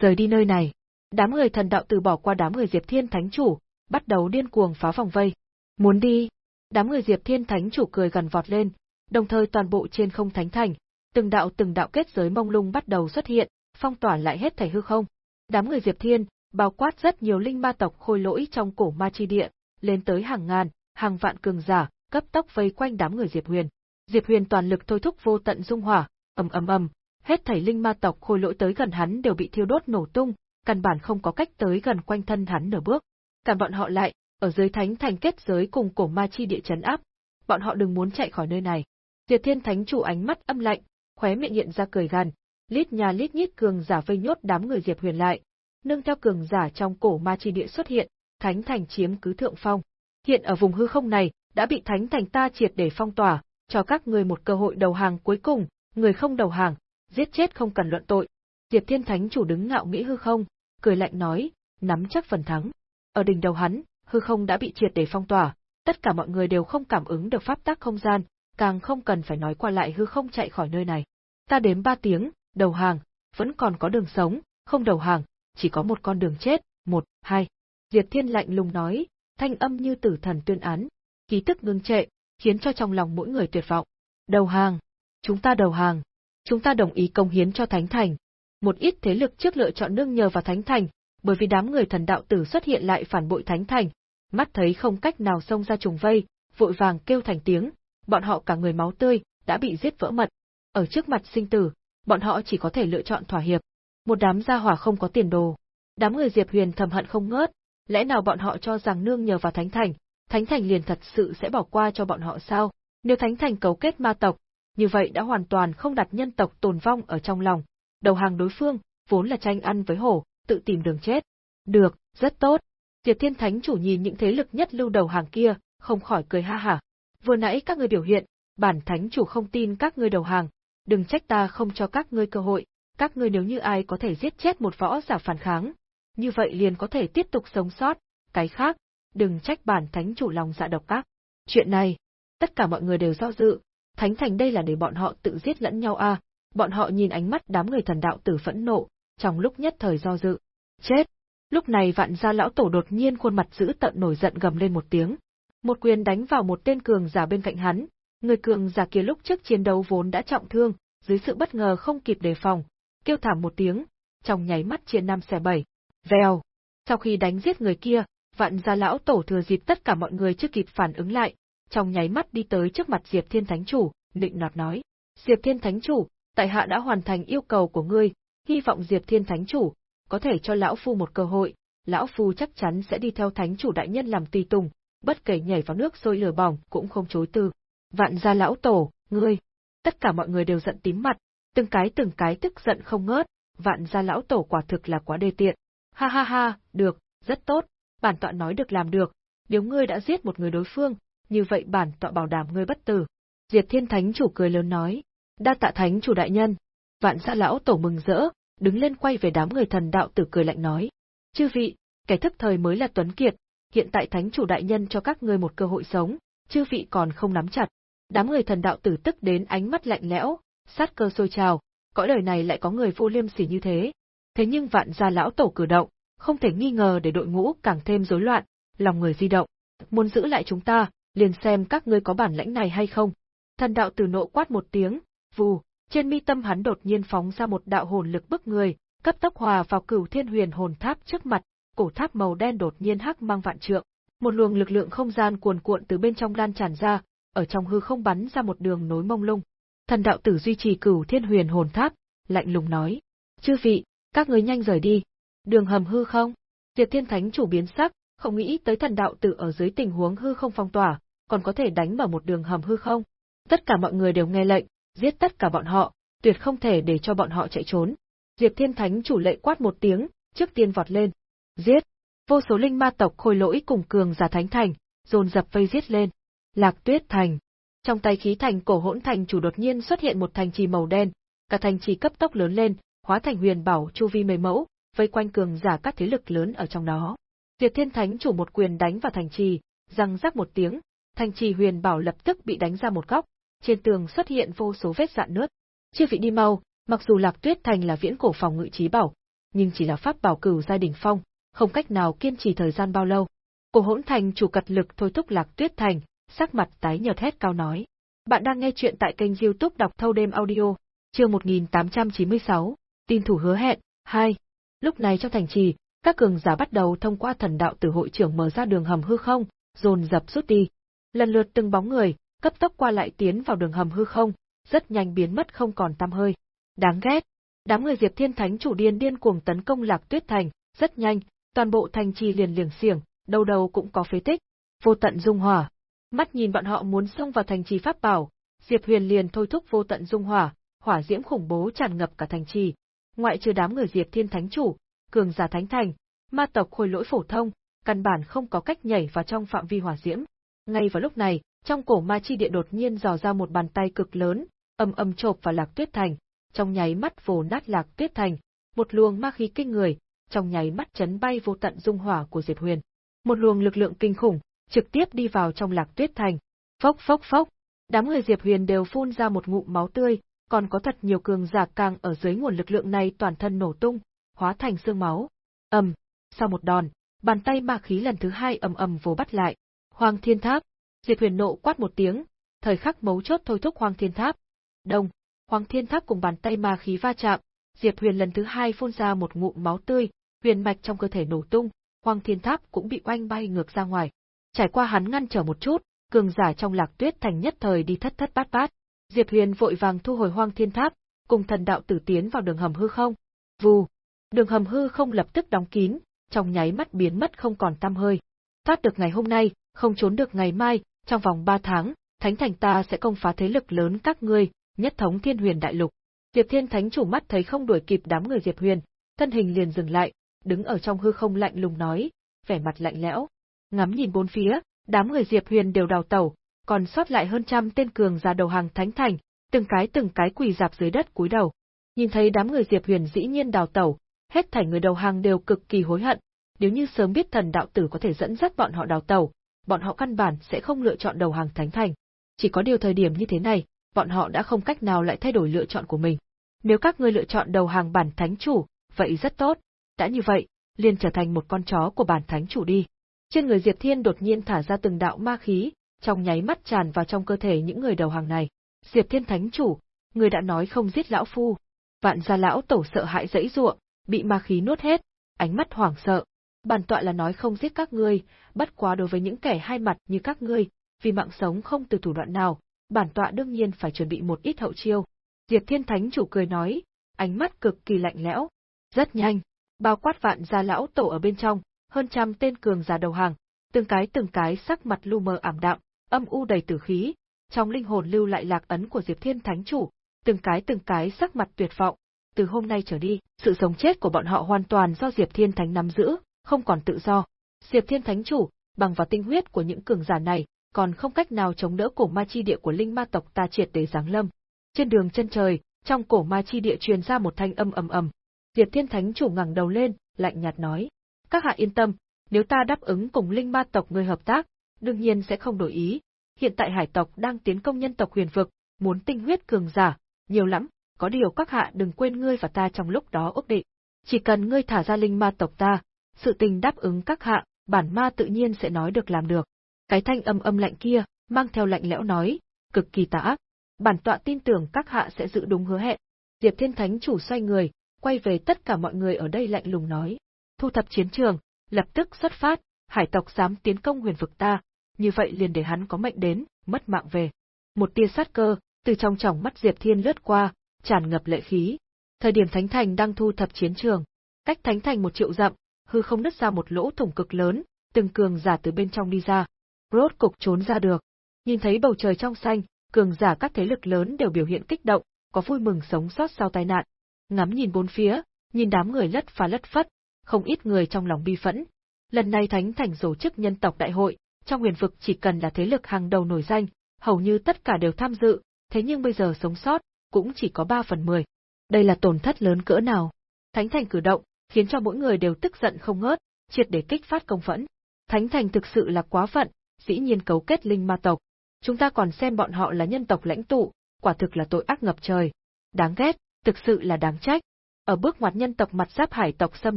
rời đi nơi này. Đám người thần đạo từ bỏ qua đám người Diệp Thiên Thánh Chủ, bắt đầu điên cuồng phá vòng vây. Muốn đi? Đám người Diệp Thiên Thánh Chủ cười gần vọt lên, đồng thời toàn bộ trên không thánh thành, từng đạo từng đạo kết giới mông lung bắt đầu xuất hiện, phong tỏa lại hết thảy hư không. Đám người Diệp Thiên, bao quát rất nhiều linh ma tộc khôi lỗi trong cổ ma chi địa, lên tới hàng ngàn, hàng vạn cường giả, cấp tốc vây quanh đám người Diệp Huyền. Diệp Huyền toàn lực thôi thúc vô tận dung hỏa, ầm ầm ầm, hết thảy linh ma tộc khôi lỗi tới gần hắn đều bị thiêu đốt nổ tung, căn bản không có cách tới gần quanh thân hắn nửa bước. Cản bọn họ lại, ở dưới thánh thành kết giới cùng cổ ma chi địa chấn áp, bọn họ đừng muốn chạy khỏi nơi này. Diệp Thiên Thánh chủ ánh mắt âm lạnh, khóe miệng hiện ra cười gằn, lít nhà lít nhít cường giả vây nhốt đám người Diệp Huyền lại, nương theo cường giả trong cổ ma chi địa xuất hiện, thánh thành chiếm cứ thượng phong. Hiện ở vùng hư không này, đã bị thánh thành ta triệt để phong tỏa, cho các người một cơ hội đầu hàng cuối cùng, người không đầu hàng, giết chết không cần luận tội. Diệp Thiên Thánh chủ đứng ngạo nghĩ hư không, cười lạnh nói, nắm chắc phần thắng. Ở đỉnh đầu hắn, hư không đã bị triệt để phong tỏa, tất cả mọi người đều không cảm ứng được pháp tắc không gian, càng không cần phải nói qua lại hư không chạy khỏi nơi này. Ta đếm ba tiếng, đầu hàng, vẫn còn có đường sống, không đầu hàng, chỉ có một con đường chết, một, hai. Diệp Thiên lạnh lùng nói, thanh âm như tử thần tuyên án, ký tức ngưng trệ, khiến cho trong lòng mỗi người tuyệt vọng. Đầu hàng, chúng ta đầu hàng, chúng ta đồng ý công hiến cho Thánh Thành. Một ít thế lực trước lựa chọn nương nhờ vào Thánh Thành, bởi vì đám người thần đạo tử xuất hiện lại phản bội Thánh Thành, mắt thấy không cách nào xông ra trùng vây, vội vàng kêu thành tiếng, bọn họ cả người máu tươi, đã bị giết vỡ mật. Ở trước mặt sinh tử, bọn họ chỉ có thể lựa chọn thỏa hiệp. Một đám gia hỏa không có tiền đồ. Đám người Diệp Huyền thầm hận không ngớt, lẽ nào bọn họ cho rằng nương nhờ vào Thánh Thành, Thánh Thành liền thật sự sẽ bỏ qua cho bọn họ sao? Nếu Thánh Thành cấu kết ma tộc, như vậy đã hoàn toàn không đặt nhân tộc tồn vong ở trong lòng. Đầu hàng đối phương, vốn là tranh ăn với hổ, tự tìm đường chết. Được, rất tốt. Diệp Thiên Thánh chủ nhìn những thế lực nhất lưu đầu hàng kia, không khỏi cười ha hả. Vừa nãy các ngươi biểu hiện, bản thánh chủ không tin các ngươi đầu hàng, đừng trách ta không cho các ngươi cơ hội, các ngươi nếu như ai có thể giết chết một võ giả phản kháng, như vậy liền có thể tiếp tục sống sót, cái khác, đừng trách bản thánh chủ lòng dạ độc ác. Chuyện này, tất cả mọi người đều do dự, thánh thành đây là để bọn họ tự giết lẫn nhau à, bọn họ nhìn ánh mắt đám người thần đạo tử phẫn nộ, trong lúc nhất thời do dự. Chết! Lúc này vạn gia lão tổ đột nhiên khuôn mặt giữ tận nổi giận gầm lên một tiếng. Một quyền đánh vào một tên cường giả bên cạnh hắn, người cường giả kia lúc trước chiến đấu vốn đã trọng thương, dưới sự bất ngờ không kịp đề phòng, kêu thảm một tiếng, trong nháy mắt chia năm xẻ bảy. Vèo! Sau khi đánh giết người kia, vạn gia lão tổ thừa dịp tất cả mọi người chưa kịp phản ứng lại, trong nháy mắt đi tới trước mặt Diệp Thiên Thánh Chủ, định nọt nói. Diệp Thiên Thánh Chủ, tại hạ đã hoàn thành yêu cầu của ngươi, hy vọng Diệp Thiên Thánh Chủ, có thể cho lão phu một cơ hội, lão phu chắc chắn sẽ đi theo thánh chủ đại nhân làm tùy tùng, bất kể nhảy vào nước sôi lửa bỏng cũng không chối từ. Vạn gia lão tổ, ngươi, tất cả mọi người đều giận tím mặt, từng cái từng cái tức giận không ngớt, vạn gia lão tổ quả thực là quá đê tiện. Ha ha ha, được, rất tốt, bản tọa nói được làm được, nếu ngươi đã giết một người đối phương, như vậy bản tọa bảo đảm ngươi bất tử. Diệp Thiên Thánh chủ cười lớn nói, đa tạ thánh chủ đại nhân. Vạn gia lão tổ mừng rỡ, đứng lên quay về đám người thần đạo tử cười lạnh nói. Chư vị, kẻ thức thời mới là Tuấn Kiệt, hiện tại thánh chủ đại nhân cho các ngươi một cơ hội sống, chư vị còn không nắm chặt. Đám người thần đạo tử tức đến ánh mắt lạnh lẽo, sát cơ sôi trào, cõi đời này lại có người vô liêm sỉ như thế. Thế nhưng vạn gia lão tổ cử động, không thể nghi ngờ để đội ngũ càng thêm rối loạn, lòng người di động. Muốn giữ lại chúng ta, liền xem các ngươi có bản lãnh này hay không. Thần đạo tử nộ quát một tiếng, vù, trên mi tâm hắn đột nhiên phóng ra một đạo hồn lực bức người, cấp tốc hòa vào cửu thiên huyền hồn tháp trước mặt, cổ tháp màu đen đột nhiên hắc mang vạn trượng. Một luồng lực lượng không gian cuồn cuộn từ bên trong lan tràn ra, ở trong hư không bắn ra một đường nối mông lung. Thần đạo tử duy trì cửu thiên huyền hồn tháp, lạnh lùng nói: "Chư vị, các ngươi nhanh rời đi." Đường hầm hư không? Diệp Thiên Thánh chủ biến sắc, không nghĩ tới thần đạo tử ở dưới tình huống hư không phong tỏa, còn có thể đánh mở một đường hầm hư không. Tất cả mọi người đều nghe lệnh, giết tất cả bọn họ, tuyệt không thể để cho bọn họ chạy trốn. Diệp Thiên Thánh chủ lệ quát một tiếng, trước tiên vọt lên. Giết! Vô số linh ma tộc khôi lỗi cùng cường giả thánh thành, dồn dập vây giết lên. Lạc Tuyết Thành. Trong tay khí thành cổ hỗn thành chủ đột nhiên xuất hiện một thành trì màu đen, cả thành trì cấp tốc lớn lên, hóa thành huyền bảo chu vi mấy mẫu, vây quanh cường giả các thế lực lớn ở trong đó. diệt Thiên Thánh chủ một quyền đánh vào thành trì, răng rắc một tiếng, thành trì huyền bảo lập tức bị đánh ra một góc, trên tường xuất hiện vô số vết dạn nứt. chưa vị đi mau, mặc dù Lạc Tuyết Thành là viễn cổ phòng ngự trí bảo, nhưng chỉ là pháp bảo cửu giai đỉnh phong, không cách nào kiên trì thời gian bao lâu. Cổ hỗn thành chủ cật lực thôi thúc lạc tuyết thành, sắc mặt tái nhợt hét cao nói. Bạn đang nghe chuyện tại kênh youtube đọc thâu đêm audio, chương 1896, tin thủ hứa hẹn, 2. Lúc này trong thành trì, các cường giả bắt đầu thông qua thần đạo tử hội trưởng mở ra đường hầm hư không, dồn dập rút đi. Lần lượt từng bóng người, cấp tốc qua lại tiến vào đường hầm hư không, rất nhanh biến mất không còn tăm hơi. Đáng ghét, đám người Diệp Thiên Thánh chủ điên điên cuồng tấn công Lạc Tuyết Thành, rất nhanh, toàn bộ thành trì liền liền xiềng, đầu đầu cũng có phế tích, vô tận dung hỏa. Mắt nhìn bọn họ muốn xông vào thành trì pháp bảo, Diệp Huyền liền thôi thúc vô tận dung hỏa, hỏa diễm khủng bố tràn ngập cả thành trì. Ngoại trừ đám người Diệp Thiên Thánh chủ, cường giả thánh thành, ma tộc khôi lỗi phổ thông, căn bản không có cách nhảy vào trong phạm vi hỏa diễm. Ngay vào lúc này, trong cổ ma chi địa đột nhiên dò ra một bàn tay cực lớn, âm âm chộp vào Lạc Tuyết Thành, trong nháy mắt vồ nát Lạc Tuyết Thành, một luồng ma khí kinh người, trong nháy mắt chấn bay vô tận dung hỏa của Diệp Huyền. Một luồng lực lượng kinh khủng, trực tiếp đi vào trong Lạc Tuyết Thành. Phốc phốc phốc, đám người Diệp Huyền đều phun ra một ngụm máu tươi, còn có thật nhiều cường giả càng ở dưới nguồn lực lượng này toàn thân nổ tung, hóa thành xương máu. Ầm, sau một đòn, bàn tay ma khí lần thứ hai ầm ầm vồ bắt lại. Hoàng Thiên Tháp, Diệp Huyền nộ quát một tiếng, thời khắc mấu chốt thôi thúc Hoàng Thiên Tháp. Đông, Hoàng Thiên Tháp cùng bàn tay ma khí va chạm, Diệp Huyền lần thứ hai phun ra một ngụm máu tươi, huyền mạch trong cơ thể nổ tung, Hoàng Thiên Tháp cũng bị oanh bay ngược ra ngoài. Trải qua hắn ngăn trở một chút, cường giả trong Lạc Tuyết thành nhất thời đi thất thất bát bát. Diệp Huyền vội vàng thu hồi Hoang Thiên Tháp, cùng thần đạo tử tiến vào đường hầm hư không. Vù, đường hầm hư không lập tức đóng kín, trong nháy mắt biến mất không còn tăm hơi. Thoát được ngày hôm nay, không trốn được ngày mai, trong vòng ba tháng, Thánh Thành ta sẽ công phá thế lực lớn các ngươi, nhất thống Thiên Huyền Đại Lục. Diệp Thiên Thánh chủ mắt thấy không đuổi kịp đám người Diệp Huyền, thân hình liền dừng lại, đứng ở trong hư không lạnh lùng nói, vẻ mặt lạnh lẽo. Ngắm nhìn bốn phía, đám người Diệp Huyền đều đào tẩu, còn sót lại hơn trăm tên cường giả đầu hàng Thánh Thành, từng cái từng cái quỳ dạp dưới đất cúi đầu. Nhìn thấy đám người Diệp Huyền dĩ nhiên đào tẩu, hết thảy người đầu hàng đều cực kỳ hối hận, nếu như sớm biết thần đạo tử có thể dẫn dắt bọn họ đào tẩu, bọn họ căn bản sẽ không lựa chọn đầu hàng thánh thành. Chỉ có điều thời điểm như thế này, bọn họ đã không cách nào lại thay đổi lựa chọn của mình. Nếu các ngươi lựa chọn đầu hàng bản thánh chủ, vậy rất tốt, đã như vậy, liền trở thành một con chó của bản thánh chủ đi. Trên người Diệp Thiên đột nhiên thả ra từng đạo ma khí, trong nháy mắt tràn vào trong cơ thể những người đầu hàng này. Diệp Thiên thánh chủ, người đã nói không giết lão phu. Vạn gia lão tổ sợ hãi dẫy ruộng, bị ma khí nuốt hết, ánh mắt hoảng sợ, Bản tọa là nói không giết các ngươi, bất quá đối với những kẻ hai mặt như các ngươi, vì mạng sống không từ thủ đoạn nào, bản tọa đương nhiên phải chuẩn bị một ít hậu chiêu. Diệp Thiên Thánh chủ cười nói, ánh mắt cực kỳ lạnh lẽo. Rất nhanh, bao quát vạn gia lão tổ ở bên trong, hơn trăm tên cường giả đầu hàng, từng cái từng cái sắc mặt lu mờ ảm đạm, âm u đầy tử khí, trong linh hồn lưu lại lạc ấn của Diệp Thiên Thánh chủ, từng cái từng cái sắc mặt tuyệt vọng. Từ hôm nay trở đi, sự sống chết của bọn họ hoàn toàn do Diệp Thiên Thánh nắm giữ, không còn tự do. Diệp Thiên Thánh Chủ, bằng vào tinh huyết của những cường giả này, còn không cách nào chống đỡ cổ ma chi địa của linh ma tộc ta triệt để giáng lâm. Trên đường chân trời, trong cổ ma chi địa truyền ra một thanh âm ầm ầm. Diệp Thiên Thánh Chủ ngẩng đầu lên, lạnh nhạt nói: "Các hạ yên tâm, nếu ta đáp ứng cùng linh ma tộc ngươi hợp tác, đương nhiên sẽ không đổi ý. Hiện tại hải tộc đang tiến công nhân tộc huyền vực, muốn tinh huyết cường giả, nhiều lắm, có điều các hạ đừng quên ngươi và ta trong lúc đó ước định. Chỉ cần ngươi thả ra linh ma tộc ta, sự tình đáp ứng các hạ, bản ma tự nhiên sẽ nói được làm được. Cái thanh âm âm lạnh kia, mang theo lạnh lẽo nói, cực kỳ tà ác. Bản tọa tin tưởng các hạ sẽ giữ đúng hứa hẹn. Diệp Thiên Thánh chủ xoay người, quay về tất cả mọi người ở đây lạnh lùng nói. Thu thập chiến trường, lập tức xuất phát, hải tộc dám tiến công huyền vực ta, như vậy liền để hắn có mệnh đến, mất mạng về. Một tia sát cơ, từ trong tròng mắt Diệp Thiên lướt qua, tràn ngập lệ khí. Thời điểm Thánh Thành đang thu thập chiến trường, cách Thánh Thành một triệu dặm, hư không nứt ra một lỗ thủng cực lớn, từng cường giả từ bên trong đi ra. Rốt cục trốn ra được. Nhìn thấy bầu trời trong xanh, cường giả các thế lực lớn đều biểu hiện kích động, có vui mừng sống sót sau tai nạn. Ngắm nhìn bốn phía, nhìn đám người lất phá lất phất, không ít người trong lòng bi phẫn. Lần này Thánh Thành tổ chức nhân tộc đại hội, trong huyền vực chỉ cần là thế lực hàng đầu nổi danh, hầu như tất cả đều tham dự, thế nhưng bây giờ sống sót, cũng chỉ có 3 phần 10. Đây là tổn thất lớn cỡ nào? Thánh Thành cử động, khiến cho mỗi người đều tức giận không ngớt, triệt để kích phát công phẫn. Thánh thành thực sự là quá phận, dĩ nhiên cấu kết linh ma tộc. Chúng ta còn xem bọn họ là nhân tộc lãnh tụ, quả thực là tội ác ngập trời. Đáng ghét, thực sự là đáng trách. Ở bước ngoặt nhân tộc mặt giáp hải tộc xâm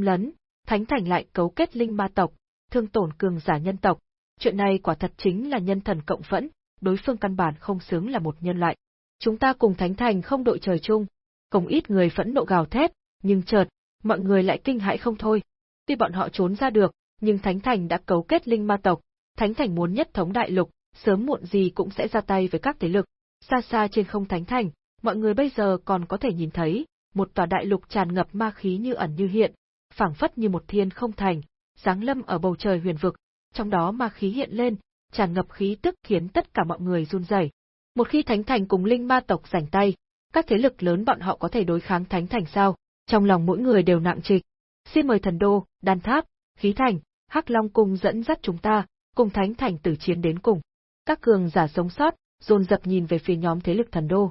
lấn, Thánh Thành lại cấu kết linh ma tộc, thương tổn cường giả nhân tộc. Chuyện này quả thật chính là nhân thần cộng phẫn, đối phương căn bản không xứng là một nhân loại. Chúng ta cùng Thánh Thành không đội trời chung, không ít người phẫn nộ gào thét, nhưng chợt, mọi người lại kinh hãi không thôi. Tuy bọn họ trốn ra được, nhưng Thánh Thành đã cấu kết linh ma tộc, Thánh Thành muốn nhất thống đại lục, sớm muộn gì cũng sẽ ra tay với các thế lực. Xa xa trên không Thánh Thành, mọi người bây giờ còn có thể nhìn thấy, một tòa đại lục tràn ngập ma khí như ẩn như hiện, phảng phất như một thiên không thành, sáng lâm ở bầu trời huyền vực, trong đó ma khí hiện lên, tràn ngập khí tức khiến tất cả mọi người run rẩy. Một khi Thánh Thành cùng linh ma tộc rảnh tay, các thế lực lớn bọn họ có thể đối kháng Thánh Thành sao? Trong lòng mỗi người đều nặng trịch. Xin mời thần đô, đan tháp, khí thành, Hắc Long cung dẫn dắt chúng ta, cùng Thánh Thành tử chiến đến cùng. Các cường giả sống sót, dồn dập nhìn về phía nhóm thế lực thần đô.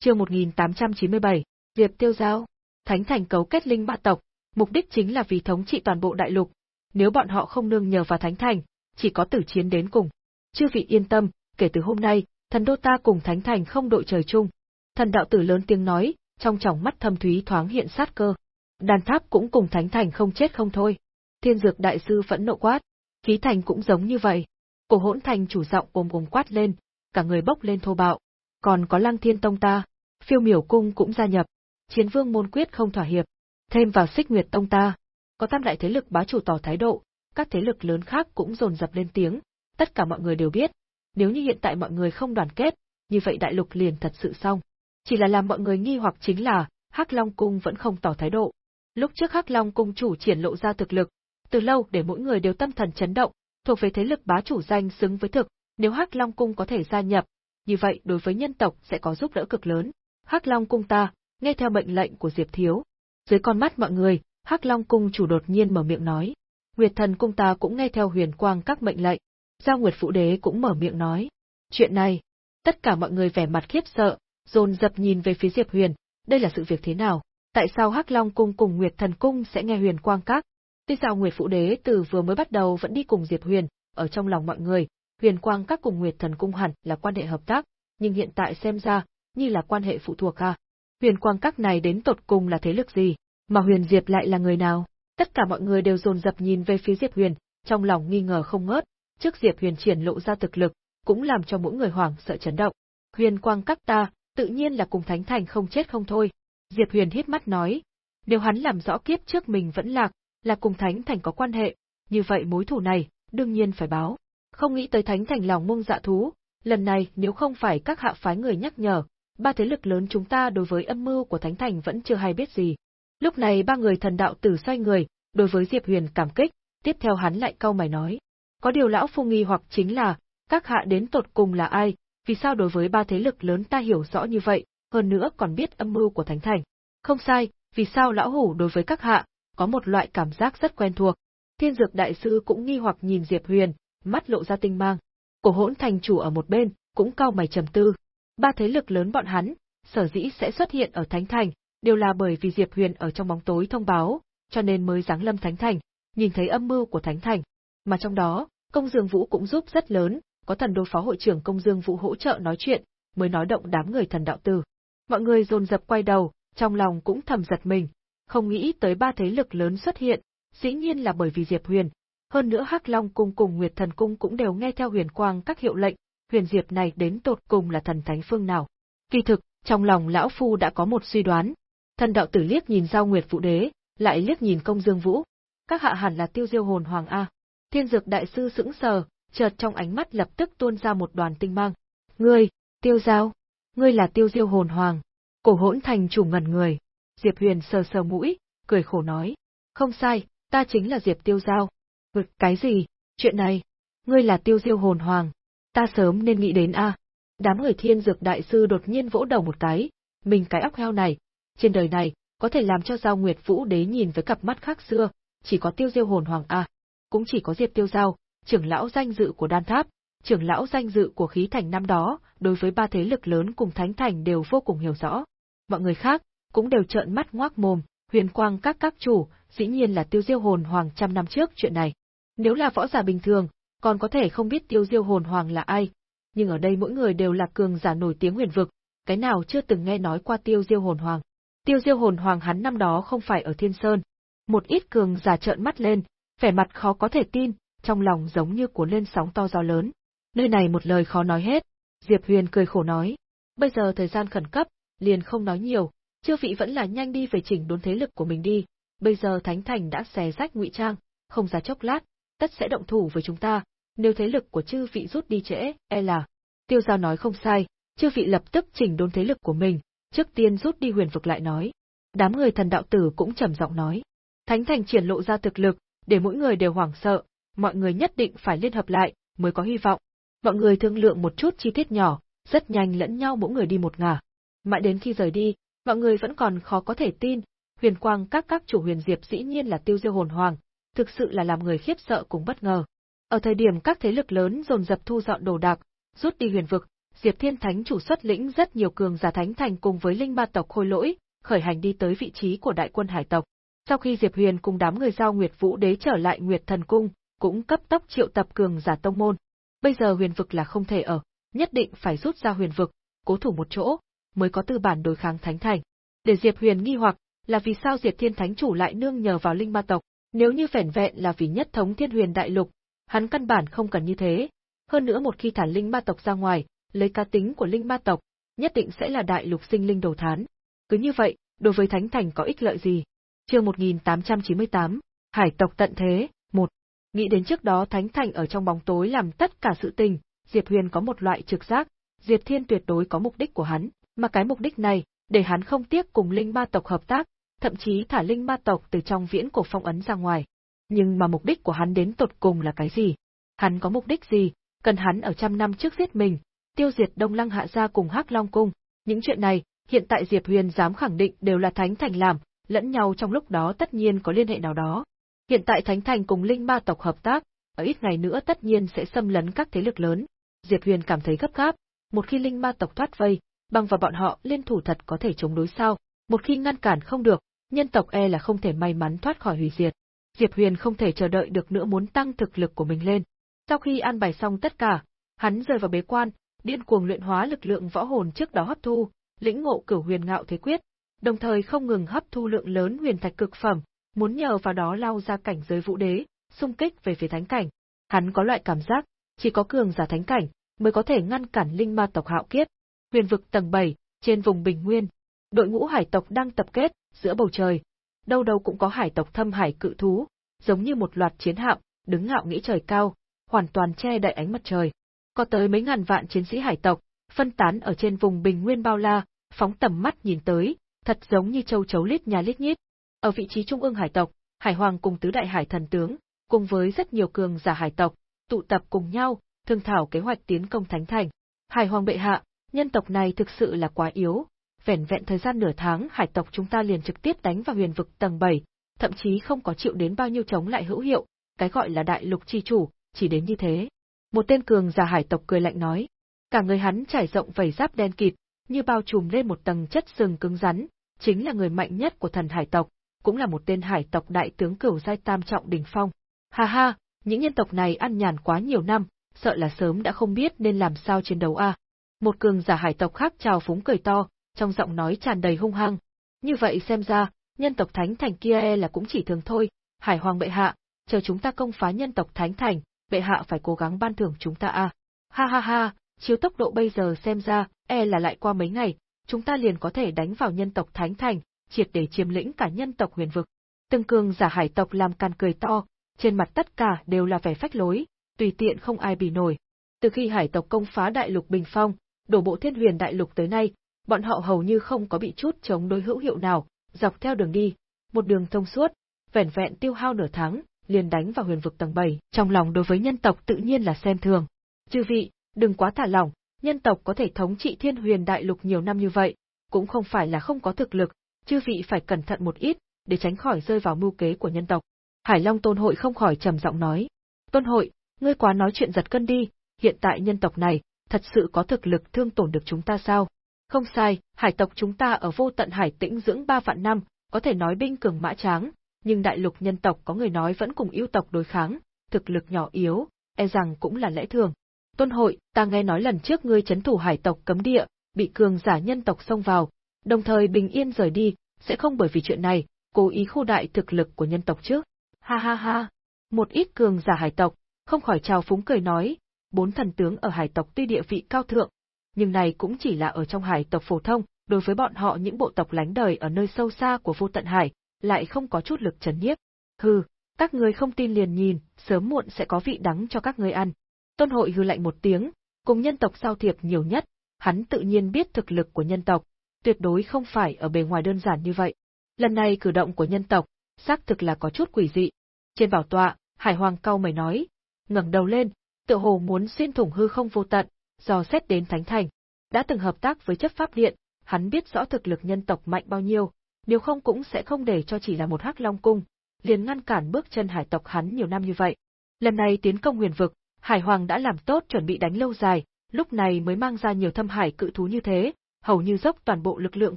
Chương 1897, Diệp Tiêu Giao, Thánh Thành cấu kết linh ma tộc, mục đích chính là vì thống trị toàn bộ đại lục. Nếu bọn họ không nương nhờ vào Thánh Thành, chỉ có tử chiến đến cùng. Chư vị yên tâm, kể từ hôm nay, thần đô ta cùng Thánh Thành không đội trời chung. Thần đạo tử lớn tiếng nói, trong tròng mắt thâm thúy thoáng hiện sát cơ. Đàn tháp cũng cùng Thánh Thành không chết không thôi. Thiên dược đại sư vẫn nộ quát, khí thành cũng giống như vậy. Cổ hỗn thành chủ giọng ôm ôm quát lên, cả người bốc lên thô bạo. Còn có lăng thiên tông ta, phiêu miểu cung cũng gia nhập. Chiến vương môn quyết không thỏa hiệp. Thêm vào xích nguyệt tông ta. Có tam đại thế lực bá chủ tỏ thái độ, các thế lực lớn khác cũng dồn dập lên tiếng. Tất cả mọi người đều biết, nếu như hiện tại mọi người không đoàn kết, như vậy đại lục liền thật sự xong. Chỉ là làm mọi người nghi hoặc chính là, Hắc Long cung vẫn không tỏ thái độ. Lúc trước Hắc Long cung chủ triển lộ ra thực lực, từ lâu để mỗi người đều tâm thần chấn động, thuộc về thế lực bá chủ danh xứng với thực, nếu Hắc Long cung có thể gia nhập, như vậy đối với nhân tộc sẽ có giúp đỡ cực lớn. Hắc Long cung ta, nghe theo mệnh lệnh của Diệp Thiếu. Dưới con mắt mọi người, Hắc Long cung chủ đột nhiên mở miệng nói. Nguyệt thần cung ta cũng nghe theo huyền quang các mệnh lệnh. Giao Nguyệt Phụ Đế cũng mở miệng nói. Chuyện này, tất cả mọi người vẻ mặt khiếp sợ, dồn dập nhìn về phía Diệp Huyền, đây là sự việc thế nào? Tại sao Hắc Long cung cùng Nguyệt Thần cung sẽ nghe Huyền Quang Các? Tuy Giao Nguyệt Phụ Đế từ vừa mới bắt đầu vẫn đi cùng Diệp Huyền, ở trong lòng mọi người, Huyền Quang Các cùng Nguyệt Thần cung hẳn là quan hệ hợp tác, nhưng hiện tại xem ra, như là quan hệ phụ thuộc à? Huyền Quang Các này đến tột cùng là thế lực gì, mà Huyền Diệp lại là người nào? Tất cả mọi người đều dồn dập nhìn về phía Diệp Huyền, trong lòng nghi ngờ không ngớt, trước Diệp Huyền triển lộ ra thực lực, cũng làm cho mỗi người hoảng sợ chấn động. Huyền Quang Các ta, tự nhiên là cùng Thánh Thành không chết không thôi. Diệp Huyền hít mắt nói, nếu hắn làm rõ kiếp trước mình vẫn lạc, là cùng Thánh Thành có quan hệ, như vậy mối thù này, đương nhiên phải báo. Không nghĩ tới Thánh Thành lòng mông dạ thú, lần này nếu không phải các hạ phái người nhắc nhở, ba thế lực lớn chúng ta đối với âm mưu của Thánh Thành vẫn chưa hay biết gì. Lúc này ba người thần đạo tử xoay người, đối với Diệp Huyền cảm kích, tiếp theo hắn lại câu mày nói. Có điều lão phu nghi hoặc chính là, các hạ đến tột cùng là ai, vì sao đối với ba thế lực lớn ta hiểu rõ như vậy, hơn nữa còn biết âm mưu của Thánh Thành. Không sai, vì sao lão hủ đối với các hạ, có một loại cảm giác rất quen thuộc. Thiên dược đại sư cũng nghi hoặc nhìn Diệp Huyền, mắt lộ ra tinh mang. Cổ hỗn thành chủ ở một bên, cũng cau mày trầm tư. Ba thế lực lớn bọn hắn, sở dĩ sẽ xuất hiện ở Thánh Thành, đều là bởi vì Diệp Huyền ở trong bóng tối thông báo, cho nên mới giáng lâm Thánh Thành, nhìn thấy âm mưu của Thánh Thành. Mà trong đó, công dương vũ cũng giúp rất lớn, có thần đô phó hội trưởng công dương vũ hỗ trợ nói chuyện, mới nói động đám người thần đạo tử. Mọi người dồn dập quay đầu, trong lòng cũng thầm giật mình, không nghĩ tới ba thế lực lớn xuất hiện, dĩ nhiên là bởi vì Diệp Huyền. Hơn nữa Hắc Long cung cùng Nguyệt Thần cung cũng đều nghe theo Huyền Quang các hiệu lệnh, Huyền Diệp này đến tột cùng là thần thánh phương nào. Kỳ thực, trong lòng lão phu đã có một suy đoán. Thần đạo tử liếc nhìn Giao Nguyệt Vũ Đế, lại liếc nhìn Công Dương Vũ. Các hạ hẳn là Tiêu Diêu Hồn Hoàng a. Thiên Dược đại sư sững sờ, chợt trong ánh mắt lập tức tuôn ra một đoàn tinh mang. Ngươi, tiêu giao, ngươi là tiêu diêu hồn hoàng. Cổ hỗn thành chủ ngẩn người. Diệp Huyền sờ sờ mũi, cười khổ nói. Không sai, ta chính là Diệp tiêu giao. Vực cái gì, chuyện này, ngươi là tiêu diêu hồn hoàng. Ta sớm nên nghĩ đến a. Đám người thiên dược đại sư đột nhiên vỗ đầu một cái, mình cái óc heo này, trên đời này, có thể làm cho Giao Nguyệt Vũ Đế nhìn với cặp mắt khác xưa, chỉ có tiêu diêu hồn hoàng a, cũng chỉ có Diệp tiêu giao, trưởng lão danh dự của đan tháp, trưởng lão danh dự của khí thành năm đó, đối với ba thế lực lớn cùng thánh thành đều vô cùng hiểu rõ. Mọi người khác, cũng đều trợn mắt ngoác mồm, huyền quang các các chủ, dĩ nhiên là tiêu diêu hồn hoàng trăm năm trước chuyện này. Nếu là võ giả bình thường, còn có thể không biết tiêu diêu hồn hoàng là ai, nhưng ở đây mỗi người đều là cường giả nổi tiếng huyền vực, cái nào chưa từng nghe nói qua tiêu diêu hồn hoàng. Tiêu Diêu hồn hoàng hắn năm đó không phải ở Thiên Sơn. Một ít cường giả trợn mắt lên, vẻ mặt khó có thể tin, trong lòng giống như cuốn lên sóng to gió lớn. Nơi này một lời khó nói hết. Diệp Huyền cười khổ nói. Bây giờ thời gian khẩn cấp, liền không nói nhiều, chư vị vẫn là nhanh đi về chỉnh đốn thế lực của mình đi. Bây giờ Thánh Thành đã xé rách ngụy trang, không ra chốc lát, tất sẽ động thủ với chúng ta. Nếu thế lực của chư vị rút đi trễ, e là. Tiêu giao nói không sai, chư vị lập tức chỉnh đốn thế lực của mình, trước tiên rút đi huyền vực lại nói. Đám người thần đạo tử cũng trầm giọng nói. Thánh Thành triển lộ ra thực lực, để mỗi người đều hoảng sợ, mọi người nhất định phải liên hợp lại, mới có hy vọng. Mọi người thương lượng một chút chi tiết nhỏ, rất nhanh lẫn nhau mỗi người đi một ngả. Mãi đến khi rời đi, mọi người vẫn còn khó có thể tin, huyền quang các các chủ huyền diệp dĩ nhiên là tiêu diêu hồn hoàng, thực sự là làm người khiếp sợ cùng bất ngờ. Ở thời điểm các thế lực lớn dồn dập thu dọn đồ đạc, rút đi huyền vực, Diệp Thiên Thánh chủ xuất lĩnh rất nhiều cường giả thánh thành cùng với linh ba tộc khôi lỗi, khởi hành đi tới vị trí của đại quân hải tộc. Sau khi Diệp Huyền cùng đám người giao Nguyệt Vũ Đế trở lại Nguyệt Thần Cung, cũng cấp tốc triệu tập cường giả tông môn. Bây giờ huyền vực là không thể ở, nhất định phải rút ra huyền vực, cố thủ một chỗ, mới có tư bản đối kháng thánh thành. Để Diệp Huyền nghi hoặc, là vì sao Diệp Thiên Thánh chủ lại nương nhờ vào linh ma tộc, nếu như vẻn vẹn là vì nhất thống Thiên Huyền đại lục, hắn căn bản không cần như thế. Hơn nữa một khi thả linh ma tộc ra ngoài, lấy cá tính của linh ma tộc, nhất định sẽ là đại lục sinh linh đầu thán. Cứ như vậy, đối với Thánh Thành có ích lợi gì? Chương 1898, Hải tộc tận thế, một Nghĩ đến trước đó Thánh Thành ở trong bóng tối làm tất cả sự tình, Diệp Huyền có một loại trực giác, Diệp Thiên tuyệt đối có mục đích của hắn, mà cái mục đích này, để hắn không tiếc cùng linh ma tộc hợp tác, thậm chí thả linh ma tộc từ trong viễn cổ phong ấn ra ngoài. Nhưng mà mục đích của hắn đến tột cùng là cái gì? Hắn có mục đích gì? Cần hắn ở trăm năm trước giết mình, tiêu diệt Đông Lăng Hạ gia cùng Hắc Long cung. Những chuyện này, hiện tại Diệp Huyền dám khẳng định đều là Thánh Thành làm, lẫn nhau trong lúc đó tất nhiên có liên hệ nào đó. Hiện tại Thánh Thành cùng Linh Ma tộc hợp tác, ở ít ngày nữa tất nhiên sẽ xâm lấn các thế lực lớn. Diệp Huyền cảm thấy gấp gáp, một khi Linh Ma tộc thoát vây, bằng vào bọn họ liên thủ thật có thể chống đối sao, một khi ngăn cản không được, nhân tộc e là không thể may mắn thoát khỏi hủy diệt. Diệp Huyền không thể chờ đợi được nữa muốn tăng thực lực của mình lên. Sau khi an bài xong tất cả, hắn rời vào bế quan, điên cuồng luyện hóa lực lượng võ hồn trước đó hấp thu, lĩnh ngộ cửu huyền ngạo thế quyết, đồng thời không ngừng hấp thu lượng lớn huyền thạch cực phẩm, muốn nhờ vào đó lao ra cảnh giới vũ đế, xung kích về phía thánh cảnh. Hắn có loại cảm giác, chỉ có cường giả thánh cảnh mới có thể ngăn cản linh ma tộc hạo kiếp. Huyền vực tầng 7, trên vùng Bình Nguyên, đội ngũ hải tộc đang tập kết giữa bầu trời. Đâu đâu cũng có hải tộc thâm hải cự thú, giống như một loạt chiến hạm, đứng ngạo nghĩ trời cao, hoàn toàn che đậy ánh mặt trời. Có tới mấy ngàn vạn chiến sĩ hải tộc, phân tán ở trên vùng Bình Nguyên bao la, phóng tầm mắt nhìn tới, thật giống như châu chấu lít nhà lít nhít. Ở vị trí trung ương hải tộc, Hải Hoàng cùng tứ đại hải thần tướng, cùng với rất nhiều cường giả hải tộc, tụ tập cùng nhau, thương thảo kế hoạch tiến công thánh thành. Hải Hoàng bệ hạ, nhân tộc này thực sự là quá yếu, vẻn vẹn thời gian nửa tháng hải tộc chúng ta liền trực tiếp đánh vào huyền vực tầng 7, thậm chí không có chịu đến bao nhiêu chống lại hữu hiệu, cái gọi là đại lục chi chủ, chỉ đến như thế. Một tên cường giả hải tộc cười lạnh nói, cả người hắn trải rộng vảy giáp đen kịt, như bao trùm lên một tầng chất sừng cứng rắn, chính là người mạnh nhất của thần hải tộc, cũng là một tên hải tộc đại tướng cửu giai tam trọng đỉnh phong. Ha ha, những nhân tộc này ăn nhàn quá nhiều năm, sợ là sớm đã không biết nên làm sao chiến đấu a. Một cường giả hải tộc khác chào phúng cười to, trong giọng nói tràn đầy hung hăng. Như vậy xem ra, nhân tộc thánh thành kia e là cũng chỉ thường thôi, hải hoàng bệ hạ, chờ chúng ta công phá nhân tộc thánh thành, bệ hạ phải cố gắng ban thưởng chúng ta a. Ha ha ha, chiếu tốc độ bây giờ xem ra, e là lại qua mấy ngày, chúng ta liền có thể đánh vào nhân tộc thánh thành, triệt để chiếm lĩnh cả nhân tộc huyền vực. Từng cường giả hải tộc làm càn cười to, trên mặt tất cả đều là vẻ phách lối, tùy tiện không ai bì nổi. Từ khi hải tộc công phá đại lục Bình Phong, đổ bộ thiên huyền đại lục tới nay, bọn họ hầu như không có bị chút chống đối hữu hiệu nào, dọc theo đường đi, một đường thông suốt, vẻn vẹn tiêu hao nửa tháng, liền đánh vào huyền vực tầng 7, trong lòng đối với nhân tộc tự nhiên là xem thường. Chư vị, đừng quá thả lỏng, nhân tộc có thể thống trị thiên huyền đại lục nhiều năm như vậy, cũng không phải là không có thực lực, chư vị phải cẩn thận một ít, để tránh khỏi rơi vào mưu kế của nhân tộc. Hải Long Tôn Hội không khỏi trầm giọng nói. Tôn Hội, ngươi quá nói chuyện giật cân đi, hiện tại nhân tộc này, thật sự có thực lực thương tổn được chúng ta sao? Không sai, hải tộc chúng ta ở vô tận hải tĩnh dưỡng ba vạn năm, có thể nói binh cường mã tráng, nhưng đại lục nhân tộc có người nói vẫn cùng yêu tộc đối kháng, thực lực nhỏ yếu, e rằng cũng là lẽ thường. Tôn hội, ta nghe nói lần trước ngươi chấn thủ hải tộc cấm địa, bị cường giả nhân tộc xông vào, đồng thời bình yên rời đi, sẽ không bởi vì chuyện này, cố ý khu đại thực lực của nhân tộc chứ. Ha ha ha. Một ít cường giả hải tộc, không khỏi trào phúng cười nói, bốn thần tướng ở hải tộc tuy địa vị cao thượng, nhưng này cũng chỉ là ở trong hải tộc phổ thông, đối với bọn họ những bộ tộc lánh đời ở nơi sâu xa của vô tận hải, lại không có chút lực chấn nhiếp. Hừ, các người không tin liền nhìn, sớm muộn sẽ có vị đắng cho các người ăn. Tôn hội hư lạnh một tiếng, cùng nhân tộc giao thiệp nhiều nhất, hắn tự nhiên biết thực lực của nhân tộc, tuyệt đối không phải ở bề ngoài đơn giản như vậy. Lần này cử động của nhân tộc, xác thực là có chút quỷ dị. Trên bảo tọa, Hải Hoàng cau mày nói, ngẩng đầu lên, tựa hồ muốn xuyên thủng hư không vô tận, dò xét đến Thánh Thành. Đã từng hợp tác với chấp pháp điện, hắn biết rõ thực lực nhân tộc mạnh bao nhiêu, nếu không cũng sẽ không để cho chỉ là một hắc long cung, liền ngăn cản bước chân hải tộc hắn nhiều năm như vậy. Lần này tiến công huyền vực, Hải Hoàng đã làm tốt chuẩn bị đánh lâu dài, lúc này mới mang ra nhiều thâm hải cự thú như thế, hầu như dốc toàn bộ lực lượng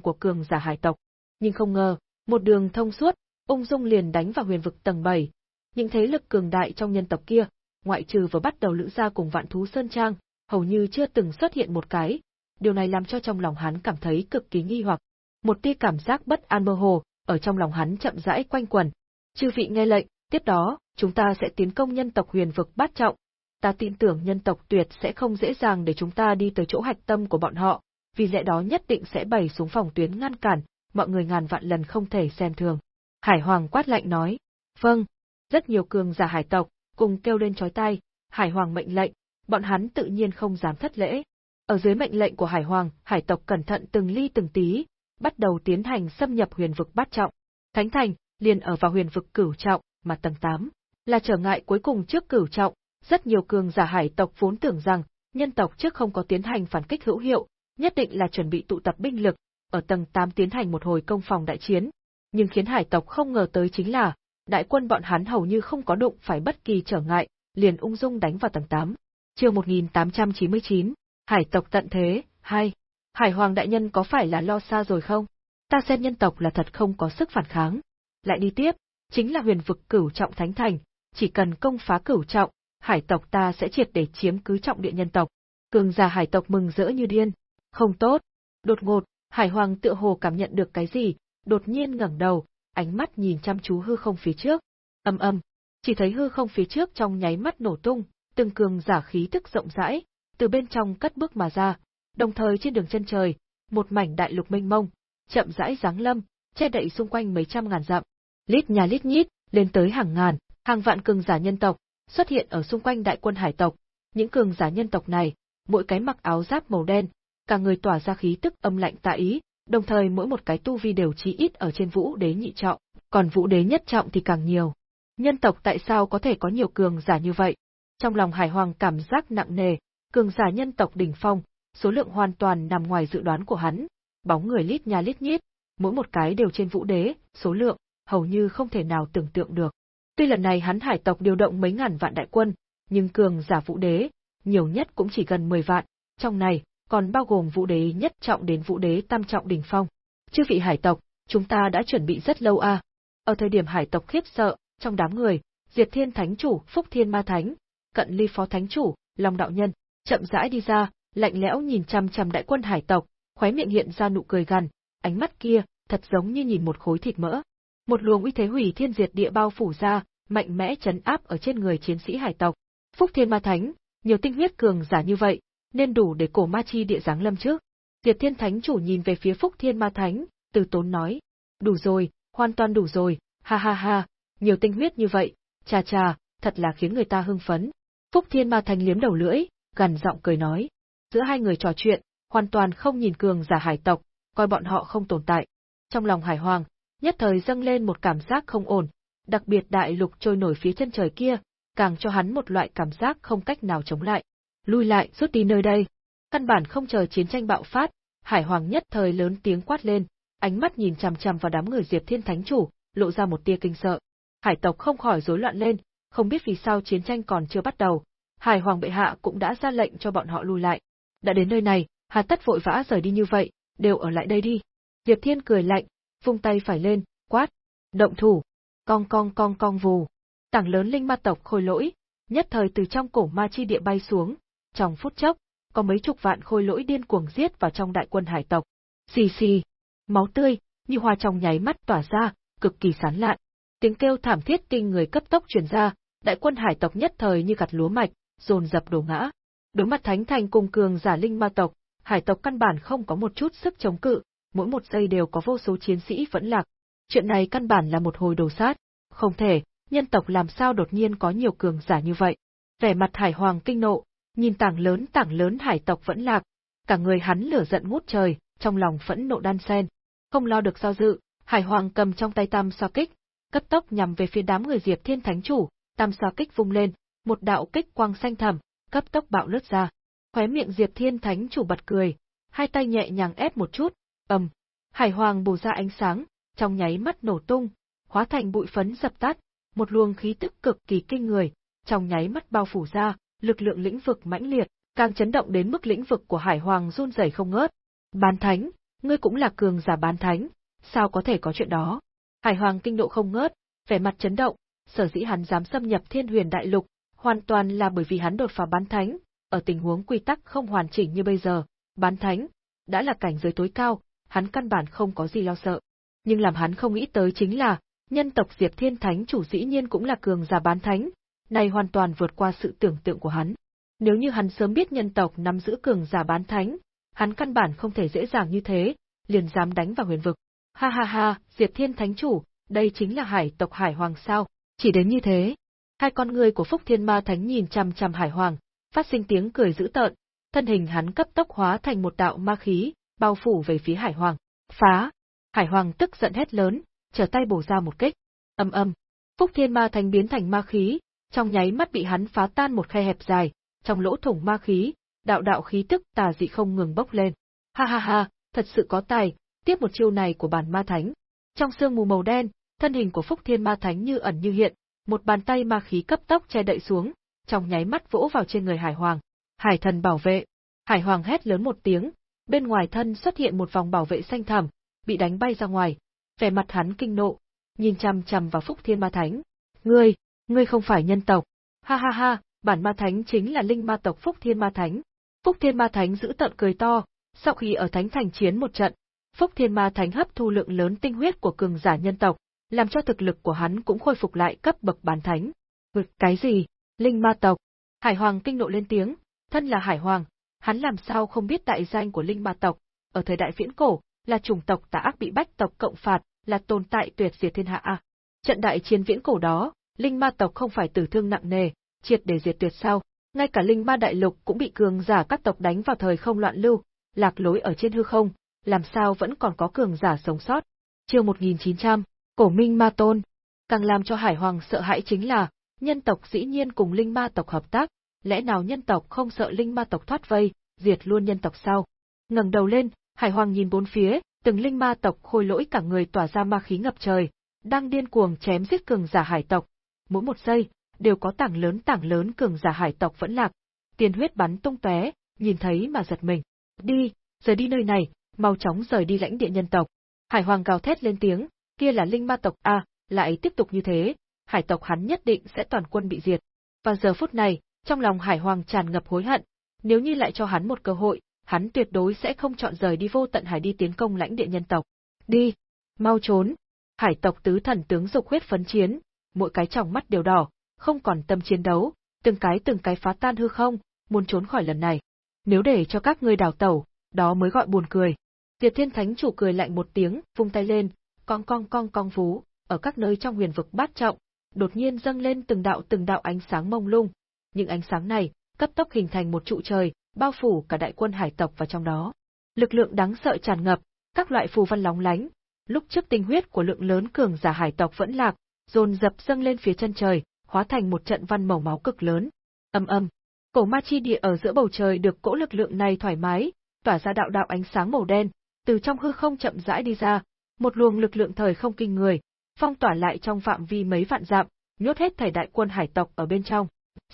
của cường giả hải tộc. Nhưng không ngờ, một đường thông suốt, ung dung liền đánh vào huyền vực tầng 7. Những thế lực cường đại trong nhân tộc kia, ngoại trừ vừa bắt đầu lữ ra cùng vạn thú sơn trang, hầu như chưa từng xuất hiện một cái. Điều này làm cho trong lòng hắn cảm thấy cực kỳ nghi hoặc. Một tia cảm giác bất an mơ hồ, ở trong lòng hắn chậm rãi quanh quẩn. Chư vị nghe lệnh, tiếp đó, chúng ta sẽ tiến công nhân tộc huyền vực bát trọng. Ta tin tưởng nhân tộc tuyệt sẽ không dễ dàng để chúng ta đi tới chỗ hạch tâm của bọn họ, vì lẽ đó nhất định sẽ bày xuống phòng tuyến ngăn cản, mọi người ngàn vạn lần không thể xem thường. Hải Hoàng quát lạnh nói, vâng, rất nhiều cường giả hải tộc, cùng kêu lên chói tai, Hải Hoàng mệnh lệnh, bọn hắn tự nhiên không dám thất lễ. Ở dưới mệnh lệnh của Hải Hoàng, hải tộc cẩn thận từng ly từng tí, bắt đầu tiến hành xâm nhập huyền vực bát trọng. Thánh thành, liền ở vào huyền vực cửu trọng, mà tầng 8, là trở ngại cuối cùng trước cửu trọng, rất nhiều cường giả hải tộc vốn tưởng rằng, nhân tộc trước không có tiến hành phản kích hữu hiệu, nhất định là chuẩn bị tụ tập binh lực, ở tầng 8 tiến hành một hồi công phòng đại chiến. Nhưng khiến hải tộc không ngờ tới chính là, đại quân bọn hắn hầu như không có đụng phải bất kỳ trở ngại, liền ung dung đánh vào tầng 8. Chương 1899, Hải tộc tận thế, 2. Hải Hoàng đại nhân có phải là lo xa rồi không? Ta xem nhân tộc là thật không có sức phản kháng. Lại đi tiếp, chính là huyền vực cửu trọng thánh thành, chỉ cần công phá cửu trọng, hải tộc ta sẽ triệt để chiếm cứ trọng địa nhân tộc. Cường giả hải tộc mừng rỡ như điên. Không tốt. Đột ngột, hải hoàng tựa hồ cảm nhận được cái gì, đột nhiên ngẩng đầu, ánh mắt nhìn chăm chú hư không phía trước. Âm âm, chỉ thấy hư không phía trước trong nháy mắt nổ tung, từng cường giả khí tức rộng rãi, từ bên trong cất bước mà ra, đồng thời trên đường chân trời, một mảnh đại lục mênh mông, chậm rãi giáng lâm, che đậy xung quanh mấy trăm ngàn dặm. Lít nhà lít nhít, lên tới hàng ngàn, hàng vạn cường giả nhân tộc xuất hiện ở xung quanh đại quân hải tộc. Những cường giả nhân tộc này, mỗi cái mặc áo giáp màu đen, cả người tỏa ra khí tức âm lạnh tà ý, đồng thời mỗi một cái tu vi đều chí ít ở trên vũ đế nhị trọng, còn vũ đế nhất trọng thì càng nhiều. Nhân tộc tại sao có thể có nhiều cường giả như vậy? Trong lòng Hải Hoàng cảm giác nặng nề, cường giả nhân tộc đỉnh phong, số lượng hoàn toàn nằm ngoài dự đoán của hắn, bóng người lít nha lít nhít, mỗi một cái đều trên vũ đế, số lượng, hầu như không thể nào tưởng tượng được. Tuy lần này hắn hải tộc điều động mấy ngàn vạn đại quân, nhưng cường giả vũ đế, nhiều nhất cũng chỉ gần 10 vạn, trong này, còn bao gồm vũ đế nhất trọng đến vũ đế tam trọng đỉnh phong. Chư vị hải tộc, chúng ta đã chuẩn bị rất lâu à. Ở thời điểm hải tộc khiếp sợ, trong đám người, Diệp Thiên Thánh Chủ, Phúc Thiên Ma Thánh, Cận Ly Phó Thánh Chủ, Long Đạo Nhân, chậm rãi đi ra, lạnh lẽo nhìn chăm chăm đại quân hải tộc, khóe miệng hiện ra nụ cười gằn, ánh mắt kia, thật giống như nhìn một khối thịt mỡ. Một luồng uy thế hủy thiên diệt địa bao phủ ra, mạnh mẽ chấn áp ở trên người chiến sĩ hải tộc. Phúc Thiên Ma Thánh, nhiều tinh huyết cường giả như vậy, nên đủ để cổ ma chi địa giáng lâm trước. Diệp Thiên Thánh chủ nhìn về phía Phúc Thiên Ma Thánh, từ tốn nói, đủ rồi, hoàn toàn đủ rồi, ha ha ha, nhiều tinh huyết như vậy, cha cha, thật là khiến người ta hưng phấn. Phúc Thiên Ma Thánh liếm đầu lưỡi, gần giọng cười nói. Giữa hai người trò chuyện, hoàn toàn không nhìn cường giả hải tộc, coi bọn họ không tồn tại. Trong lòng hải hoàng, nhất thời dâng lên một cảm giác không ổn, đặc biệt đại lục trôi nổi phía chân trời kia, càng cho hắn một loại cảm giác không cách nào chống lại. Lui lại, rút đi nơi đây. Căn bản không chờ chiến tranh bạo phát, Hải Hoàng nhất thời lớn tiếng quát lên, ánh mắt nhìn chằm chằm vào đám người Diệp Thiên Thánh chủ, lộ ra một tia kinh sợ. Hải tộc không khỏi rối loạn lên, không biết vì sao chiến tranh còn chưa bắt đầu. Hải Hoàng bệ hạ cũng đã ra lệnh cho bọn họ lui lại. Đã đến nơi này, hà tất vội vã rời đi như vậy, đều ở lại đây đi. Diệp Thiên cười lạnh, vung tay phải lên, quát, động thủ, cong cong cong cong vù. Tảng lớn linh ma tộc khôi lỗi, nhất thời từ trong cổ ma chi địa bay xuống, trong phút chốc, có mấy chục vạn khôi lỗi điên cuồng giết vào trong đại quân hải tộc. Xì xì, máu tươi, như hoa trong nháy mắt tỏa ra, cực kỳ sán lạn. Tiếng kêu thảm thiết kinh người cấp tốc truyền ra, đại quân hải tộc nhất thời như gặt lúa mạch, dồn dập đổ ngã. Đối mặt thánh thành cùng cường giả linh ma tộc, hải tộc căn bản không có một chút sức chống cự, mỗi một giây đều có vô số chiến sĩ vẫn lạc. Chuyện này căn bản là một hồi đồ sát. Không thể, nhân tộc làm sao đột nhiên có nhiều cường giả như vậy. Vẻ mặt hải hoàng kinh nộ, nhìn tảng lớn tảng lớn hải tộc vẫn lạc, cả người hắn lửa giận ngút trời, trong lòng phẫn nộ đan sen. Không lo được do dự, hải hoàng cầm trong tay tam xoa kích, cấp tốc nhằm về phía đám người Diệp Thiên Thánh Chủ, tam xoa kích vung lên, một đạo kích quang xanh thẳm, cấp tốc bạo lướt ra. Khóe miệng Diệp Thiên Thánh Chủ bật cười, hai tay nhẹ nhàng ép một chút, ầm, hải hoàng bổ ra ánh sáng, trong nháy mắt nổ tung, hóa thành bụi phấn dập tắt, một luồng khí tức cực kỳ kinh người, trong nháy mắt bao phủ ra, lực lượng lĩnh vực mãnh liệt, càng chấn động đến mức lĩnh vực của Hải Hoàng run rẩy không ngớt. Bán thánh, ngươi cũng là cường giả bán thánh, sao có thể có chuyện đó? Hải Hoàng kinh độ không ngớt, vẻ mặt chấn động, sở dĩ hắn dám xâm nhập Thiên Huyền Đại Lục, hoàn toàn là bởi vì hắn đột phá bán thánh, ở tình huống quy tắc không hoàn chỉnh như bây giờ, bán thánh đã là cảnh giới tối cao, hắn căn bản không có gì lo sợ. Nhưng làm hắn không nghĩ tới chính là, nhân tộc Diệp Thiên Thánh chủ dĩ nhiên cũng là cường giả bán thánh, này hoàn toàn vượt qua sự tưởng tượng của hắn. Nếu như hắn sớm biết nhân tộc nắm giữ cường giả bán thánh, hắn căn bản không thể dễ dàng như thế, liền dám đánh vào huyền vực. Ha ha ha, Diệp Thiên Thánh chủ, đây chính là hải tộc Hải Hoàng sao? Chỉ đến như thế. Hai con người của Phúc Thiên Ma Thánh nhìn chằm chằm Hải Hoàng, phát sinh tiếng cười dữ tợn, thân hình hắn cấp tốc hóa thành một đạo ma khí, bao phủ về phía Hải Hoàng. Phá! Hải Hoàng tức giận hét lớn, trở tay bổ ra một kích. Âm âm, Phúc Thiên Ma Thánh biến thành ma khí, trong nháy mắt bị hắn phá tan một khe hẹp dài, trong lỗ thủng ma khí, đạo đạo khí tức tà dị không ngừng bốc lên. Ha ha ha, thật sự có tài, tiếp một chiêu này của bản ma thánh. Trong sương mù màu đen, thân hình của Phúc Thiên Ma Thánh như ẩn như hiện, một bàn tay ma khí cấp tốc che đậy xuống, trong nháy mắt vỗ vào trên người Hải Hoàng. Hải thần bảo vệ. Hải Hoàng hét lớn một tiếng, bên ngoài thân xuất hiện một vòng bảo vệ xanh thẳm, bị đánh bay ra ngoài. Vẻ mặt hắn kinh nộ, nhìn chằm chằm vào Phúc Thiên Ma Thánh. Ngươi, ngươi không phải nhân tộc. Ha ha ha, bản ma thánh chính là linh ma tộc Phúc Thiên Ma Thánh. Phúc Thiên Ma Thánh giữ tận cười to, sau khi ở Thánh Thành chiến một trận, Phúc Thiên Ma Thánh hấp thu lượng lớn tinh huyết của cường giả nhân tộc, làm cho thực lực của hắn cũng khôi phục lại cấp bậc bán thánh. Vượt cái gì? Linh ma tộc? Hải Hoàng kinh nộ lên tiếng, thân là Hải Hoàng, hắn làm sao không biết đại danh của linh ma tộc, ở thời đại viễn cổ, là chủng tộc tà ác bị bách tộc cộng phạt, là tồn tại tuyệt diệt thiên hạ à. Trận đại chiến viễn cổ đó, linh ma tộc không phải tử thương nặng nề, triệt để diệt tuyệt sao? Ngay cả linh ma đại lục cũng bị cường giả các tộc đánh vào thời không loạn lưu, lạc lối ở trên hư không, làm sao vẫn còn có cường giả sống sót. Chương 1900, Cổ Minh Ma Tôn. Càng làm cho Hải Hoàng sợ hãi chính là, nhân tộc dĩ nhiên cùng linh ma tộc hợp tác, lẽ nào nhân tộc không sợ linh ma tộc thoát vây, diệt luôn nhân tộc sao? Ngẩng đầu lên, Hải Hoàng nhìn bốn phía, từng linh ma tộc khôi lỗi cả người tỏa ra ma khí ngập trời, đang điên cuồng chém giết cường giả hải tộc. Mỗi một giây, đều có tảng lớn tảng lớn cường giả hải tộc vẫn lạc, tiền huyết bắn tung tóe, nhìn thấy mà giật mình. Đi, rời đi nơi này, mau chóng rời đi lãnh địa nhân tộc. Hải Hoàng gào thét lên tiếng, kia là linh ma tộc a, lại tiếp tục như thế, hải tộc hắn nhất định sẽ toàn quân bị diệt. Và giờ phút này, trong lòng Hải Hoàng tràn ngập hối hận, nếu như lại cho hắn một cơ hội, hắn tuyệt đối sẽ không chọn rời đi vô tận hải đi tiến công lãnh địa nhân tộc. Đi, mau trốn. Hải tộc tứ thần tướng dục huyết phấn chiến, mỗi cái trong mắt đều đỏ, không còn tâm chiến đấu, từng cái từng cái phá tan hư không, muốn trốn khỏi lần này. Nếu để cho các ngươi đào tẩu, đó mới gọi buồn cười. Diệp Thiên Thánh chủ cười lạnh một tiếng, vung tay lên, cong cong cong cong vú, ở các nơi trong huyền vực bát trọng, đột nhiên dâng lên từng đạo từng đạo ánh sáng mông lung. Những ánh sáng này, cấp tốc hình thành một trụ trời, bao phủ cả đại quân hải tộc vào trong đó. Lực lượng đáng sợ tràn ngập, các loại phù văn lóng lánh. Lúc trước tinh huyết của lượng lớn cường giả hải tộc vẫn lạc, dồn dập dâng lên phía chân trời, hóa thành một trận văn màu máu cực lớn. Âm âm, cổ ma chi địa ở giữa bầu trời được cỗ lực lượng này thoải mái, tỏa ra đạo đạo ánh sáng màu đen, từ trong hư không chậm rãi đi ra, một luồng lực lượng thời không kinh người, phong tỏa lại trong phạm vi mấy vạn dặm, nhốt hết thảy đại quân hải tộc ở bên trong.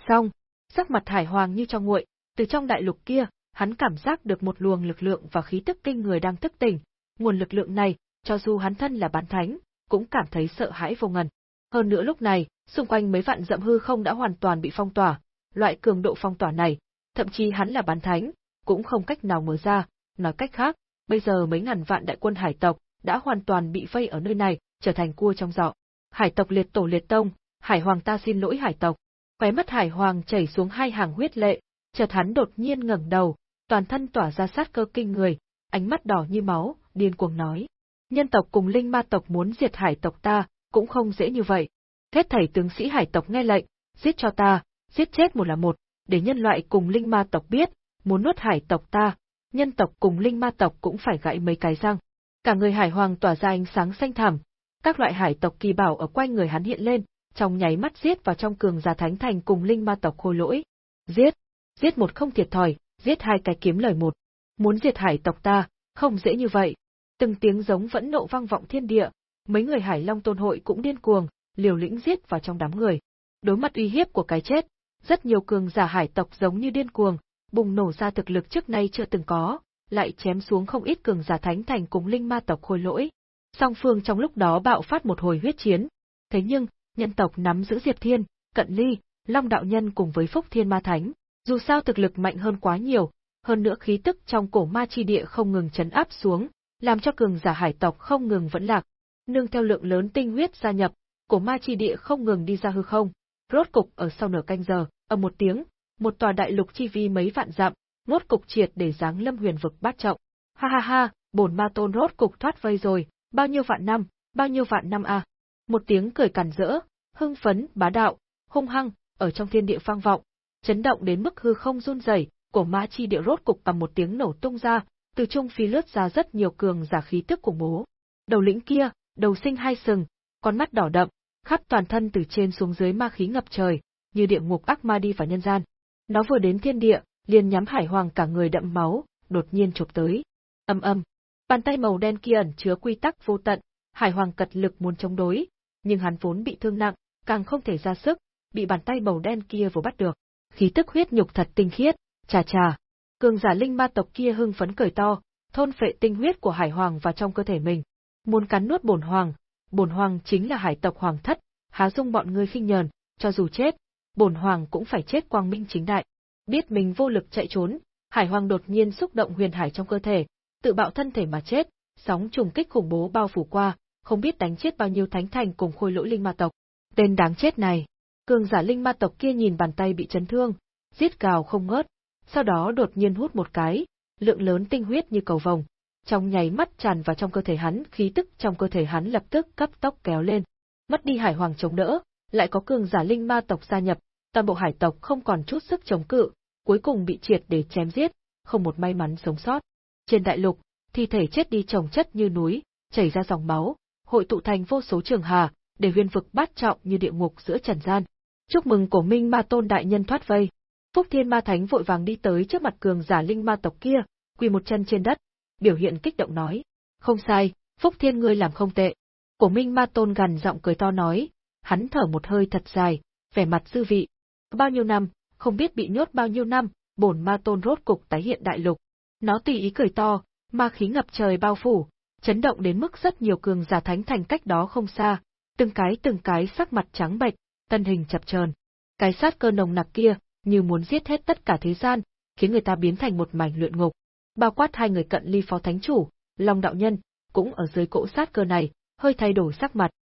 Xong, sắc mặt Hải Hoàng như cho nguội, từ trong đại lục kia, hắn cảm giác được một luồng lực lượng và khí tức kinh người đang thức tỉnh, nguồn lực lượng này, cho dù hắn thân là bán thánh, cũng cảm thấy sợ hãi vô ngần. Hơn nữa lúc này, xung quanh mấy vạn dặm hư không đã hoàn toàn bị phong tỏa, loại cường độ phong tỏa này, thậm chí hắn là bán thánh, cũng không cách nào mở ra, nói cách khác, bây giờ mấy ngàn vạn đại quân hải tộc, đã hoàn toàn bị vây ở nơi này, trở thành cua trong giỏ. Hải tộc liệt tổ liệt tông, Hải Hoàng ta xin lỗi Hải tộc. Khóe mắt Hải Hoàng chảy xuống hai hàng huyết lệ, chợt hắn đột nhiên ngẩng đầu, toàn thân tỏa ra sát cơ kinh người, ánh mắt đỏ như máu, điên cuồng nói: "Nhân tộc cùng linh ma tộc muốn diệt Hải tộc ta, cũng không dễ như vậy. Hết thảy tướng sĩ Hải tộc nghe lệnh, giết cho ta, giết chết một là một, để nhân loại cùng linh ma tộc biết, muốn nuốt Hải tộc ta, nhân tộc cùng linh ma tộc cũng phải gãy mấy cái răng." Cả người Hải Hoàng tỏa ra ánh sáng xanh thẳm, các loại hải tộc kỳ bảo ở quanh người hắn hiện lên, trong nháy mắt giết vào trong cường giả thánh thành cùng linh ma tộc khôi lỗi. Giết, giết một không thiệt thòi, giết hai cái kiếm lời một. Muốn diệt hải tộc ta, không dễ như vậy. Từng tiếng giống vẫn nộ vang vọng thiên địa, mấy người hải long tôn hội cũng điên cuồng, liều lĩnh giết vào trong đám người. Đối mặt uy hiếp của cái chết, rất nhiều cường giả hải tộc giống như điên cuồng, bùng nổ ra thực lực trước nay chưa từng có, lại chém xuống không ít cường giả thánh thành cùng linh ma tộc khôi lỗi. Song phương trong lúc đó bạo phát một hồi huyết chiến. Thế nhưng, nhân tộc nắm giữ Diệp Thiên, Cận Ly, Long Đạo Nhân cùng với Phúc Thiên Ma Thánh, dù sao thực lực mạnh hơn quá nhiều, hơn nữa khí tức trong cổ ma chi địa không ngừng chấn áp xuống, làm cho cường giả hải tộc không ngừng vẫn lạc. Nương theo lượng lớn tinh huyết gia nhập, cổ ma chi địa không ngừng đi ra hư không. Rốt cục ở sau nửa canh giờ, ở một tiếng, một tòa đại lục chi vi mấy vạn dặm, rốt cục triệt để giáng lâm huyền vực bát trọng. Ha ha ha, bổn ma tôn rốt cục thoát vây rồi, bao nhiêu vạn năm, bao nhiêu vạn năm à. Một tiếng cười cằn rỡ, hưng phấn, bá đạo, hung hăng, ở trong thiên địa vang vọng, chấn động đến mức hư không run rẩy, cổ ma chi địa rốt cục cầm một tiếng nổ tung ra, từ trung phi lướt ra rất nhiều cường giả khí tức của bố. Đầu lĩnh kia, đầu sinh hai sừng, con mắt đỏ đậm, khắp toàn thân từ trên xuống dưới ma khí ngập trời, như địa ngục ác ma đi vào nhân gian. Nó vừa đến thiên địa, liền nhắm Hải Hoàng cả người đậm máu, đột nhiên chụp tới. Âm âm, bàn tay màu đen kia ẩn chứa quy tắc vô tận, Hải Hoàng cật lực muốn chống đối, nhưng hắn vốn bị thương nặng, càng không thể ra sức, bị bàn tay màu đen kia vừa bắt được. Khí tức huyết nhục thật tinh khiết, chà chà. Cường giả linh ma tộc kia hưng phấn cười to, thôn phệ tinh huyết của Hải Hoàng vào trong cơ thể mình. Muốn cắn nuốt bổn hoàng, bổn hoàng chính là hải tộc hoàng thất, há dung bọn ngươi khinh nhờn, cho dù chết, bổn hoàng cũng phải chết quang minh chính đại. Biết mình vô lực chạy trốn, Hải Hoàng đột nhiên xúc động huyền hải trong cơ thể, tự bạo thân thể mà chết, sóng trùng kích khủng bố bao phủ qua, không biết đánh chết bao nhiêu thánh thành cùng khôi lỗi linh ma tộc. Tên đáng chết này. Cường giả linh ma tộc kia nhìn bàn tay bị chấn thương, giết gào không ngớt, sau đó đột nhiên hút một cái, lượng lớn tinh huyết như cầu vồng, trong nháy mắt tràn vào trong cơ thể hắn, khí tức trong cơ thể hắn lập tức cấp tốc kéo lên. Mất đi hải hoàng chống đỡ, lại có cường giả linh ma tộc gia nhập, toàn bộ hải tộc không còn chút sức chống cự, cuối cùng bị triệt để chém giết, không một may mắn sống sót. Trên đại lục, thi thể chết đi chồng chất như núi, chảy ra dòng máu, hội tụ thành vô số trường hà, để huyền vực bát trọng như địa ngục giữa trần gian. Chúc mừng cổ minh ma tôn đại nhân thoát vây. Phúc Thiên Ma Thánh vội vàng đi tới trước mặt cường giả linh ma tộc kia, quỳ một chân trên đất, biểu hiện kích động nói. Không sai, Phúc Thiên ngươi làm không tệ. Cổ minh ma tôn gằn giọng cười to nói, hắn thở một hơi thật dài, vẻ mặt dư vị. Bao nhiêu năm, không biết bị nhốt bao nhiêu năm, bổn ma tôn rốt cục tái hiện đại lục. Nó tùy ý cười to, ma khí ngập trời bao phủ, chấn động đến mức rất nhiều cường giả thánh thành cách đó không xa, từng cái từng cái sắc mặt trắng bệch, thân hình chập chờn. Cái sát cơ nồng nặc kia, như muốn giết hết tất cả thế gian, khiến người ta biến thành một mảnh luyện ngục. Bao quát hai người cận ly phó thánh chủ, Long đạo nhân, cũng ở dưới cỗ sát cơ này, hơi thay đổi sắc mặt,